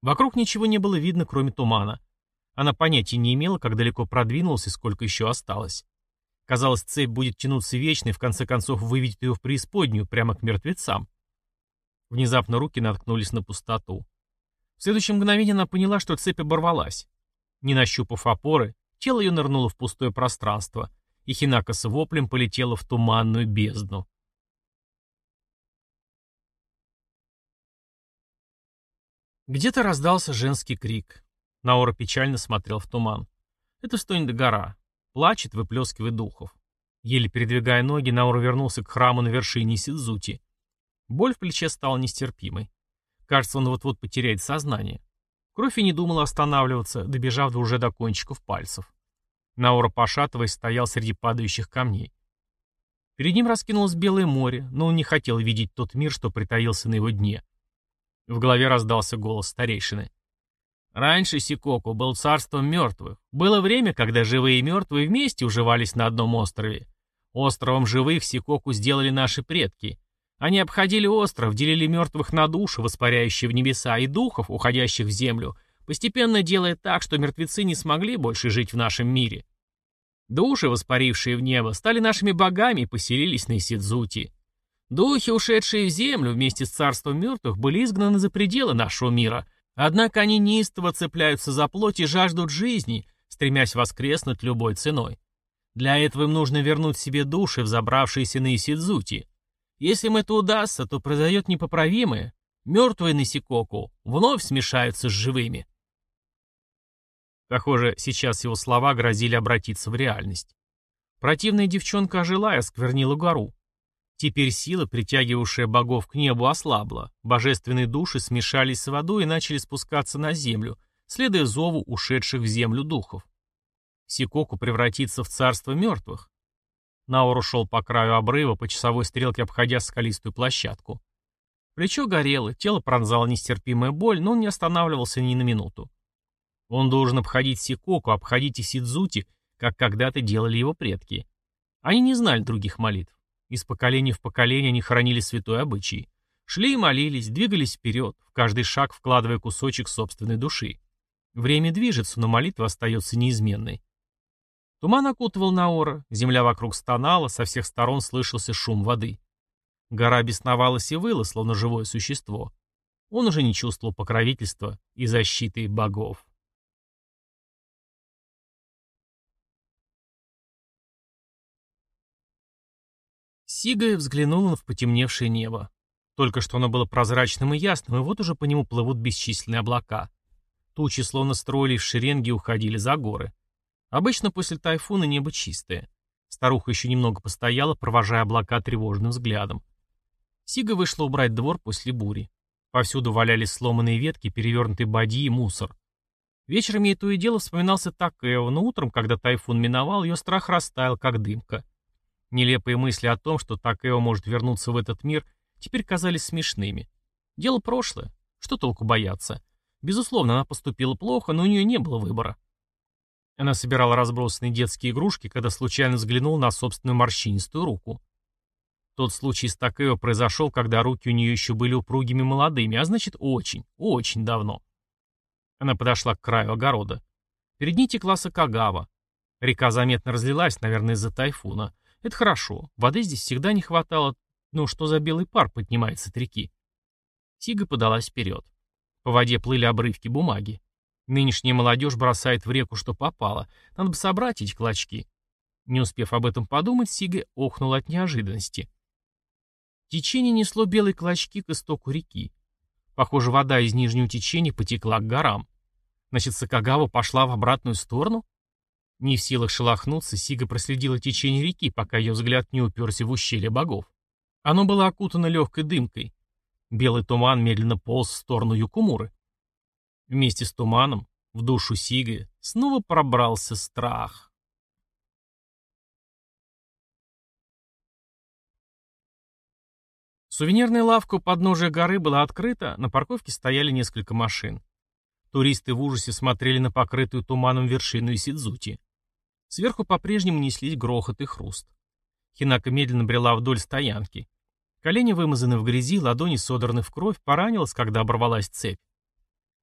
Вокруг ничего не было видно, кроме тумана. Она понятия не имела, как далеко продвинулась и сколько еще осталось. Казалось, цепь будет тянуться вечно и в конце концов выведет ее в преисподнюю, прямо к мертвецам. Внезапно руки наткнулись на пустоту. В следующее мгновение она поняла, что цепь оборвалась. Не нащупав опоры, тело ее нырнуло в пустое пространство, и Хинака с воплем полетела в туманную бездну. Где-то раздался женский крик. Наора печально смотрел в туман. Это стонет гора. Плачет, выплескивает духов. Еле передвигая ноги, Наора вернулся к храму на вершине Сидзути. Боль в плече стала нестерпимой. Кажется, он вот-вот потеряет сознание. Кровь и не думала останавливаться, добежав уже до кончиков пальцев. Наора, пошатываясь, стоял среди падающих камней. Перед ним раскинулось белое море, но он не хотел видеть тот мир, что притаился на его дне. В голове раздался голос старейшины. Раньше Сикоку был царством мертвых. Было время, когда живые и мертвые вместе уживались на одном острове. Островом живых Сикоку сделали наши предки. Они обходили остров, делили мертвых на души, воспаряющие в небеса, и духов, уходящих в землю, постепенно делая так, что мертвецы не смогли больше жить в нашем мире. Души, воспарившие в небо, стали нашими богами и поселились на Исидзути. Духи, ушедшие в землю вместе с царством мертвых, были изгнаны за пределы нашего мира — Однако они неистово цепляются за плоть и жаждут жизни, стремясь воскреснуть любой ценой. Для этого им нужно вернуть себе души, взобравшиеся на Исидзути. Если им это удастся, то произойдет непоправимое. Мертвые Нисикоку вновь смешаются с живыми. Похоже, сейчас его слова грозили обратиться в реальность. Противная девчонка ожила и осквернила гору. Теперь сила, притягивавшая богов к небу, ослабла. Божественные души смешались с водой и начали спускаться на землю, следуя зову ушедших в землю духов. Сикоку превратится в царство мертвых. Наор шел по краю обрыва, по часовой стрелке обходя скалистую площадку. Плечо горело, тело пронзало нестерпимая боль, но он не останавливался ни на минуту. Он должен обходить Сикоку, обходить и Сидзути, как когда-то делали его предки. Они не знали других молитв. Из поколения в поколение они хранили святой обычай. Шли и молились, двигались вперед, в каждый шаг вкладывая кусочек собственной души. Время движется, но молитва остается неизменной. Туман окутывал Наора, земля вокруг стонала, со всех сторон слышался шум воды. Гора бесновалась и выла, словно живое существо. Он уже не чувствовал покровительства и защиты богов. Сигая взглянула в потемневшее небо. Только что оно было прозрачным и ясным, и вот уже по нему плывут бесчисленные облака. Тучи словно строились в шеренги и уходили за горы. Обычно после тайфуна небо чистое. Старуха еще немного постояла, провожая облака тревожным взглядом. Сига вышла убрать двор после бури. Повсюду валялись сломанные ветки, перевернутые бадьи и мусор. Вечером ей то и дело вспоминался Такео, но утром, когда тайфун миновал, ее страх растаял, как дымка. Нелепые мысли о том, что Такео может вернуться в этот мир, теперь казались смешными. Дело прошлое. Что толку бояться? Безусловно, она поступила плохо, но у нее не было выбора. Она собирала разбросанные детские игрушки, когда случайно взглянула на собственную морщинистую руку. Тот случай с Такео произошел, когда руки у нее еще были упругими молодыми, а значит очень, очень давно. Она подошла к краю огорода. Перед ней текла Сакагава. Река заметно разлилась, наверное, из-за тайфуна. Это хорошо. Воды здесь всегда не хватало. Ну, что за белый пар поднимается от реки? Сига подалась вперед. По воде плыли обрывки бумаги. Нынешняя молодежь бросает в реку, что попало. Надо бы собрать эти клочки. Не успев об этом подумать, Сига охнула от неожиданности. Течение несло белые клочки к истоку реки. Похоже, вода из нижнего течения потекла к горам. Значит, Сакагава пошла в обратную сторону? Не в силах шелохнуться, Сига проследила течение реки, пока ее взгляд не уперся в ущелье богов. Оно было окутано легкой дымкой. Белый туман медленно полз в сторону Юкумуры. Вместе с туманом в душу Сига снова пробрался страх. Сувенирная лавка у подножия горы была открыта, на парковке стояли несколько машин. Туристы в ужасе смотрели на покрытую туманом вершину Исидзути. Сверху по-прежнему неслись грохот и хруст. Хинака медленно брела вдоль стоянки. Колени вымазаны в грязи, ладони содраны в кровь, поранилась, когда оборвалась цепь.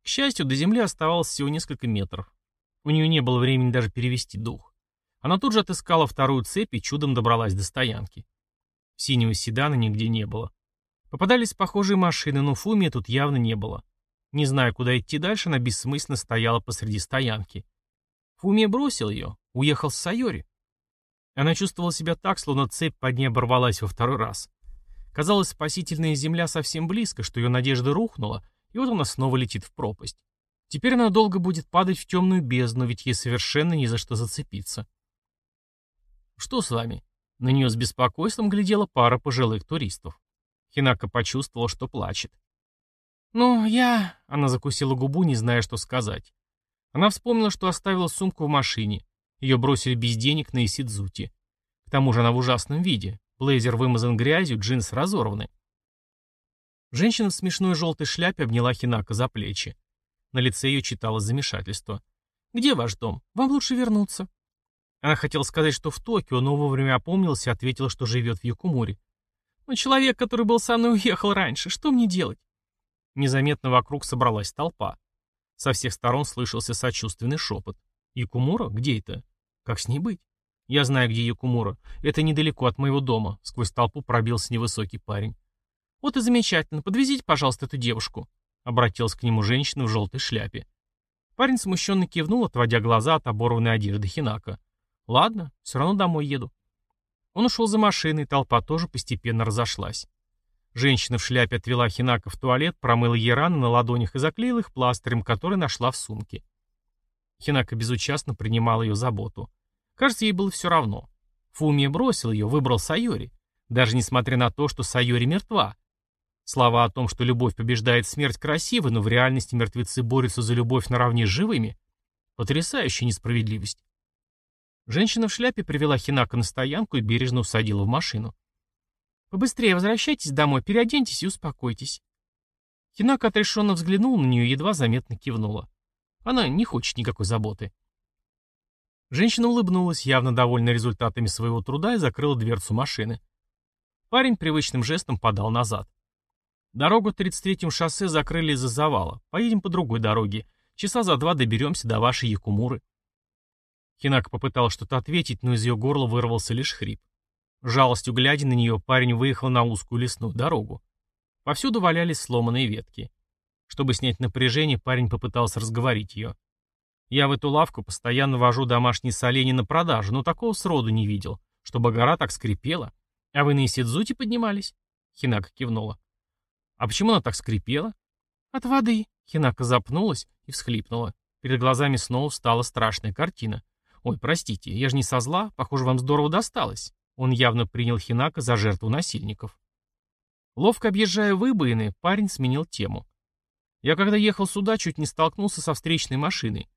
К счастью, до земли оставалось всего несколько метров. У нее не было времени даже перевести дух. Она тут же отыскала вторую цепь и чудом добралась до стоянки. Синего седана нигде не было. Попадались похожие машины, но Фумия тут явно не было. Не зная, куда идти дальше, она бессмысленно стояла посреди стоянки. Фумия бросил ее, уехал с Сайори. Она чувствовала себя так, словно цепь под ней оборвалась во второй раз. Казалось, спасительная земля совсем близко, что ее надежда рухнула, и вот она снова летит в пропасть. Теперь она долго будет падать в темную бездну, ведь ей совершенно не за что зацепиться. «Что с вами?» На нее с беспокойством глядела пара пожилых туристов. Хинака почувствовала, что плачет. «Ну, я...» — она закусила губу, не зная, что сказать. Она вспомнила, что оставила сумку в машине. Ее бросили без денег на Исидзути. К тому же она в ужасном виде. Блейзер вымазан грязью, джинсы разорваны. Женщина в смешной желтой шляпе обняла Хинака за плечи. На лице ее читалось замешательство. «Где ваш дом? Вам лучше вернуться». Она хотела сказать, что в Токио, но вовремя опомнился и ответила, что живет в Якумуре. «Но человек, который был со мной, уехал раньше. Что мне делать?» Незаметно вокруг собралась толпа. Со всех сторон слышался сочувственный шепот. «Якумура? Где это? Как с ней быть?» «Я знаю, где Якумура. Это недалеко от моего дома», — сквозь толпу пробился невысокий парень. «Вот и замечательно. Подвезите, пожалуйста, эту девушку», — обратилась к нему женщина в желтой шляпе. Парень смущенно кивнул, отводя глаза от оборванной одежды Хинака. Ладно, все равно домой еду. Он ушел за машиной, толпа тоже постепенно разошлась. Женщина в шляпе отвела Хинака в туалет, промыла ей раны на ладонях и заклеила их пластырем, который нашла в сумке. Хинака безучастно принимала ее заботу. Кажется, ей было все равно. Фумия бросил ее, выбрал Сайори. Даже несмотря на то, что Сайори мертва. Слова о том, что любовь побеждает смерть, красивы, но в реальности мертвецы борются за любовь наравне с живыми. Потрясающая несправедливость. Женщина в шляпе привела Хинака на стоянку и бережно усадила в машину. «Побыстрее возвращайтесь домой, переоденьтесь и успокойтесь». Хинака отрешенно взглянул на нее и едва заметно кивнула. Она не хочет никакой заботы. Женщина улыбнулась, явно довольна результатами своего труда, и закрыла дверцу машины. Парень привычным жестом подал назад. Дорогу 33-м шоссе закрыли из-за завала. Поедем по другой дороге. Часа за два доберемся до вашей Якумуры. Хинака попыталась что-то ответить, но из ее горла вырвался лишь хрип. Жалостью глядя на нее, парень выехал на узкую лесную дорогу. Повсюду валялись сломанные ветки. Чтобы снять напряжение, парень попытался разговорить ее. «Я в эту лавку постоянно вожу домашние соленья на продажу, но такого сроду не видел, чтобы гора так скрипела. А вы на Исидзуте поднимались?» Хинака кивнула. «А почему она так скрипела?» «От воды». Хинака запнулась и всхлипнула. Перед глазами снова стала страшная картина. «Ой, простите, я же не со зла, похоже, вам здорово досталось». Он явно принял Хинака за жертву насильников. Ловко объезжая выбоины, парень сменил тему. Я когда ехал сюда, чуть не столкнулся со встречной машиной.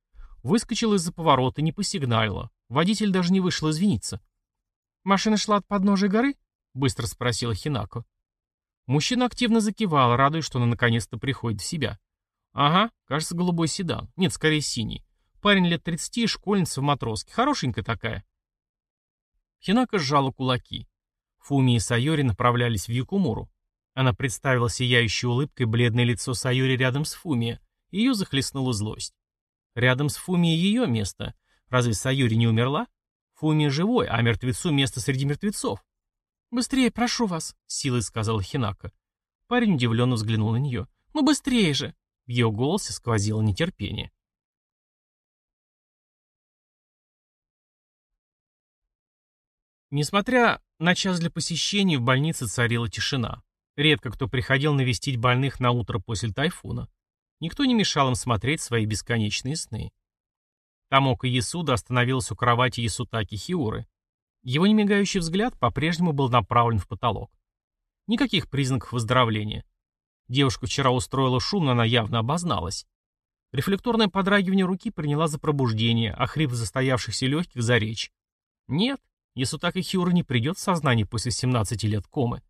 Выскочил из-за поворота, не посигналила. Водитель даже не вышел извиниться. «Машина шла от подножия горы?» — быстро спросила Хинако. Мужчина активно закивал, радуясь, что она наконец-то приходит в себя. «Ага, кажется, голубой седан. Нет, скорее синий. Парень лет 30, школьница в матроске. Хорошенькая такая. Хинака сжала кулаки. Фуми и Сайори направлялись в Юкумуру. Она представила сияющей улыбкой бледное лицо Сайори рядом с Фуми. Ее захлестнула злость. Рядом с Фуми ее место. Разве Сайори не умерла? Фуми живой, а мертвецу место среди мертвецов. «Быстрее, прошу вас», — силой сказала Хинака. Парень удивленно взглянул на нее. «Ну быстрее же!» В ее голосе сквозило нетерпение. Несмотря на час для посещений, в больнице царила тишина. Редко кто приходил навестить больных на утро после тайфуна. Никто не мешал им смотреть свои бесконечные сны. Тамока Ясуда остановился у кровати Ясутаки Хиуры. Его немигающий взгляд по-прежнему был направлен в потолок. Никаких признаков выздоровления. Девушка вчера устроила шум, но она явно обозналась. Рефлекторное подрагивание руки приняла за пробуждение, а хрип застоявшихся легких за речь. Нет, Ясутака Хиура не придет в сознание после 17 лет комы.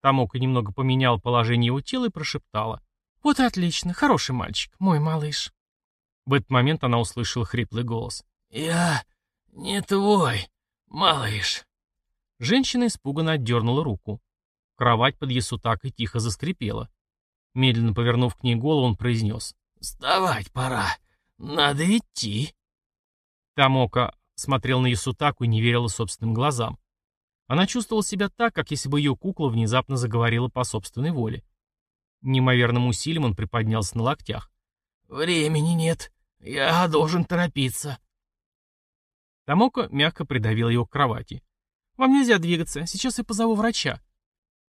Тамока немного поменял положение его тела и прошептала. «Вот и отлично, хороший мальчик, мой малыш». В этот момент она услышала хриплый голос. «Я не твой, малыш». Женщина испуганно отдернула руку. Кровать под Ясутакой тихо заскрипела. Медленно повернув к ней голову, он произнес. «Вставать пора. «Надо идти». Тамока смотрел на Ясутаку и не верила собственным глазам. Она чувствовала себя так, как если бы ее кукла внезапно заговорила по собственной воле. Неимоверным усилием он приподнялся на локтях. «Времени нет. Я должен торопиться». Тамока мягко придавила его к кровати. «Вам нельзя двигаться. Сейчас я позову врача».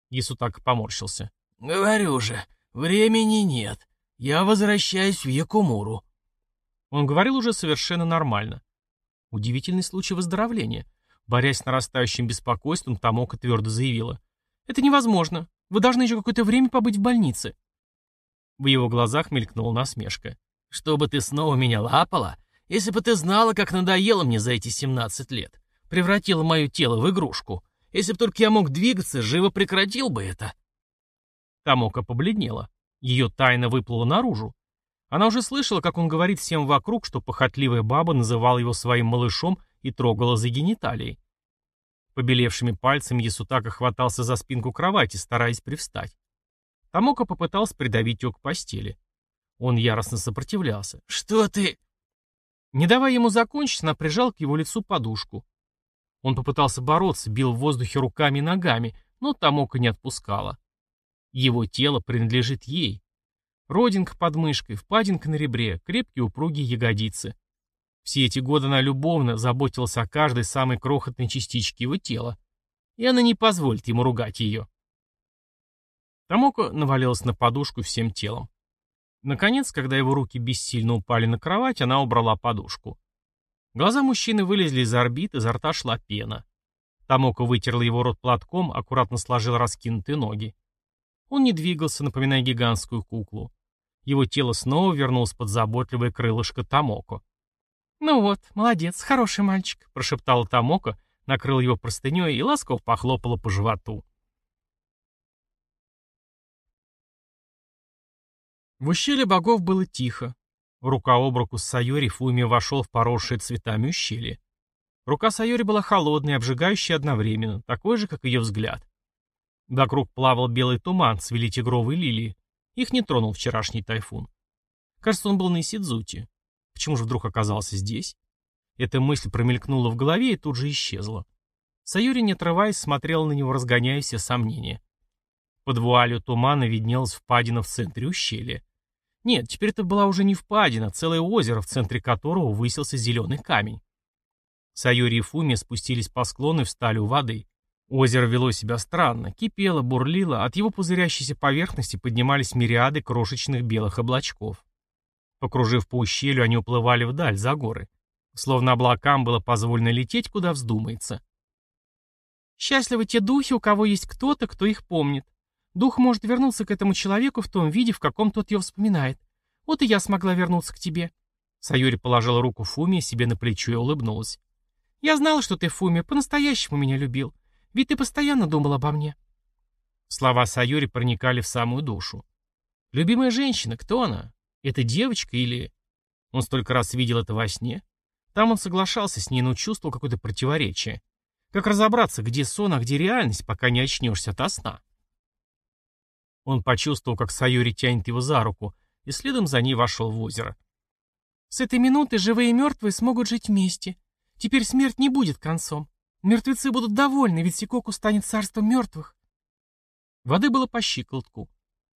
Ясутака поморщился. «Говорю же, времени нет. Я возвращаюсь в Якумуру». Он говорил уже совершенно нормально. Удивительный случай выздоровления. Борясь с нарастающим беспокойством, Тамока твердо заявила. «Это невозможно. Вы должны еще какое-то время побыть в больнице». В его глазах мелькнула насмешка. «Чтобы ты снова меня лапала? Если бы ты знала, как надоело мне за эти 17 лет. Превратила мое тело в игрушку. Если бы только я мог двигаться, живо прекратил бы это». Тамока побледнела. Ее тайна выплыла наружу. Она уже слышала, как он говорит всем вокруг, что похотливая баба называла его своим малышом и трогала за гениталией. Побелевшими пальцами Ясутака хватался за спинку кровати, стараясь привстать. Тамока попытался придавить его к постели. Он яростно сопротивлялся. «Что ты...» Не давая ему закончить, она прижал к его лицу подушку. Он попытался бороться, бил в воздухе руками и ногами, но Тамока не отпускала. Его тело принадлежит ей. Родинка под мышкой, впадинка на ребре, крепкие упругие ягодицы. Все эти годы она любовно заботилась о каждой самой крохотной частичке его тела. И она не позволит ему ругать ее. Тамоко навалилась на подушку всем телом. Наконец, когда его руки бессильно упали на кровать, она убрала подушку. Глаза мужчины вылезли из орбит, изо рта шла пена. Тамоко вытерла его рот платком, аккуратно сложил раскинутые ноги. Он не двигался, напоминая гигантскую куклу. Его тело снова вернулось под заботливое крылышко Тамоко. «Ну вот, молодец, хороший мальчик», — прошептала Тамоко, накрыла его простыней и ласково похлопала по животу. В ущелье богов было тихо. Рука об руку с Сайори Фуми вошел в поросшее цветами ущелье. Рука Сайори была холодной обжигающей одновременно, такой же, как ее взгляд. Вокруг плавал белый туман, цвели тигровые лилии. Их не тронул вчерашний тайфун. Кажется, он был на Исидзуте. Почему же вдруг оказался здесь? Эта мысль промелькнула в голове и тут же исчезла. Саюри, не отрываясь, смотрела на него, разгоняя все сомнения. Под вуалью тумана виднелась впадина в центре ущелья. Нет, теперь это была уже не впадина, а целое озеро, в центре которого высился зеленый камень. Саюри и Фуми спустились по склону и встали у воды. Озеро вело себя странно, кипело, бурлило, от его пузырящейся поверхности поднимались мириады крошечных белых облачков. Покружив по ущелью, они уплывали вдаль, за горы. Словно облакам было позволено лететь, куда вздумается. Счастливы те духи, у кого есть кто-то, кто их помнит. Дух может вернуться к этому человеку в том виде, в каком тот ее вспоминает. Вот и я смогла вернуться к тебе. Саюри положила руку Фуми себе на плечо и улыбнулась. Я знала, что ты, Фуми, по-настоящему меня любил. Ведь ты постоянно думал обо мне». Слова Сайори проникали в самую душу. «Любимая женщина, кто она? Это девочка или...» Он столько раз видел это во сне. Там он соглашался с ней, но чувствовал какое-то противоречие. Как разобраться, где сон, а где реальность, пока не очнешься от сна? Он почувствовал, как Сайори тянет его за руку, и следом за ней вошел в озеро. «С этой минуты живые и мертвые смогут жить вместе. Теперь смерть не будет концом. Мертвецы будут довольны, ведь Сикоку станет царством мертвых. Воды было по щиколотку.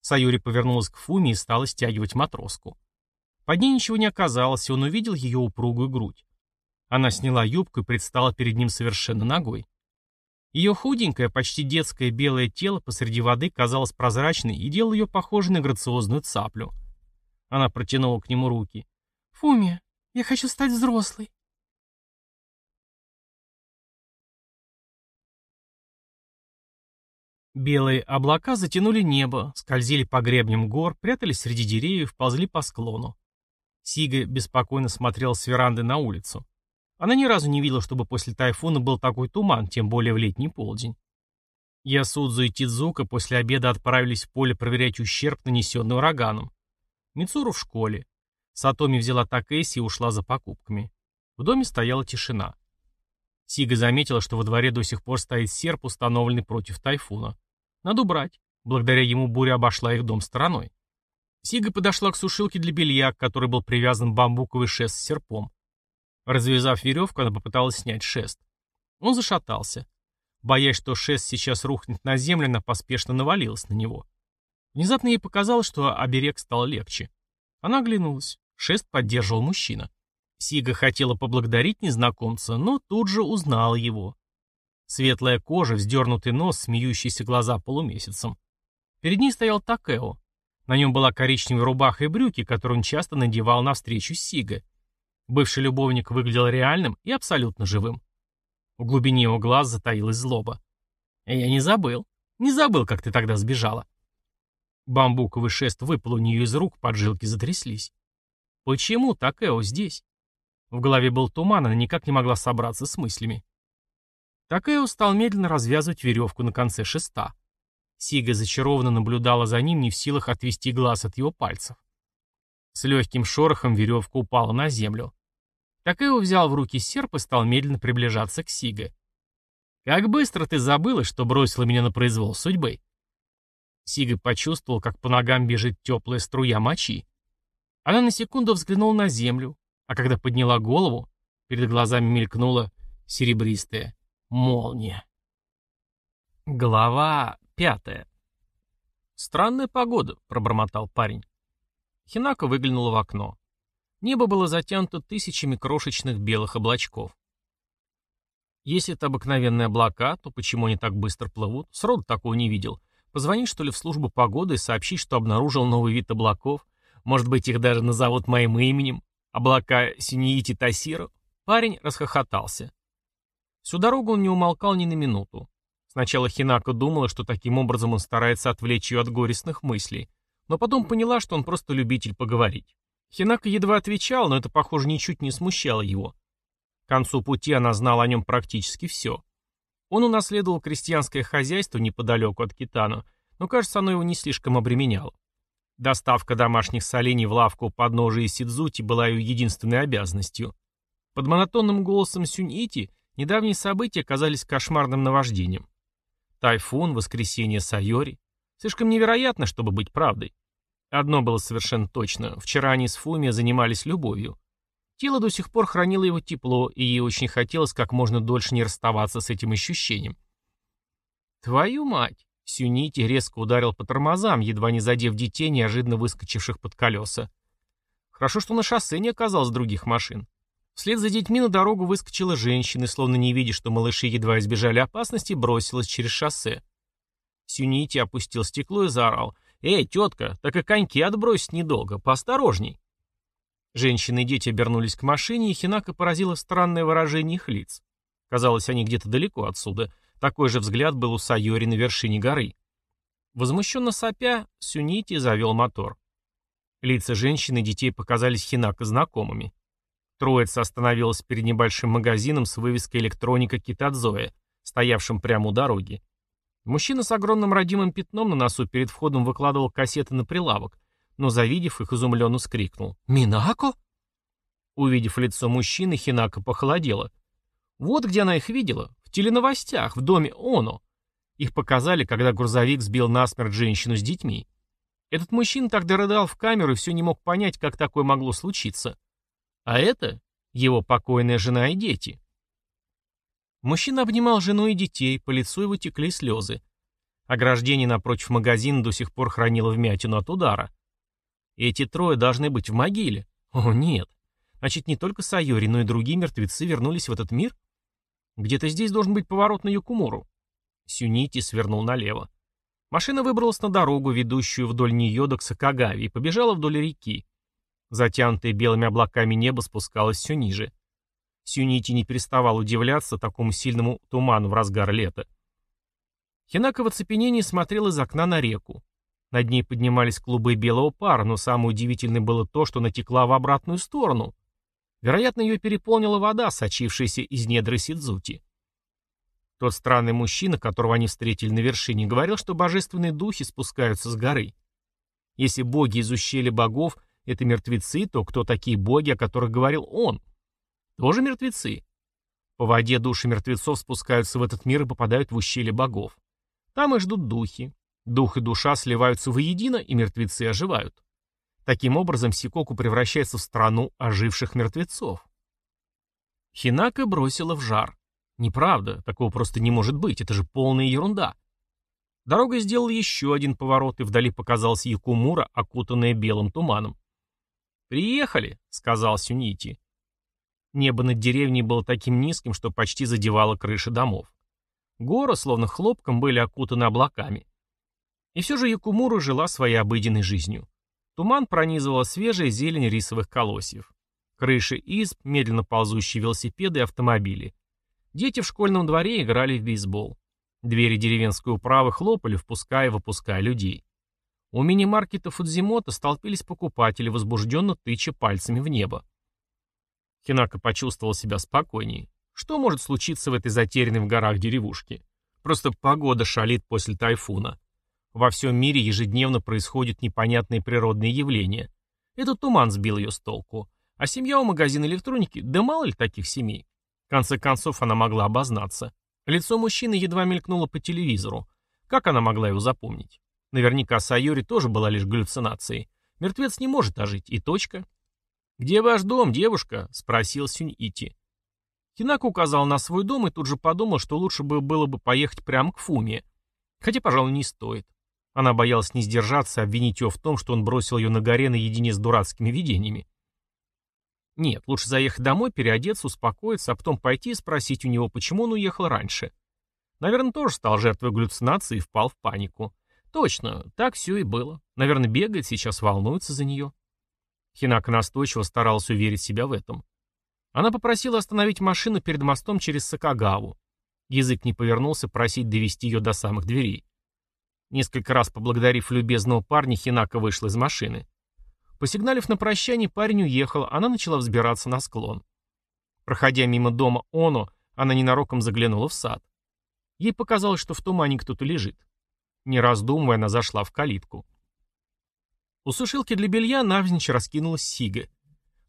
Саюри повернулась к Фуми и стала стягивать матроску. Под ней ничего не оказалось, и он увидел ее упругую грудь. Она сняла юбку и предстала перед ним совершенно ногой. Ее худенькое, почти детское белое тело посреди воды казалось прозрачной и делало ее похожей на грациозную цаплю. Она протянула к нему руки. «Фуми, я хочу стать взрослой». Белые облака затянули небо, скользили по гребням гор, прятались среди деревьев, ползли по склону. Сига беспокойно смотрела с веранды на улицу. Она ни разу не видела, чтобы после тайфуна был такой туман, тем более в летний полдень. Ясудзу и Тидзука после обеда отправились в поле проверять ущерб, нанесенный ураганом. Мицуру в школе. Сатоми взяла Такэси и ушла за покупками. В доме стояла тишина. Сига заметила, что во дворе до сих пор стоит серп, установленный против тайфуна. Надо убрать. Благодаря ему буря обошла их дом стороной. Сига подошла к сушилке для белья, к которой был привязан бамбуковый шест с серпом. Развязав веревку, она попыталась снять шест. Он зашатался. Боясь, что шест сейчас рухнет на землю, она поспешно навалилась на него. Внезапно ей показалось, что оберег стал легче. Она оглянулась. Шест поддерживал мужчина. Сига хотела поблагодарить незнакомца, но тут же узнала его. Светлая кожа, вздернутый нос, смеющиеся глаза полумесяцем. Перед ней стоял Такео. На нем была коричневая рубаха и брюки, которые он часто надевал на встречу с Сига. Бывший любовник выглядел реальным и абсолютно живым. В глубине его глаз затаилась злоба. «Я не забыл. Не забыл, как ты тогда сбежала». Бамбуковый шест выпал у нее из рук, поджилки затряслись. «Почему Такео здесь?» В голове был туман, она никак не могла собраться с мыслями. Такео стал медленно развязывать веревку на конце шеста. Сига зачарованно наблюдала за ним, не в силах отвести глаз от его пальцев. С легким шорохом веревка упала на землю. Такео взял в руки серп и стал медленно приближаться к Сиге. «Как быстро ты забыла, что бросила меня на произвол судьбы?» Сига почувствовал, как по ногам бежит теплая струя мочи. Она на секунду взглянула на землю, а когда подняла голову, перед глазами мелькнула серебристая молния. Глава Пятое. «Странная погода», — пробормотал парень. Хинако выглянула в окно. Небо было затянуто тысячами крошечных белых облачков. Если это обыкновенные облака, то почему они так быстро плывут? Сроду такого не видел. Позвони, что ли, в службу погоды и сообщи, что обнаружил новый вид облаков. Может быть, их даже назовут моим именем. Облака Синиити Тасиро. Парень расхохотался. Всю дорогу он не умолкал ни на минуту. Сначала Хинако думала, что таким образом он старается отвлечь ее от горестных мыслей, но потом поняла, что он просто любитель поговорить. Хинако едва отвечал, но это, похоже, ничуть не смущало его. К концу пути она знала о нем практически все. Он унаследовал крестьянское хозяйство неподалеку от Китана, но, кажется, оно его не слишком обременяло. Доставка домашних солений в лавку подножия Сидзути была ее единственной обязанностью. Под монотонным голосом Сюньити недавние события казались кошмарным наваждением. Тайфун, воскресенье Сайори. Слишком невероятно, чтобы быть правдой. Одно было совершенно точно. Вчера они с Фумией занимались любовью. Тело до сих пор хранило его тепло, и ей очень хотелось как можно дольше не расставаться с этим ощущением. «Твою мать!» Сюнити резко ударил по тормозам, едва не задев детей, неожиданно выскочивших под колеса. Хорошо, что на шоссе не оказалось других машин. Вслед за детьми на дорогу выскочила женщина и, словно не видя, что малыши едва избежали опасности, бросилась через шоссе. Сюнити опустил стекло и заорал. «Эй, тетка, так и коньки отбросить недолго, поосторожней!» Женщины и дети обернулись к машине, и Хинака поразило странное выражение их лиц. Казалось, они где-то далеко отсюда. Такой же взгляд был у Сайори на вершине горы. Возмущенно сопя, Сюнити завел мотор. Лица женщин и детей показались Хинака знакомыми. Троица остановилась перед небольшим магазином с вывеской «Электроника Китадзоя», стоявшим прямо у дороги. Мужчина с огромным родимым пятном на носу перед входом выкладывал кассеты на прилавок, но, завидев их, изумленно скрикнул. «Минако?» Увидев лицо мужчины, Хинако похолодела. Вот где она их видела. В теленовостях, в доме Оно. Их показали, когда грузовик сбил насмерть женщину с детьми. Этот мужчина тогда рыдал в камеру и все не мог понять, как такое могло случиться. А это его покойная жена и дети. Мужчина обнимал жену и детей, по лицу его текли слезы. Ограждение напротив магазина до сих пор хранило вмятину от удара. Эти трое должны быть в могиле. О, нет. Значит, не только Сайори, но и другие мертвецы вернулись в этот мир? Где-то здесь должен быть поворот на Юкумуру. Сюнити свернул налево. Машина выбралась на дорогу, ведущую вдоль нее до Ксакагави, и побежала вдоль реки. Затянутое белыми облаками небо спускалось все ниже. Сюнити не переставал удивляться такому сильному туману в разгар лета. Хинака в оцепенении смотрел из окна на реку. Над ней поднимались клубы белого пара, но самое удивительное было то, что натекла в обратную сторону. Вероятно, ее переполнила вода, сочившаяся из недр Сидзути. Тот странный мужчина, которого они встретили на вершине, говорил, что божественные духи спускаются с горы. Если боги из ущелья богов это мертвецы, то кто такие боги, о которых говорил он? Тоже мертвецы. По воде души мертвецов спускаются в этот мир и попадают в ущелье богов. Там и ждут духи. Дух и душа сливаются воедино, и мертвецы оживают. Таким образом, Сикоку превращается в страну оживших мертвецов. Хинака бросила в жар. Неправда, такого просто не может быть, это же полная ерунда. Дорога сделала еще один поворот, и вдали показался Якумура, окутанная белым туманом. «Приехали», — сказал Сюнити. Небо над деревней было таким низким, что почти задевало крыши домов. Горы, словно хлопком, были окутаны облаками. И все же Якумура жила своей обыденной жизнью. Туман пронизывала свежая зелень рисовых колосьев. Крыши изб, медленно ползущие велосипеды и автомобили. Дети в школьном дворе играли в бейсбол. Двери деревенской управы хлопали, впуская и выпуская людей. У мини-маркета Фудзимото столпились покупатели, возбужденно тыча пальцами в небо. Хинака почувствовал себя спокойнее. Что может случиться в этой затерянной в горах деревушке? Просто погода шалит после тайфуна. Во всем мире ежедневно происходят непонятные природные явления. Этот туман сбил ее с толку. А семья у магазина электроники, да мало ли таких семей. В конце концов, она могла обознаться. Лицо мужчины едва мелькнуло по телевизору. Как она могла его запомнить? Наверняка Сайори тоже была лишь галлюцинацией. Мертвец не может ожить, и точка. «Где ваш дом, девушка?» — спросил Сюнь-Ити. Хинак указал на свой дом и тут же подумал, что лучше бы было бы поехать прямо к Фуме. Хотя, пожалуй, не стоит. Она боялась не сдержаться, обвинить его в том, что он бросил ее на горе наедине с дурацкими видениями. Нет, лучше заехать домой, переодеться, успокоиться, а потом пойти и спросить у него, почему он уехал раньше. Наверное, тоже стал жертвой галлюцинации и впал в панику. Точно, так все и было. Наверное, бегает, сейчас волнуется за нее. Хинака настойчиво старалась уверить себя в этом. Она попросила остановить машину перед мостом через Сакагаву. Язык не повернулся просить довести ее до самых дверей. Несколько раз поблагодарив любезного парня, Хинака вышла из машины. Посигналив на прощание, парень уехал, она начала взбираться на склон. Проходя мимо дома Оно, она ненароком заглянула в сад. Ей показалось, что в тумане кто-то лежит. Не раздумывая, она зашла в калитку. У сушилки для белья навзничь раскинулась сига.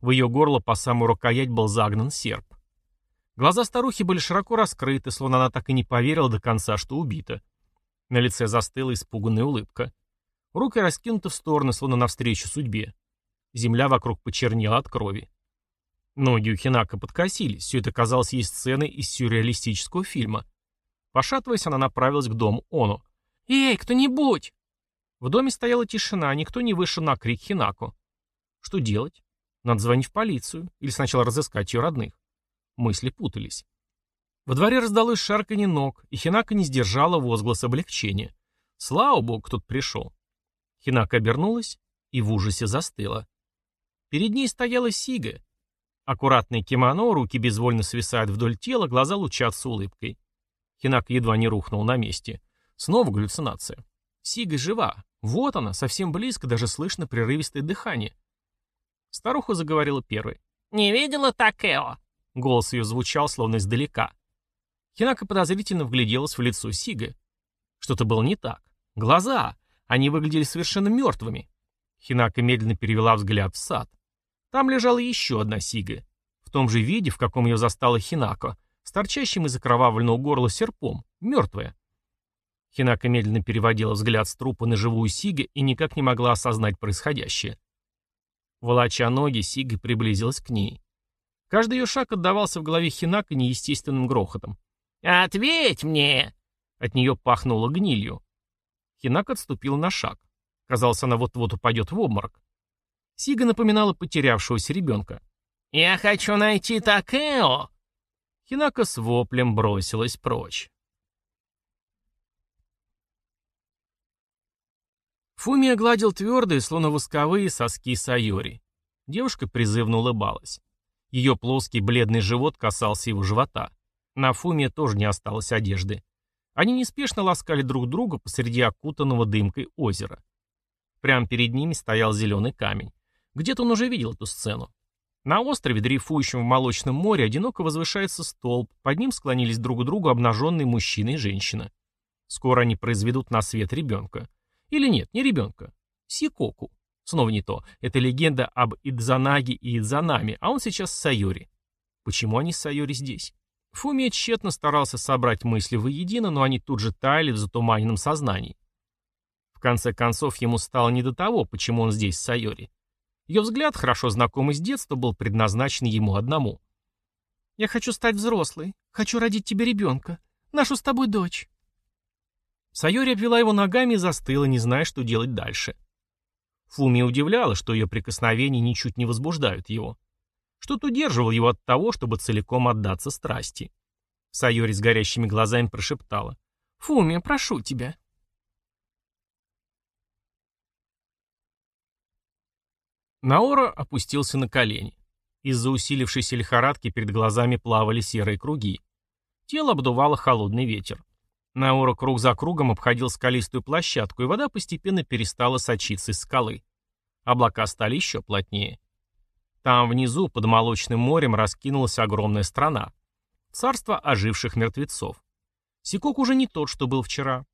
В ее горло по самую рукоять был загнан серп. Глаза старухи были широко раскрыты, словно она так и не поверила до конца, что убита. На лице застыла испуганная улыбка. Руки раскинуты в стороны, словно навстречу судьбе. Земля вокруг почернела от крови. Ноги у Хинака подкосились, все это казалось ей сценой из сюрреалистического фильма. Пошатываясь, она направилась к дому Оно. «Эй, кто-нибудь!» В доме стояла тишина, никто не вышел на крик Хинако. Что делать? Надо звонить в полицию или сначала разыскать ее родных. Мысли путались. Во дворе раздалось шарканье ног, и Хинака не сдержала возглас облегчения. Слава богу, кто-то пришел. Хинака обернулась и в ужасе застыла. Перед ней стояла Сига. Аккуратное кимоно, руки безвольно свисают вдоль тела, глаза лучатся улыбкой. Хинака едва не рухнул на месте. Снова галлюцинация. Сига жива. Вот она, совсем близко, даже слышно прерывистое дыхание. Старуха заговорила первой. «Не видела Такео?» Голос ее звучал, словно издалека. Хинака подозрительно вгляделась в лицо Сига. Что-то было не так. Глаза. Они выглядели совершенно мертвыми. Хинака медленно перевела взгляд в сад. Там лежала еще одна Сига. В том же виде, в каком ее застала Хинако, с торчащим из окровавленного горла серпом, мертвая. Хинака медленно переводила взгляд с трупа на живую Сига и никак не могла осознать происходящее. Волоча ноги, Сига приблизилась к ней. Каждый ее шаг отдавался в голове Хинака неестественным грохотом. «Ответь мне!» От нее пахнуло гнилью. Хинак отступил на шаг. Казалось, она вот-вот упадет в обморок. Сига напоминала потерявшегося ребенка. «Я хочу найти Такео!» Хинака с воплем бросилась прочь. Фуми огладил твердые, словно восковые соски Сайори. Девушка призывно улыбалась. Ее плоский бледный живот касался его живота. На Фуме тоже не осталось одежды. Они неспешно ласкали друг друга посреди окутанного дымкой озера. Прямо перед ними стоял зеленый камень. Где-то он уже видел эту сцену. На острове, дрейфующем в молочном море, одиноко возвышается столб, под ним склонились друг к другу обнаженные мужчина и женщина. Скоро они произведут на свет ребенка. Или нет, не ребенка. Сикоку. Снова не то. Это легенда об Идзанаге и Идзанаме, а он сейчас с Сайори. Почему они с Сайори здесь? Фумия тщетно старался собрать мысли воедино, но они тут же таяли в затуманенном сознании. В конце концов, ему стало не до того, почему он здесь с Сайори. Ее взгляд, хорошо знакомый с детства, был предназначен ему одному. «Я хочу стать взрослой. Хочу родить тебе ребенка. Нашу с тобой дочь». Сайори обвела его ногами и застыла, не зная, что делать дальше. Фуми удивляла, что ее прикосновения ничуть не возбуждают его. Что-то удерживало его от того, чтобы целиком отдаться страсти. Сайори с горящими глазами прошептала. «Фуми, прошу тебя». Наора опустился на колени. Из-за усилившейся лихорадки перед глазами плавали серые круги. Тело обдувало холодный ветер. Наора круг за кругом обходил скалистую площадку, и вода постепенно перестала сочиться из скалы. Облака стали еще плотнее. Там внизу, под молочным морем, раскинулась огромная страна. Царство оживших мертвецов. Сикок уже не тот, что был вчера.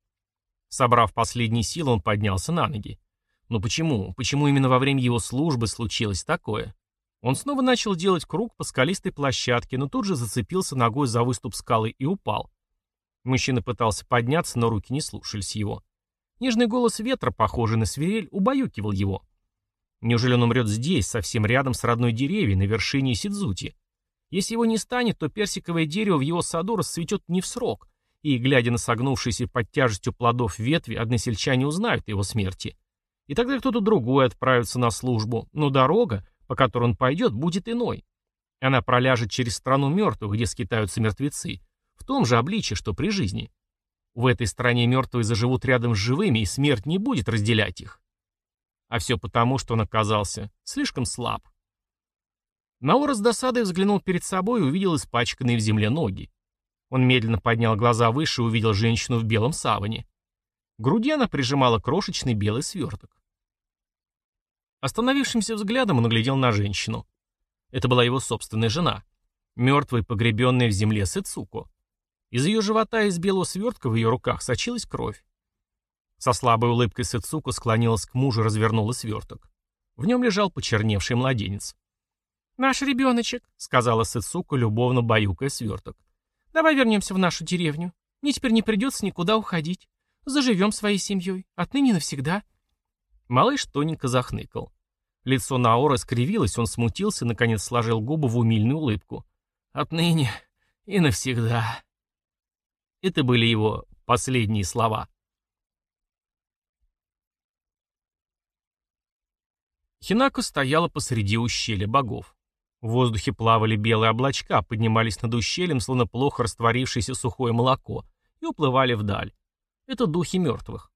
Собрав последние силы, он поднялся на ноги. Но почему? Почему именно во время его службы случилось такое? Он снова начал делать круг по скалистой площадке, но тут же зацепился ногой за выступ скалы и упал. Мужчина пытался подняться, но руки не слушались его. Нежный голос ветра, похожий на свирель, убаюкивал его. Неужели он умрет здесь, совсем рядом с родной деревьей, на вершине Сидзути? Если его не станет, то персиковое дерево в его саду расцветет не в срок, и, глядя на согнувшиеся под тяжестью плодов ветви, односельчане узнают о его смерти. И тогда кто-то другой отправится на службу, но дорога, по которой он пойдет, будет иной. Она проляжет через страну мертвых, где скитаются мертвецы, в том же обличье, что при жизни. В этой стране мертвые заживут рядом с живыми, и смерть не будет разделять их. А все потому, что он оказался слишком слаб. Наора с досадой взглянул перед собой и увидел испачканные в земле ноги. Он медленно поднял глаза выше и увидел женщину в белом саване. К груди она прижимала крошечный белый сверток. Остановившимся взглядом он оглядел на женщину. Это была его собственная жена, мертвая погребенная в земле Сыцуко. Из ее живота и из белого свертка в ее руках сочилась кровь. Со слабой улыбкой Сыцуко склонилась к мужу и развернула сверток. В нем лежал почерневший младенец. «Наш ребеночек», — сказала Сыцуко, любовно баюкая сверток. «Давай вернемся в нашу деревню. Мне теперь не придется никуда уходить. Заживем своей семьей. Отныне навсегда». Малыш тоненько захныкал. Лицо Наора скривилось, он смутился, наконец сложил губы в умильную улыбку. «Отныне и навсегда». Это были его последние слова. Хинако стояла посреди ущелья богов. В воздухе плавали белые облачка, поднимались над ущельем, словно плохо растворившееся сухое молоко, и уплывали вдаль. Это духи мертвых.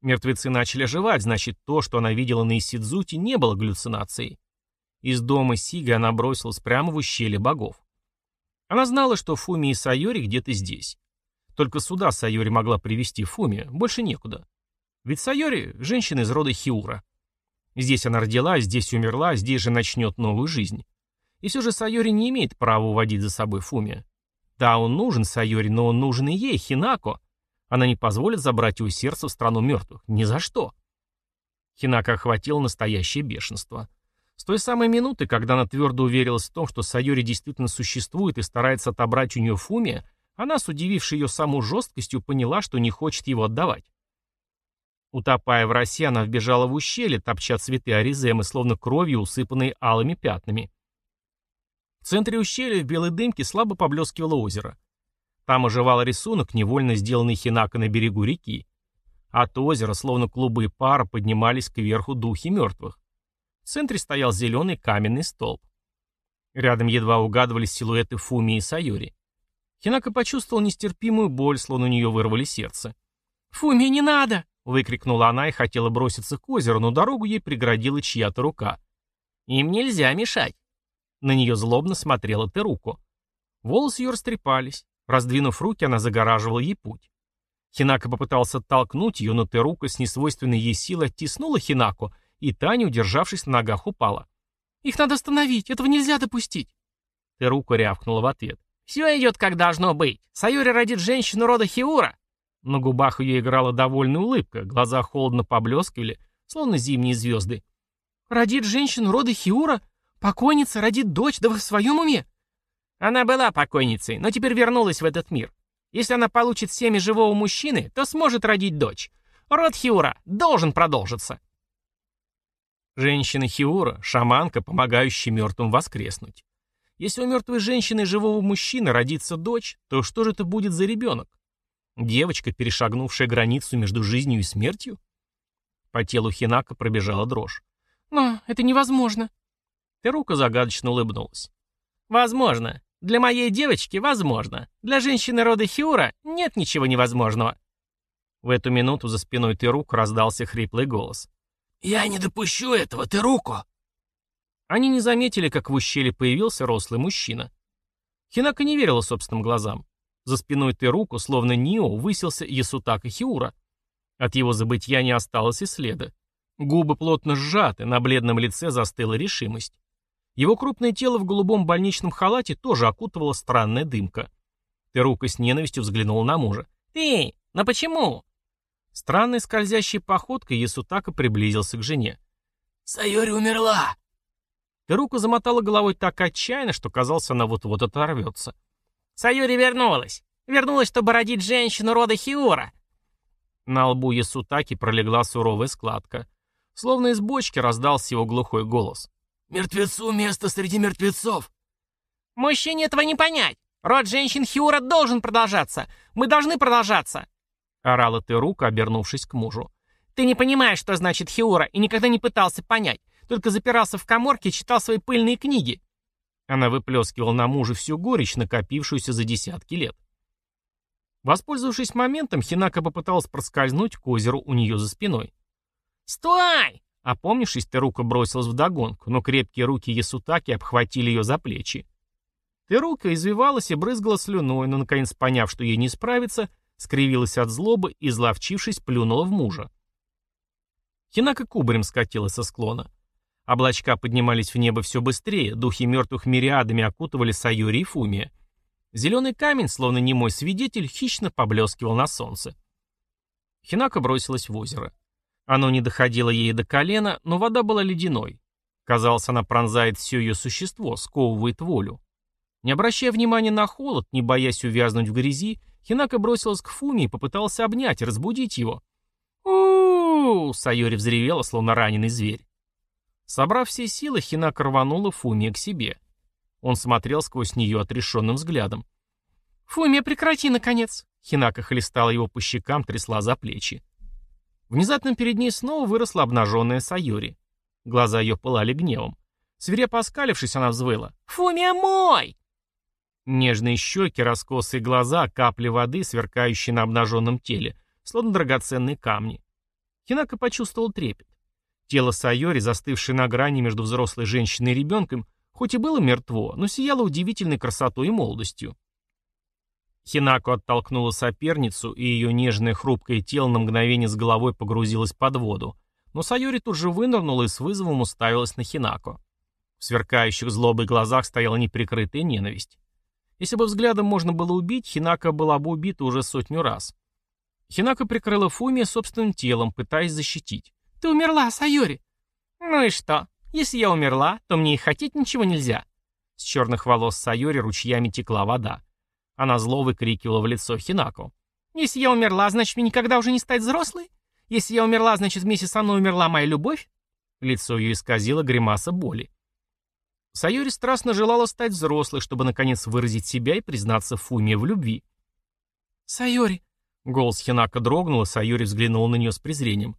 Мертвецы начали оживать, значит, то, что она видела на Исидзуте, не было галлюцинацией. Из дома Сига она бросилась прямо в ущелье богов. Она знала, что Фуми и Сайори где-то здесь. Только сюда Сайори могла привести Фуми, больше некуда. Ведь Сайори — женщина из рода Хиура. Здесь она родилась, здесь умерла, здесь же начнет новую жизнь. И все же Сайори не имеет права уводить за собой Фуми. Да, он нужен Сайори, но он нужен и ей, Хинако. Она не позволит забрать его сердце в страну мертвых. Ни за что. Хинако охватило настоящее бешенство. С той самой минуты, когда она твердо уверилась в том, что Сайори действительно существует и старается отобрать у нее Фумия, она, с удивившей ее саму жесткостью, поняла, что не хочет его отдавать. Утопая в росе, она вбежала в ущелье, топча цветы ариземы, словно кровью, усыпанные алыми пятнами. В центре ущелья в белой дымке слабо поблескивало озеро. Там оживал рисунок, невольно сделанный Хинако на берегу реки. От озера, словно клубы пара, поднимались кверху духи мертвых. В центре стоял зеленый каменный столб. Рядом едва угадывались силуэты Фуми и Сайори. Хинако почувствовал нестерпимую боль, словно у нее вырвали сердце. «Фуми, не надо!» — выкрикнула она и хотела броситься к озеру, но дорогу ей преградила чья-то рука. «Им нельзя мешать!» На нее злобно смотрела Теруко. Волосы ее растрепались. Раздвинув руки, она загораживала ей путь. Хинако попытался оттолкнуть ее, но Терука с несвойственной ей силой оттиснула Хинако, и та, не удержавшись на ногах, упала. «Их надо остановить, этого нельзя допустить!» Терука рявкнула в ответ. «Все идет как должно быть. Сайори родит женщину рода Хиура». На губах ее играла довольная улыбка, глаза холодно поблескивали, словно зимние звезды. «Родит женщину рода Хиура? Покойница родит дочь, да вы в своем уме?» Она была покойницей, но теперь вернулась в этот мир. Если она получит семя живого мужчины, то сможет родить дочь. Род Хиура должен продолжиться. Женщина Хиура – шаманка, помогающая мертвым воскреснуть. Если у мертвой женщины и живого мужчины родится дочь, то что же это будет за ребенок? Девочка, перешагнувшая границу между жизнью и смертью? По телу Хинака пробежала дрожь. «Но это невозможно». Терука загадочно улыбнулась. «Возможно. Для моей девочки возможно. Для женщины рода Хиура нет ничего невозможного». В эту минуту за спиной Терук раздался хриплый голос. «Я не допущу этого, Теруко!» Они не заметили, как в ущелье появился рослый мужчина. Хинака не верила собственным глазам. За спиной Теруку, словно Нио, высился Ясутака Хиура. От его забытья не осталось и следа. Губы плотно сжаты, на бледном лице застыла решимость. Его крупное тело в голубом больничном халате тоже окутывала странная дымка. Терука с ненавистью взглянула на мужа. «Ты! Но почему?» Странной скользящей походкой Ясутака приблизился к жене. «Сайори умерла!» Терука замотала головой так отчаянно, что казалось, она вот-вот оторвется. «Сайори вернулась! Вернулась, чтобы родить женщину рода Хиура!» На лбу Ясутаки пролегла суровая складка. Словно из бочки раздался его глухой голос. «Мертвецу место среди мертвецов!» «Мужчине этого не понять! Род женщин Хиура должен продолжаться! Мы должны продолжаться!» Орала Терука, обернувшись к мужу. «Ты не понимаешь, что значит Хиура, и никогда не пытался понять. Только запирался в коморке и читал свои пыльные книги». Она выплескивала на мужа всю горечь, накопившуюся за десятки лет. Воспользовавшись моментом, Хинака попыталась проскользнуть к озеру у нее за спиной. «Стой!» Опомнившись, Терука бросилась вдогонку, но крепкие руки Ясутаки обхватили ее за плечи. Терука извивалась и брызгала слюной, но, наконец поняв, что ей не справиться, скривилась от злобы и, зловчившись, плюнула в мужа. Хинака кубарем скатилась со склона. Облачка поднимались в небо все быстрее, духи мертвых мириадами окутывали Сайори и Фумия. Зеленый камень, словно немой свидетель, хищно поблескивал на солнце. Хинака бросилась в озеро. Оно не доходило ей до колена, но вода была ледяной. Казалось, она пронзает все ее существо, сковывает волю. Не обращая внимания на холод, не боясь увязнуть в грязи, Хинака бросилась к Фуми и попыталась обнять, разбудить его. у у, -у Сайори взревела, словно раненый зверь. Собрав все силы, Хинака рванула Фумия к себе. Он смотрел сквозь нее отрешенным взглядом. «Фумия, прекрати, наконец!» Хинака хлестала его по щекам, трясла за плечи. Внезапно перед ней снова выросла обнаженная Сайори. Глаза ее пылали гневом. Свирепо оскалившись, она взвыла. «Фумия мой!» Нежные щеки, раскосые глаза, капли воды, сверкающие на обнаженном теле, словно драгоценные камни. Хинака почувствовал трепет. Тело Сайори, застывшее на грани между взрослой женщиной и ребенком, хоть и было мертво, но сияло удивительной красотой и молодостью. Хинаку оттолкнула соперницу, и ее нежное хрупкое тело на мгновение с головой погрузилось под воду, но Сайори тут же вынырнула и с вызовом уставилась на Хинако. В сверкающих злобой глазах стояла неприкрытая ненависть. Если бы взглядом можно было убить, Хинака была бы убита уже сотню раз. Хинака прикрыла Фуми собственным телом, пытаясь защитить. «Ты умерла, Сайори!» «Ну и что? Если я умерла, то мне и хотеть ничего нельзя». С черных волос Сайори ручьями текла вода. Она зло выкрикивала в лицо Хинаку. «Если я умерла, значит, мне никогда уже не стать взрослой? Если я умерла, значит, вместе со мной умерла моя любовь?» Лицо ее исказило гримаса боли. Сайори страстно желала стать взрослой, чтобы наконец выразить себя и признаться Фумия в любви. «Сайори!» Голос Хинака дрогнул, и Сайори взглянул на нее с презрением.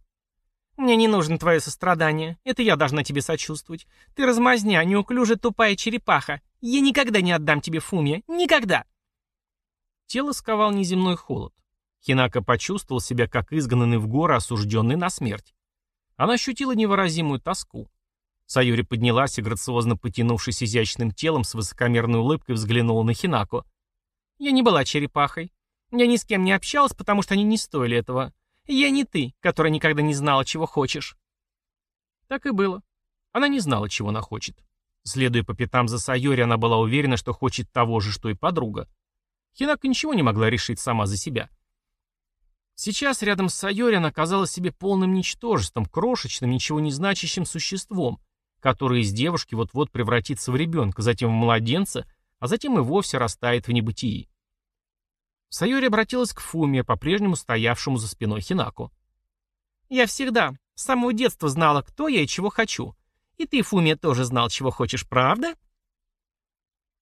«Мне не нужно твое сострадание. Это я должна тебе сочувствовать. Ты размазня, неуклюжая тупая черепаха. Я никогда не отдам тебе Фумия. Никогда!» Тело сковал неземной холод. Хинака почувствовал себя как изгнанный в горы, осужденный на смерть. Она ощутила невыразимую тоску. Саюри поднялась и, грациозно потянувшись изящным телом, с высокомерной улыбкой взглянула на Хинако. «Я не была черепахой. Я ни с кем не общалась, потому что они не стоили этого. Я не ты, которая никогда не знала, чего хочешь». Так и было. Она не знала, чего она хочет. Следуя по пятам за Сайори, она была уверена, что хочет того же, что и подруга. Хинако ничего не могла решить сама за себя. Сейчас рядом с Сайори она казалась себе полным ничтожеством, крошечным, ничего не значащим существом, которое из девушки вот-вот превратится в ребенка, затем в младенца, а затем и вовсе растает в небытии. Сайори обратилась к Фуме, по-прежнему стоявшему за спиной Хинаку. «Я всегда, С самого детства знала, кто я и чего хочу. И ты, Фумия, тоже знал, чего хочешь, правда?»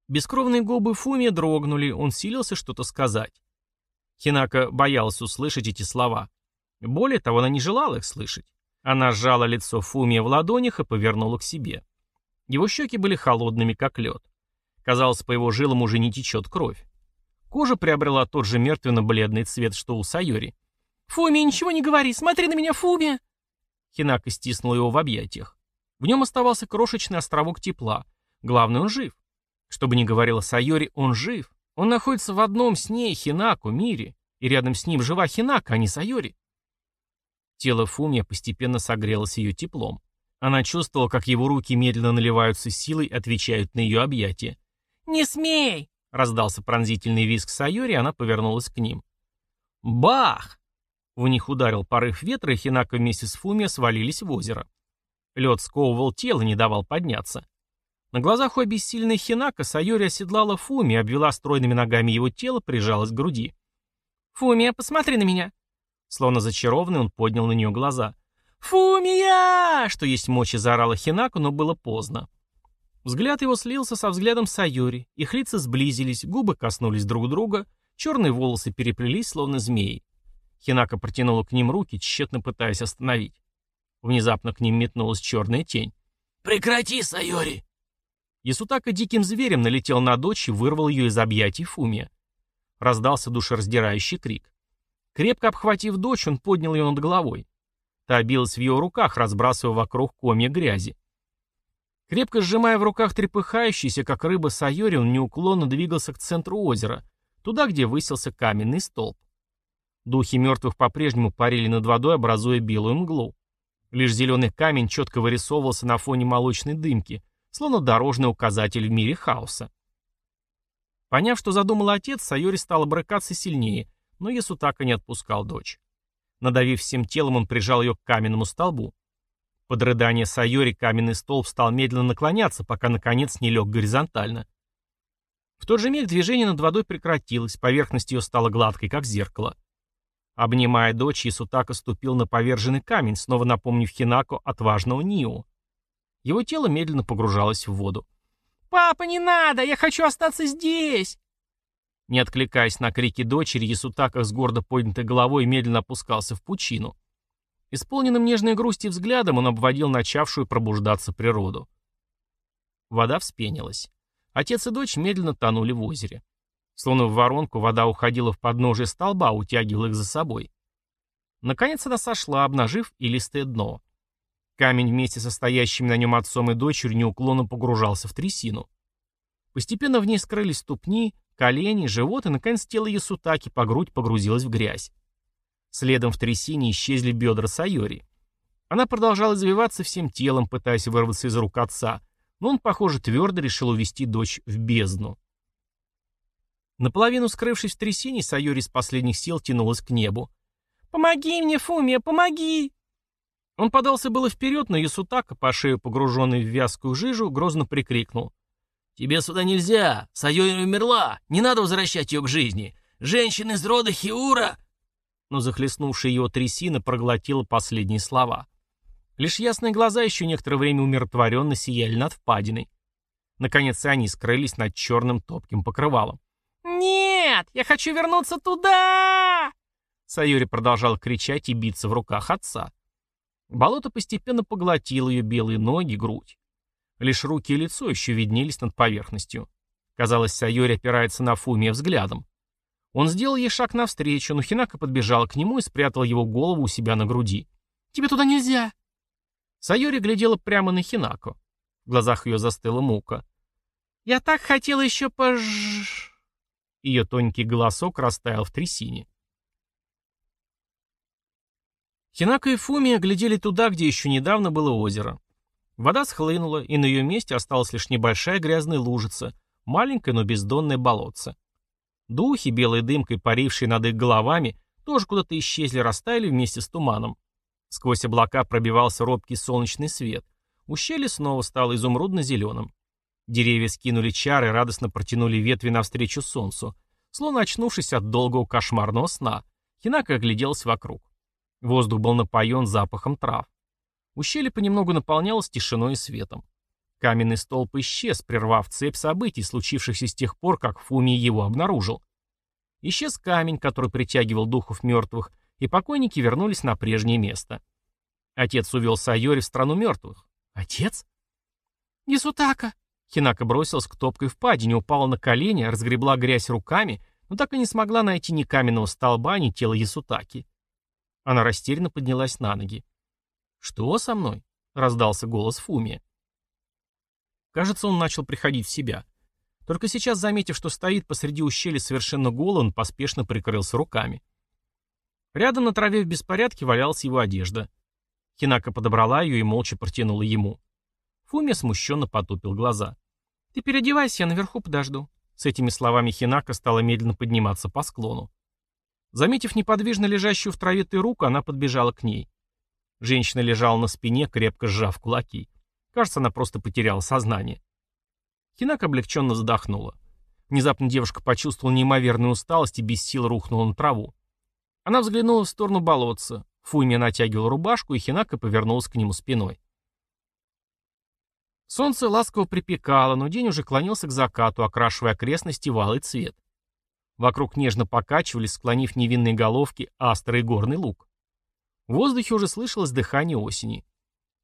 Бескровные губы Фумия дрогнули, он силился что-то сказать. Хинака боялась услышать эти слова. Более того, она не желала их слышать. Она сжала лицо Фумия в ладонях и повернула к себе. Его щеки были холодными, как лед. Казалось, по его жилам уже не течет кровь. Кожа приобрела тот же мертвенно-бледный цвет, что у Сайори. «Фумия, ничего не говори! Смотри на меня, Фумия!» Хинака стиснула его в объятиях. В нем оставался крошечный островок тепла. Главное, он жив. Что бы ни говорила Сайори, он жив. Он находится в одном с ней, Хинаку, мире. И рядом с ним жива Хинака, а не Сайори. Тело Фумия постепенно согрелось ее теплом. Она чувствовала, как его руки медленно наливаются силой, отвечают на ее объятия. «Не смей!» — раздался пронзительный визг Сайори, она повернулась к ним. «Бах!» В них ударил порыв ветра, и Хинака вместе с Фумия свалились в озеро. Лед сковывал тело, не давал подняться. На глазах у обессиленной Хинака Сайори оседлала Фуми, обвела стройными ногами его тело, прижалась к груди. «Фумия, посмотри на меня!» Словно зачарованный, он поднял на нее глаза. «Фумия!» Что есть мочи, заорала Хинаку, но было поздно. Взгляд его слился со взглядом Сайори, их лица сблизились, губы коснулись друг друга, черные волосы переплелись, словно змеи. Хинака протянула к ним руки, тщетно пытаясь остановить. Внезапно к ним метнулась черная тень. «Прекрати, Сайори!» Ясутака диким зверем налетел на дочь и вырвал ее из объятий Фумия. Раздался душераздирающий крик. Крепко обхватив дочь, он поднял ее над головой. Та билась в его руках, разбрасывая вокруг комья грязи. Крепко сжимая в руках трепыхающийся, как рыба Сайори, он неуклонно двигался к центру озера, туда, где высился каменный столб. Духи мертвых по-прежнему парили над водой, образуя белую мглу. Лишь зеленый камень четко вырисовывался на фоне молочной дымки, словно дорожный указатель в мире хаоса. Поняв, что задумал отец, Сайори стал брыкаться сильнее, но Ясутака не отпускал дочь. Надавив всем телом, он прижал ее к каменному столбу. Под рыдание Сайори каменный столб стал медленно наклоняться, пока, наконец, не лег горизонтально. В тот же миг движение над водой прекратилось, поверхность ее стала гладкой, как зеркало. Обнимая дочь, Исутака ступил на поверженный камень, снова напомнив Хинако отважного Нио. Его тело медленно погружалось в воду. «Папа, не надо! Я хочу остаться здесь!» Не откликаясь на крики дочери, Ясутака с гордо поднятой головой медленно опускался в пучину. Исполненным нежной грусти взглядом он обводил начавшую пробуждаться природу. Вода вспенилась. Отец и дочь медленно тонули в озере. Словно в воронку, вода уходила в подножие столба, утягивала их за собой. Наконец она сошла, обнажив илистое дно. Камень вместе со стоящими на нем отцом и дочерью неуклонно погружался в трясину. Постепенно в ней скрылись ступни, колени, живот и, наконец, тело Ясутаки по грудь погрузилось в грязь. Следом в трясине исчезли бедра Сайори. Она продолжала извиваться всем телом, пытаясь вырваться из рук отца, но он, похоже, твердо решил увести дочь в бездну. Наполовину скрывшись в трясине, Сайори с последних сил тянулась к небу. «Помоги мне, Фумия, помоги!» Он подался было вперед, но Ясутака, по шею погруженный в вязкую жижу, грозно прикрикнул. «Тебе сюда нельзя! Сайори умерла! Не надо возвращать ее к жизни! Женщина из рода Хиура!» Но захлестнувшая его трясина проглотила последние слова. Лишь ясные глаза еще некоторое время умиротворенно сияли над впадиной. Наконец они скрылись над черным топким покрывалом. «Нет! Я хочу вернуться туда!» Сайори продолжал кричать и биться в руках отца. Болото постепенно поглотило ее белые ноги, грудь. Лишь руки и лицо еще виднелись над поверхностью. Казалось, Сайори опирается на Фумия взглядом. Он сделал ей шаг навстречу, но Хинака подбежала к нему и спрятала его голову у себя на груди. «Тебе туда нельзя!» Сайори глядела прямо на Хинако. В глазах ее застыла мука. «Я так хотела еще пож...» Ее тонкий голосок растаял в трясине. Хинака и Фумия глядели туда, где еще недавно было озеро. Вода схлынула, и на ее месте осталась лишь небольшая грязная лужица, маленькое, но бездонное болотце. Духи, белой дымкой парившие над их головами, тоже куда-то исчезли, растаяли вместе с туманом. Сквозь облака пробивался робкий солнечный свет. Ущелье снова стало изумрудно-зеленым. Деревья скинули чары, радостно протянули ветви навстречу солнцу. Словно очнувшись от долгого кошмарного сна, Хинака огляделась вокруг. Воздух был напоен запахом трав. Ущелье понемногу наполнялось тишиной и светом. Каменный столб исчез, прервав цепь событий, случившихся с тех пор, как Фумий его обнаружил. Исчез камень, который притягивал духов мертвых, и покойники вернулись на прежнее место. Отец увел Сайори в страну мертвых. Отец? Исутака! Хинака бросилась к топкой впадине, упала на колени, разгребла грязь руками, но так и не смогла найти ни каменного столба, ни тела Ясутаки. Она растерянно поднялась на ноги. «Что со мной?» — раздался голос Фумия. Кажется, он начал приходить в себя. Только сейчас, заметив, что стоит посреди ущелья совершенно голый, он поспешно прикрылся руками. Рядом на траве в беспорядке валялась его одежда. Хинака подобрала ее и молча протянула ему. Фумия смущенно потупил глаза. «Ты переодевайся, я наверху подожду». С этими словами Хинака стала медленно подниматься по склону. Заметив неподвижно лежащую в траве ты руку, она подбежала к ней. Женщина лежала на спине, крепко сжав кулаки. Кажется, она просто потеряла сознание. Хинака облегченно задохнула. Внезапно девушка почувствовала неимоверную усталость и без сил рухнула на траву. Она взглянула в сторону болотца. Фуйми натягивал рубашку, и Хинака повернулась к нему спиной. Солнце ласково припекало, но день уже клонился к закату, окрашивая окрестности в алый цвет. Вокруг нежно покачивались, склонив невинные головки, астры и горный луг. В воздухе уже слышалось дыхание осени.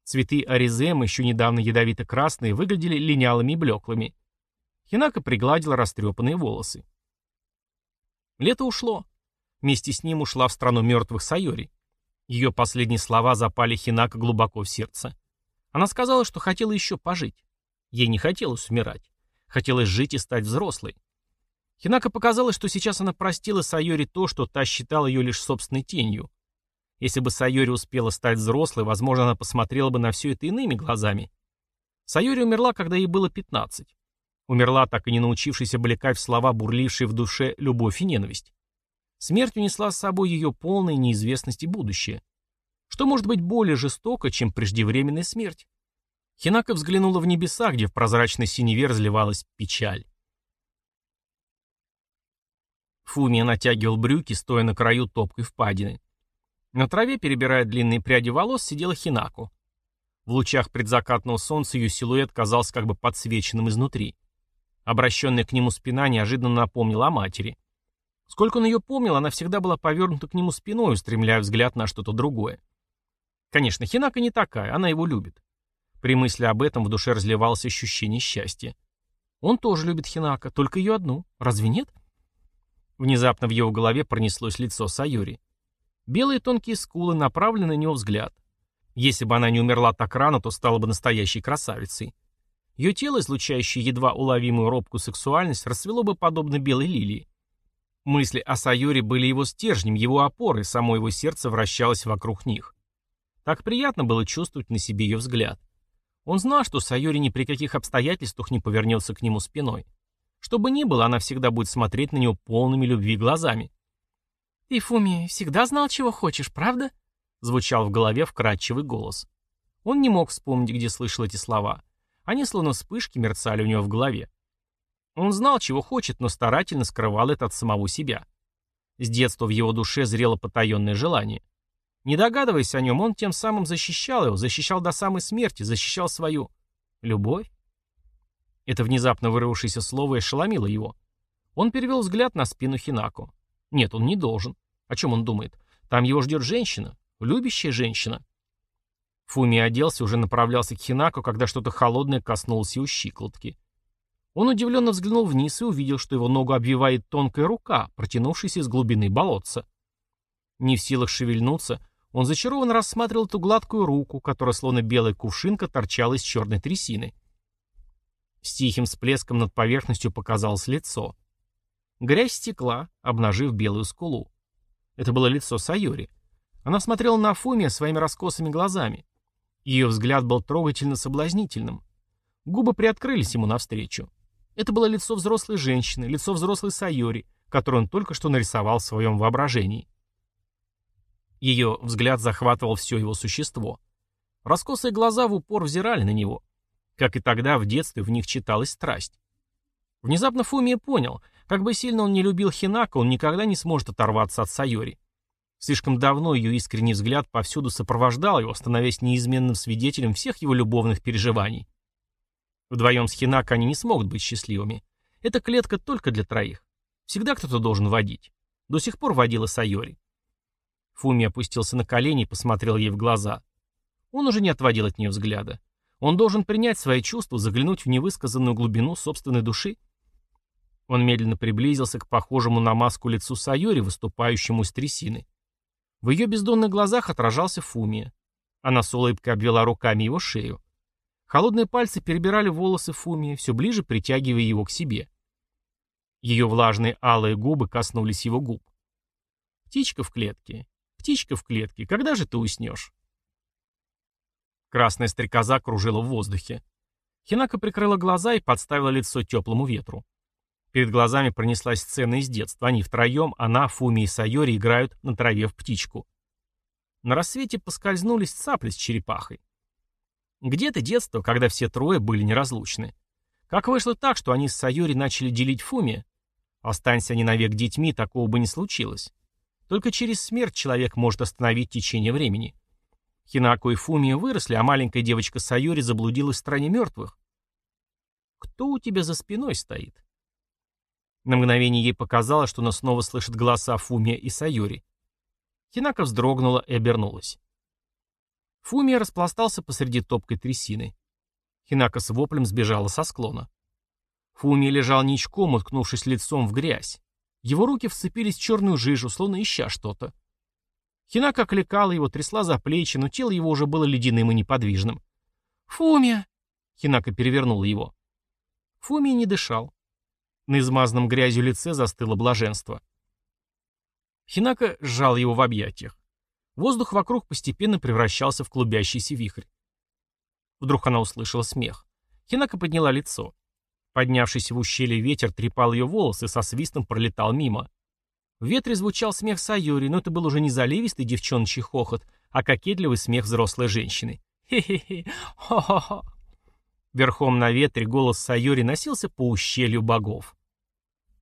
Цветы ариземы, еще недавно ядовито-красные, выглядели линялыми и блеклыми. Хинака пригладила растрепанные волосы. Лето ушло. Вместе с ним ушла в страну мертвых Сайори. Ее последние слова запали Хинака глубоко в сердце. Она сказала, что хотела еще пожить. Ей не хотелось умирать. Хотелось жить и стать взрослой. Хинака показалось, что сейчас она простила Сайори то, что та считала ее лишь собственной тенью. Если бы Сайори успела стать взрослой, возможно, она посмотрела бы на все это иными глазами. Сайори умерла, когда ей было 15. Умерла, так и не научившись облекать в слова бурлившие в душе любовь и ненависть. Смерть унесла с собой ее полной неизвестности будущее. Что может быть более жестоко, чем преждевременная смерть? Хинака взглянула в небеса, где в прозрачной синеве разливалась печаль. Фумия натягивал брюки, стоя на краю топкой впадины. На траве, перебирая длинные пряди волос, сидела Хинаку. В лучах предзакатного солнца ее силуэт казался как бы подсвеченным изнутри. Обращенная к нему спина неожиданно напомнила о матери. Сколько он ее помнил, она всегда была повернута к нему спиной, устремляя взгляд на что-то другое. Конечно, Хинака не такая, она его любит. При мысли об этом в душе разливалось ощущение счастья. Он тоже любит Хинака, только ее одну. Разве нет? Внезапно в его голове пронеслось лицо Сайори. Белые тонкие скулы, направлены на него взгляд. Если бы она не умерла так рано, то стала бы настоящей красавицей. Ее тело, излучающее едва уловимую робкую сексуальность, расцвело бы подобно белой лилии. Мысли о Сайоре были его стержнем, его опорой, само его сердце вращалось вокруг них. Так приятно было чувствовать на себе ее взгляд. Он знал, что Сайори ни при каких обстоятельствах не повернется к нему спиной. Что бы ни было, она всегда будет смотреть на него полными любви глазами. «Ты, Фуми, всегда знал, чего хочешь, правда?» Звучал в голове вкрадчивый голос. Он не мог вспомнить, где слышал эти слова. Они словно вспышки мерцали у него в голове. Он знал, чего хочет, но старательно скрывал это от самого себя. С детства в его душе зрело потаенное желание. Не догадываясь о нем, он тем самым защищал его, защищал до самой смерти, защищал свою любовь. Это внезапно вырвавшееся слово ошеломило его. Он перевел взгляд на спину Хинаку. Нет, он не должен. О чем он думает? Там его ждет женщина. Любящая женщина. Фуми оделся, уже направлялся к Хинаку, когда что-то холодное коснулось его щиколотки. Он удивленно взглянул вниз и увидел, что его ногу обвивает тонкая рука, протянувшаяся из глубины болотца. Не в силах шевельнуться, он зачарованно рассматривал эту гладкую руку, которая словно белая кувшинка торчала из черной трясины. С тихим всплеском над поверхностью показалось лицо. Грязь стекла, обнажив белую скулу. Это было лицо Сайори. Она смотрела на Фумия своими раскосыми глазами. Ее взгляд был трогательно соблазнительным. Губы приоткрылись ему навстречу. Это было лицо взрослой женщины, лицо взрослой Сайори, которое он только что нарисовал в своем воображении. Ее взгляд захватывал все его существо. Раскосые глаза в упор взирали на него. Как и тогда, в детстве в них читалась страсть. Внезапно Фумия понял, как бы сильно он не любил Хинака, он никогда не сможет оторваться от Сайори. Слишком давно ее искренний взгляд повсюду сопровождал его, становясь неизменным свидетелем всех его любовных переживаний. Вдвоем с Хинако они не смогут быть счастливыми. Эта клетка только для троих. Всегда кто-то должен водить. До сих пор водила Сайори. Фуми опустился на колени и посмотрел ей в глаза. Он уже не отводил от нее взгляда. Он должен принять свои чувства, заглянуть в невысказанную глубину собственной души. Он медленно приблизился к похожему на маску лицу Сайори, выступающему из трясины. В ее бездонных глазах отражался Фумия. Она с улыбкой обвела руками его шею. Холодные пальцы перебирали волосы Фумии, все ближе притягивая его к себе. Ее влажные алые губы коснулись его губ. «Птичка в клетке, птичка в клетке, когда же ты уснешь?» Красная стрекоза кружила в воздухе. Хинака прикрыла глаза и подставила лицо теплому ветру. Перед глазами пронеслась сцена из детства. Они втроем, она, Фуми и Сайори играют на траве в птичку. На рассвете поскользнулись цапли с черепахой. Где-то детство, когда все трое были неразлучны. Как вышло так, что они с Сайори начали делить Фуми? Останься они навек детьми, такого бы не случилось. Только через смерть человек может остановить течение времени. Хинако и Фумия выросли, а маленькая девочка Сайори заблудилась в стране мертвых. «Кто у тебя за спиной стоит?» На мгновение ей показалось, что она снова слышит голоса Фумия и Сайори. Хинако вздрогнула и обернулась. Фумия распластался посреди топкой трясины. Хинако с воплем сбежала со склона. Фумия лежал ничком, уткнувшись лицом в грязь. Его руки вцепились в черную жижу, словно ища что-то. Хинака окликала его, трясла за плечи, но тело его уже было ледяным и неподвижным. «Фумия!» Хинака перевернула его. Фумия не дышал. На измазанном грязью лице застыло блаженство. Хинака сжал его в объятиях. Воздух вокруг постепенно превращался в клубящийся вихрь. Вдруг она услышала смех. Хинака подняла лицо. Поднявшийся в ущелье ветер трепал ее волосы, со свистом пролетал мимо. В ветре звучал смех Сайори, но это был уже не заливистый девчоночий хохот, а кокетливый смех взрослой женщины. «Хе-хе-хе! Хо-хо-хо!» Верхом на ветре голос Сайори носился по ущелью богов.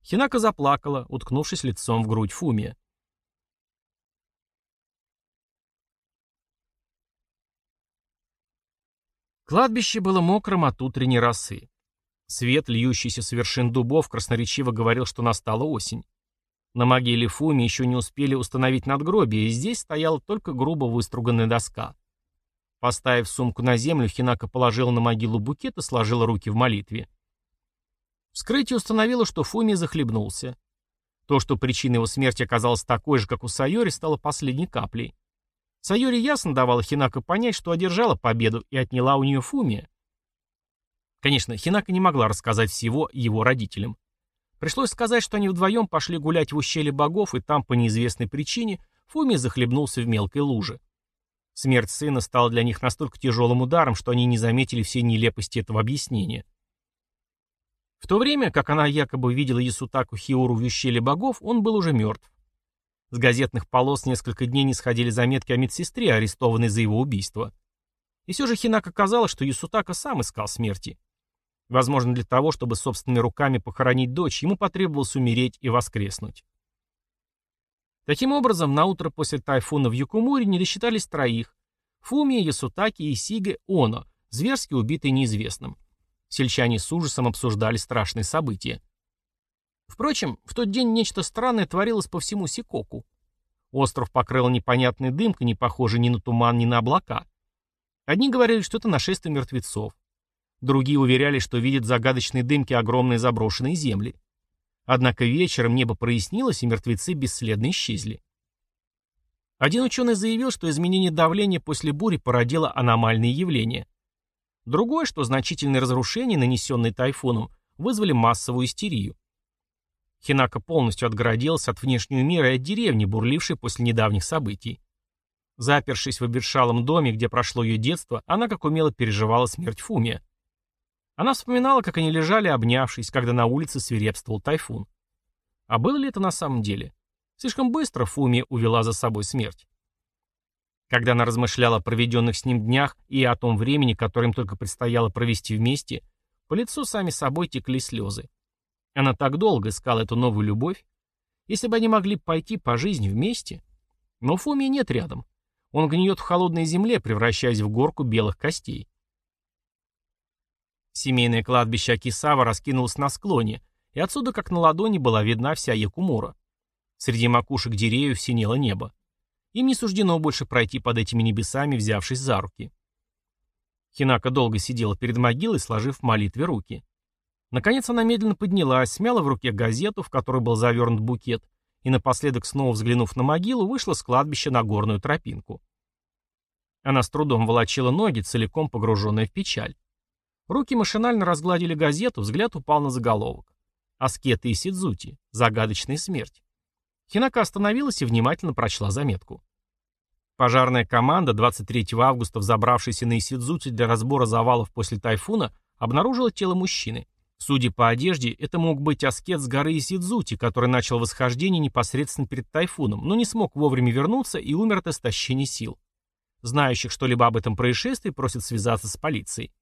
Хинака заплакала, уткнувшись лицом в грудь Фумия. Кладбище было мокрым от утренней росы. Свет, льющийся с вершин дубов, красноречиво говорил, что настала осень. На могиле Фуми еще не успели установить надгробие, и здесь стояла только грубо выструганная доска. Поставив сумку на землю, Хинака положила на могилу букет и сложила руки в молитве. Вскрытие установило, что Фуми захлебнулся. То, что причина его смерти оказалась такой же, как у Сайори, стало последней каплей. Сайори ясно давала Хинака понять, что одержала победу и отняла у нее Фумия. Конечно, Хинака не могла рассказать всего его родителям. Пришлось сказать, что они вдвоем пошли гулять в ущелье богов, и там, по неизвестной причине, Фуми захлебнулся в мелкой луже. Смерть сына стала для них настолько тяжелым ударом, что они не заметили всей нелепости этого объяснения. В то время, как она якобы видела Ясутаку Хиору в ущелье богов, он был уже мертв. С газетных полос несколько дней не сходили заметки о медсестре, арестованной за его убийство. И все же Хинака казалось, что Ясутака сам искал смерти. Возможно, для того, чтобы собственными руками похоронить дочь, ему потребовалось умереть и воскреснуть. Таким образом, на утро после тайфуна в Юкумуре не досчитались троих – Фумия, Ясутаки Сиге Оно, зверски убитые неизвестным. Сельчане с ужасом обсуждали страшные события. Впрочем, в тот день нечто странное творилось по всему Сикоку. Остров покрыл непонятной дымкой, не похожей ни на туман, ни на облака. Одни говорили, что это нашествие мертвецов. Другие уверяли, что видят загадочные дымки огромной заброшенной земли. Однако вечером небо прояснилось, и мертвецы бесследно исчезли. Один ученый заявил, что изменение давления после бури породило аномальные явления. Другой, что значительные разрушения, нанесенные тайфуном, вызвали массовую истерию. Хинака полностью отгородился от внешнего мира и от деревни, бурлившей после недавних событий. Запершись в обершалом доме, где прошло ее детство, она как умело переживала смерть Фумия. Она вспоминала, как они лежали, обнявшись, когда на улице свирепствовал тайфун. А было ли это на самом деле? Слишком быстро Фуми увела за собой смерть. Когда она размышляла о проведенных с ним днях и о том времени, которое им только предстояло провести вместе, по лицу сами собой текли слезы. Она так долго искала эту новую любовь. Если бы они могли пойти по жизни вместе... Но Фумии нет рядом. Он гниет в холодной земле, превращаясь в горку белых костей. Семейное кладбище Акисава раскинулось на склоне, и отсюда, как на ладони, была видна вся Якумура. Среди макушек деревьев синело небо. Им не суждено больше пройти под этими небесами, взявшись за руки. Хинака долго сидела перед могилой, сложив в молитве руки. Наконец она медленно поднялась, смяла в руке газету, в которой был завернут букет, и напоследок, снова взглянув на могилу, вышла с кладбища на горную тропинку. Она с трудом волочила ноги, целиком погруженная в печаль. Руки машинально разгладили газету, взгляд упал на заголовок. «Аскеты и Сидзути. Загадочная смерть». Хинака остановилась и внимательно прочла заметку. Пожарная команда, 23 августа взобравшаяся на Исидзути для разбора завалов после тайфуна, обнаружила тело мужчины. Судя по одежде, это мог быть аскет с горы Исидзути, который начал восхождение непосредственно перед тайфуном, но не смог вовремя вернуться и умер от истощения сил. Знающих что-либо об этом происшествии просят связаться с полицией.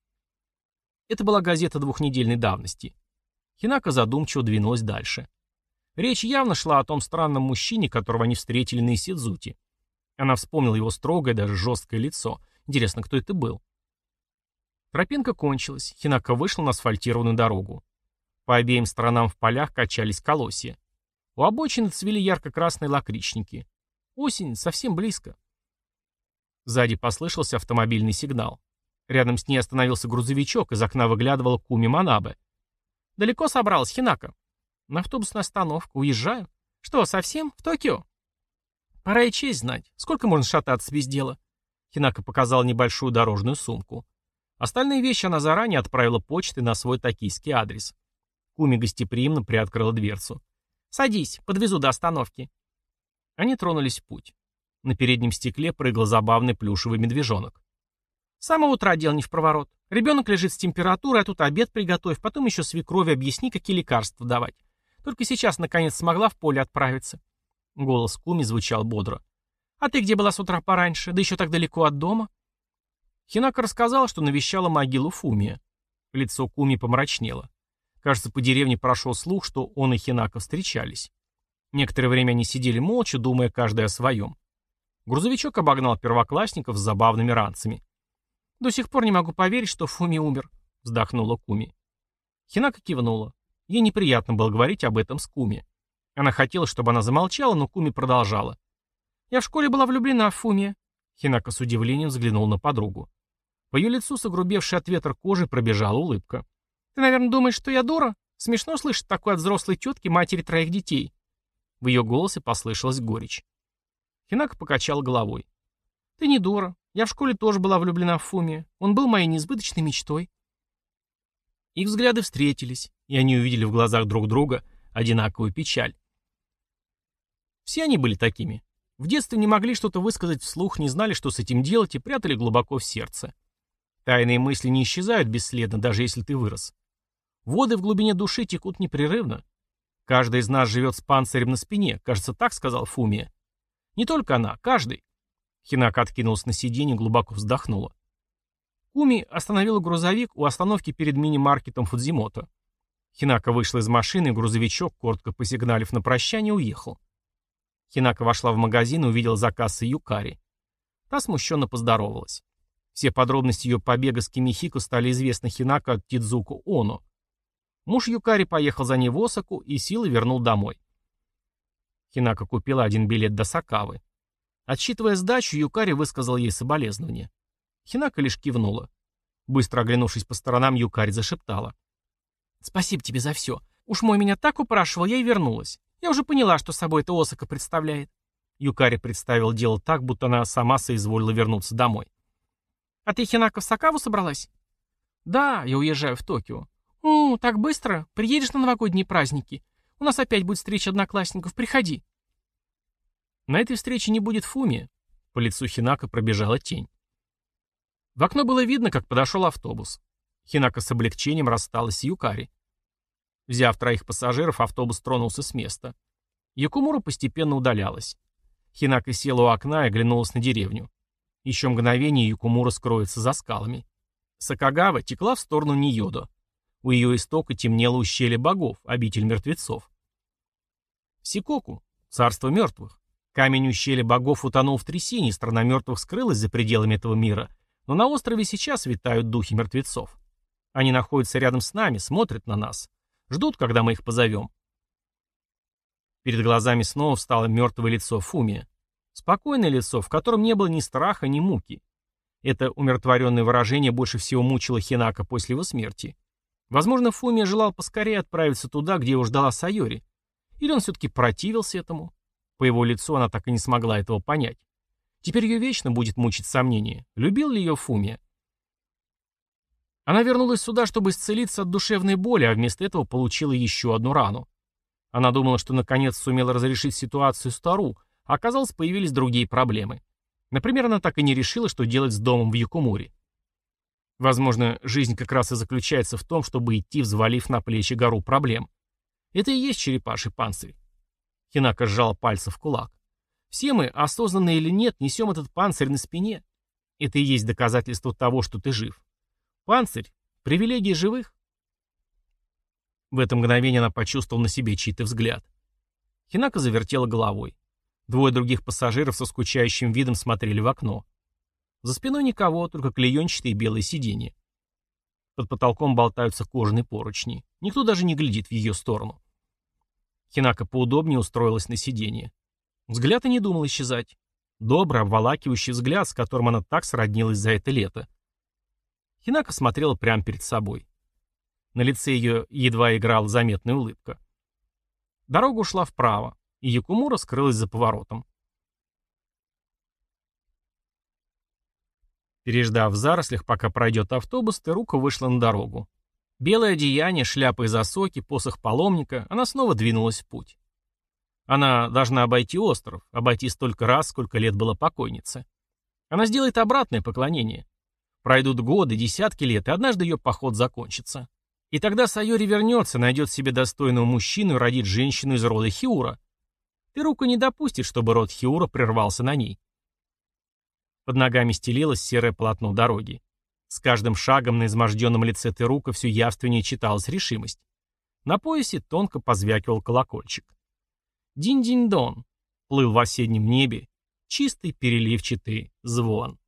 Это была газета двухнедельной давности. Хинака задумчиво двинулась дальше. Речь явно шла о том странном мужчине, которого они встретили на Исидзути. Она вспомнила его строгое, даже жесткое лицо. Интересно, кто это был? Тропинка кончилась. Хинака вышла на асфальтированную дорогу. По обеим сторонам в полях качались колосья. У обочины цвели ярко-красные лакричники. Осень совсем близко. Сзади послышался автомобильный сигнал. Рядом с ней остановился грузовичок, из окна выглядывала Куми Манабе. «Далеко собралась, Хинака?» На автобусную остановку. Уезжаю. Что, совсем? В Токио? Пора и честь знать. Сколько можно шататься без дела? Хинака показал небольшую дорожную сумку. Остальные вещи она заранее отправила почтой на свой токийский адрес. Куми гостеприимно приоткрыла дверцу. «Садись, подвезу до остановки». Они тронулись в путь. На переднем стекле прыгал забавный плюшевый медвежонок. С самого утра дел не в проворот. Ребенок лежит с температурой, а тут обед приготовь, потом еще свекрови объясни, какие лекарства давать. Только сейчас, наконец, смогла в поле отправиться. Голос Куми звучал бодро. «А ты где была с утра пораньше? Да еще так далеко от дома?» Хинака рассказала, что навещала могилу Фумия. Лицо Куми помрачнело. Кажется, по деревне прошел слух, что он и Хинака встречались. Некоторое время они сидели молча, думая каждый о своем. Грузовичок обогнал первоклассников с забавными ранцами. «До сих пор не могу поверить, что Фуми умер», — вздохнула Куми. Хинака кивнула. Ей неприятно было говорить об этом с Куми. Она хотела, чтобы она замолчала, но Куми продолжала. «Я в школе была влюблена в Фуми». Хинака с удивлением взглянул на подругу. По ее лицу, согрубевшей от ветра кожи, пробежала улыбка. «Ты, наверное, думаешь, что я дура? Смешно слышать такое от взрослой тетки матери троих детей». В ее голосе послышалась горечь. Хинака покачал головой. «Ты не дура. Я в школе тоже была влюблена в Фуми. Он был моей несбыточной мечтой». Их взгляды встретились, и они увидели в глазах друг друга одинаковую печаль. Все они были такими. В детстве не могли что-то высказать вслух, не знали, что с этим делать, и прятали глубоко в сердце. Тайные мысли не исчезают бесследно, даже если ты вырос. Воды в глубине души текут непрерывно. Каждый из нас живет с панцирем на спине, кажется, так сказал Фумия. Не только она, каждый. Хинака откинулась на сиденье глубоко вздохнула. Куми остановила грузовик у остановки перед мини-маркетом Фудзимото. Хинака вышла из машины, грузовичок, коротко посигналив на прощание, уехал. Хинака вошла в магазин и увидела заказ Юкари. Та смущенно поздоровалась. Все подробности ее побега с Кимихико стали известны Хинака от Тидзуку Оно. Муж Юкари поехал за ней в Осаку и силой вернул домой. Хинака купила один билет до Сакавы. Отсчитывая сдачу, Юкари высказал ей соболезнования. Хинака лишь кивнула. Быстро оглянувшись по сторонам, Юкари зашептала. «Спасибо тебе за все. Уж мой меня так упрашивал, я и вернулась. Я уже поняла, что собой это Осака представляет». Юкари представил дело так, будто она сама соизволила вернуться домой. «А ты, Хинака, в Сакаву собралась?» «Да, я уезжаю в Токио». «О, так быстро? Приедешь на новогодние праздники? У нас опять будет встреча одноклассников. Приходи». На этой встрече не будет Фуми. По лицу Хинака пробежала тень. В окно было видно, как подошел автобус. Хинака с облегчением рассталась с Юкари. Взяв троих пассажиров, автобус тронулся с места. Якумура постепенно удалялась. Хинака села у окна и оглянулась на деревню. Еще мгновение Якумура скроется за скалами. Сакагава текла в сторону Ниёдо. У ее истока темнело ущелье богов, обитель мертвецов. Сикоку, царство мертвых. Камень ущелья богов утонул в трясине, страна мертвых скрылась за пределами этого мира, но на острове сейчас витают духи мертвецов. Они находятся рядом с нами, смотрят на нас. Ждут, когда мы их позовем. Перед глазами снова встало мертвое лицо Фумия. Спокойное лицо, в котором не было ни страха, ни муки. Это умиротворенное выражение больше всего мучило Хинака после его смерти. Возможно, Фумия желал поскорее отправиться туда, где его ждала Сайори. Или он все-таки противился этому. По его лицу она так и не смогла этого понять. Теперь ее вечно будет мучить сомнение, любил ли ее Фумия. Она вернулась сюда, чтобы исцелиться от душевной боли, а вместо этого получила еще одну рану. Она думала, что наконец сумела разрешить ситуацию стару, а оказалось, появились другие проблемы. Например, она так и не решила, что делать с домом в Якумуре. Возможно, жизнь как раз и заключается в том, чтобы идти, взвалив на плечи гору проблем. Это и есть черепаший панцирь. Хинака сжала пальцы в кулак. Все мы, осознанно или нет, несем этот панцирь на спине. Это и есть доказательство того, что ты жив. Панцирь — привилегия живых. В это мгновение она почувствовала на себе чей-то взгляд. Хинака завертела головой. Двое других пассажиров со скучающим видом смотрели в окно. За спиной никого, только клеенчатые белые сиденья. Под потолком болтаются кожаные поручни. Никто даже не глядит в ее сторону. Хинака поудобнее устроилась на сиденье. Взгляд и не думал исчезать. Добрый, обволакивающий взгляд, с которым она так сроднилась за это лето. Хинака смотрела прямо перед собой. На лице ее едва играла заметная улыбка. Дорога ушла вправо, и Якумура скрылась за поворотом. Переждав в зарослях, пока пройдет автобус, Терука вышла на дорогу. Белое одеяние, шляпа из осоки, посох паломника, она снова двинулась в путь. Она должна обойти остров, обойти столько раз, сколько лет было покойнице. Она сделает обратное поклонение. Пройдут годы, десятки лет, и однажды ее поход закончится. И тогда Сайори вернется, найдет себе достойного мужчину и родит женщину из рода Хиура. Терука не допустит, чтобы род Хиура прервался на ней. Под ногами стелилось серое полотно дороги. С каждым шагом на изможденном лице Терука все явственнее читалась решимость. На поясе тонко позвякивал колокольчик. Динь-динь-дон. Плыл в осеннем небе. Чистый переливчатый звон.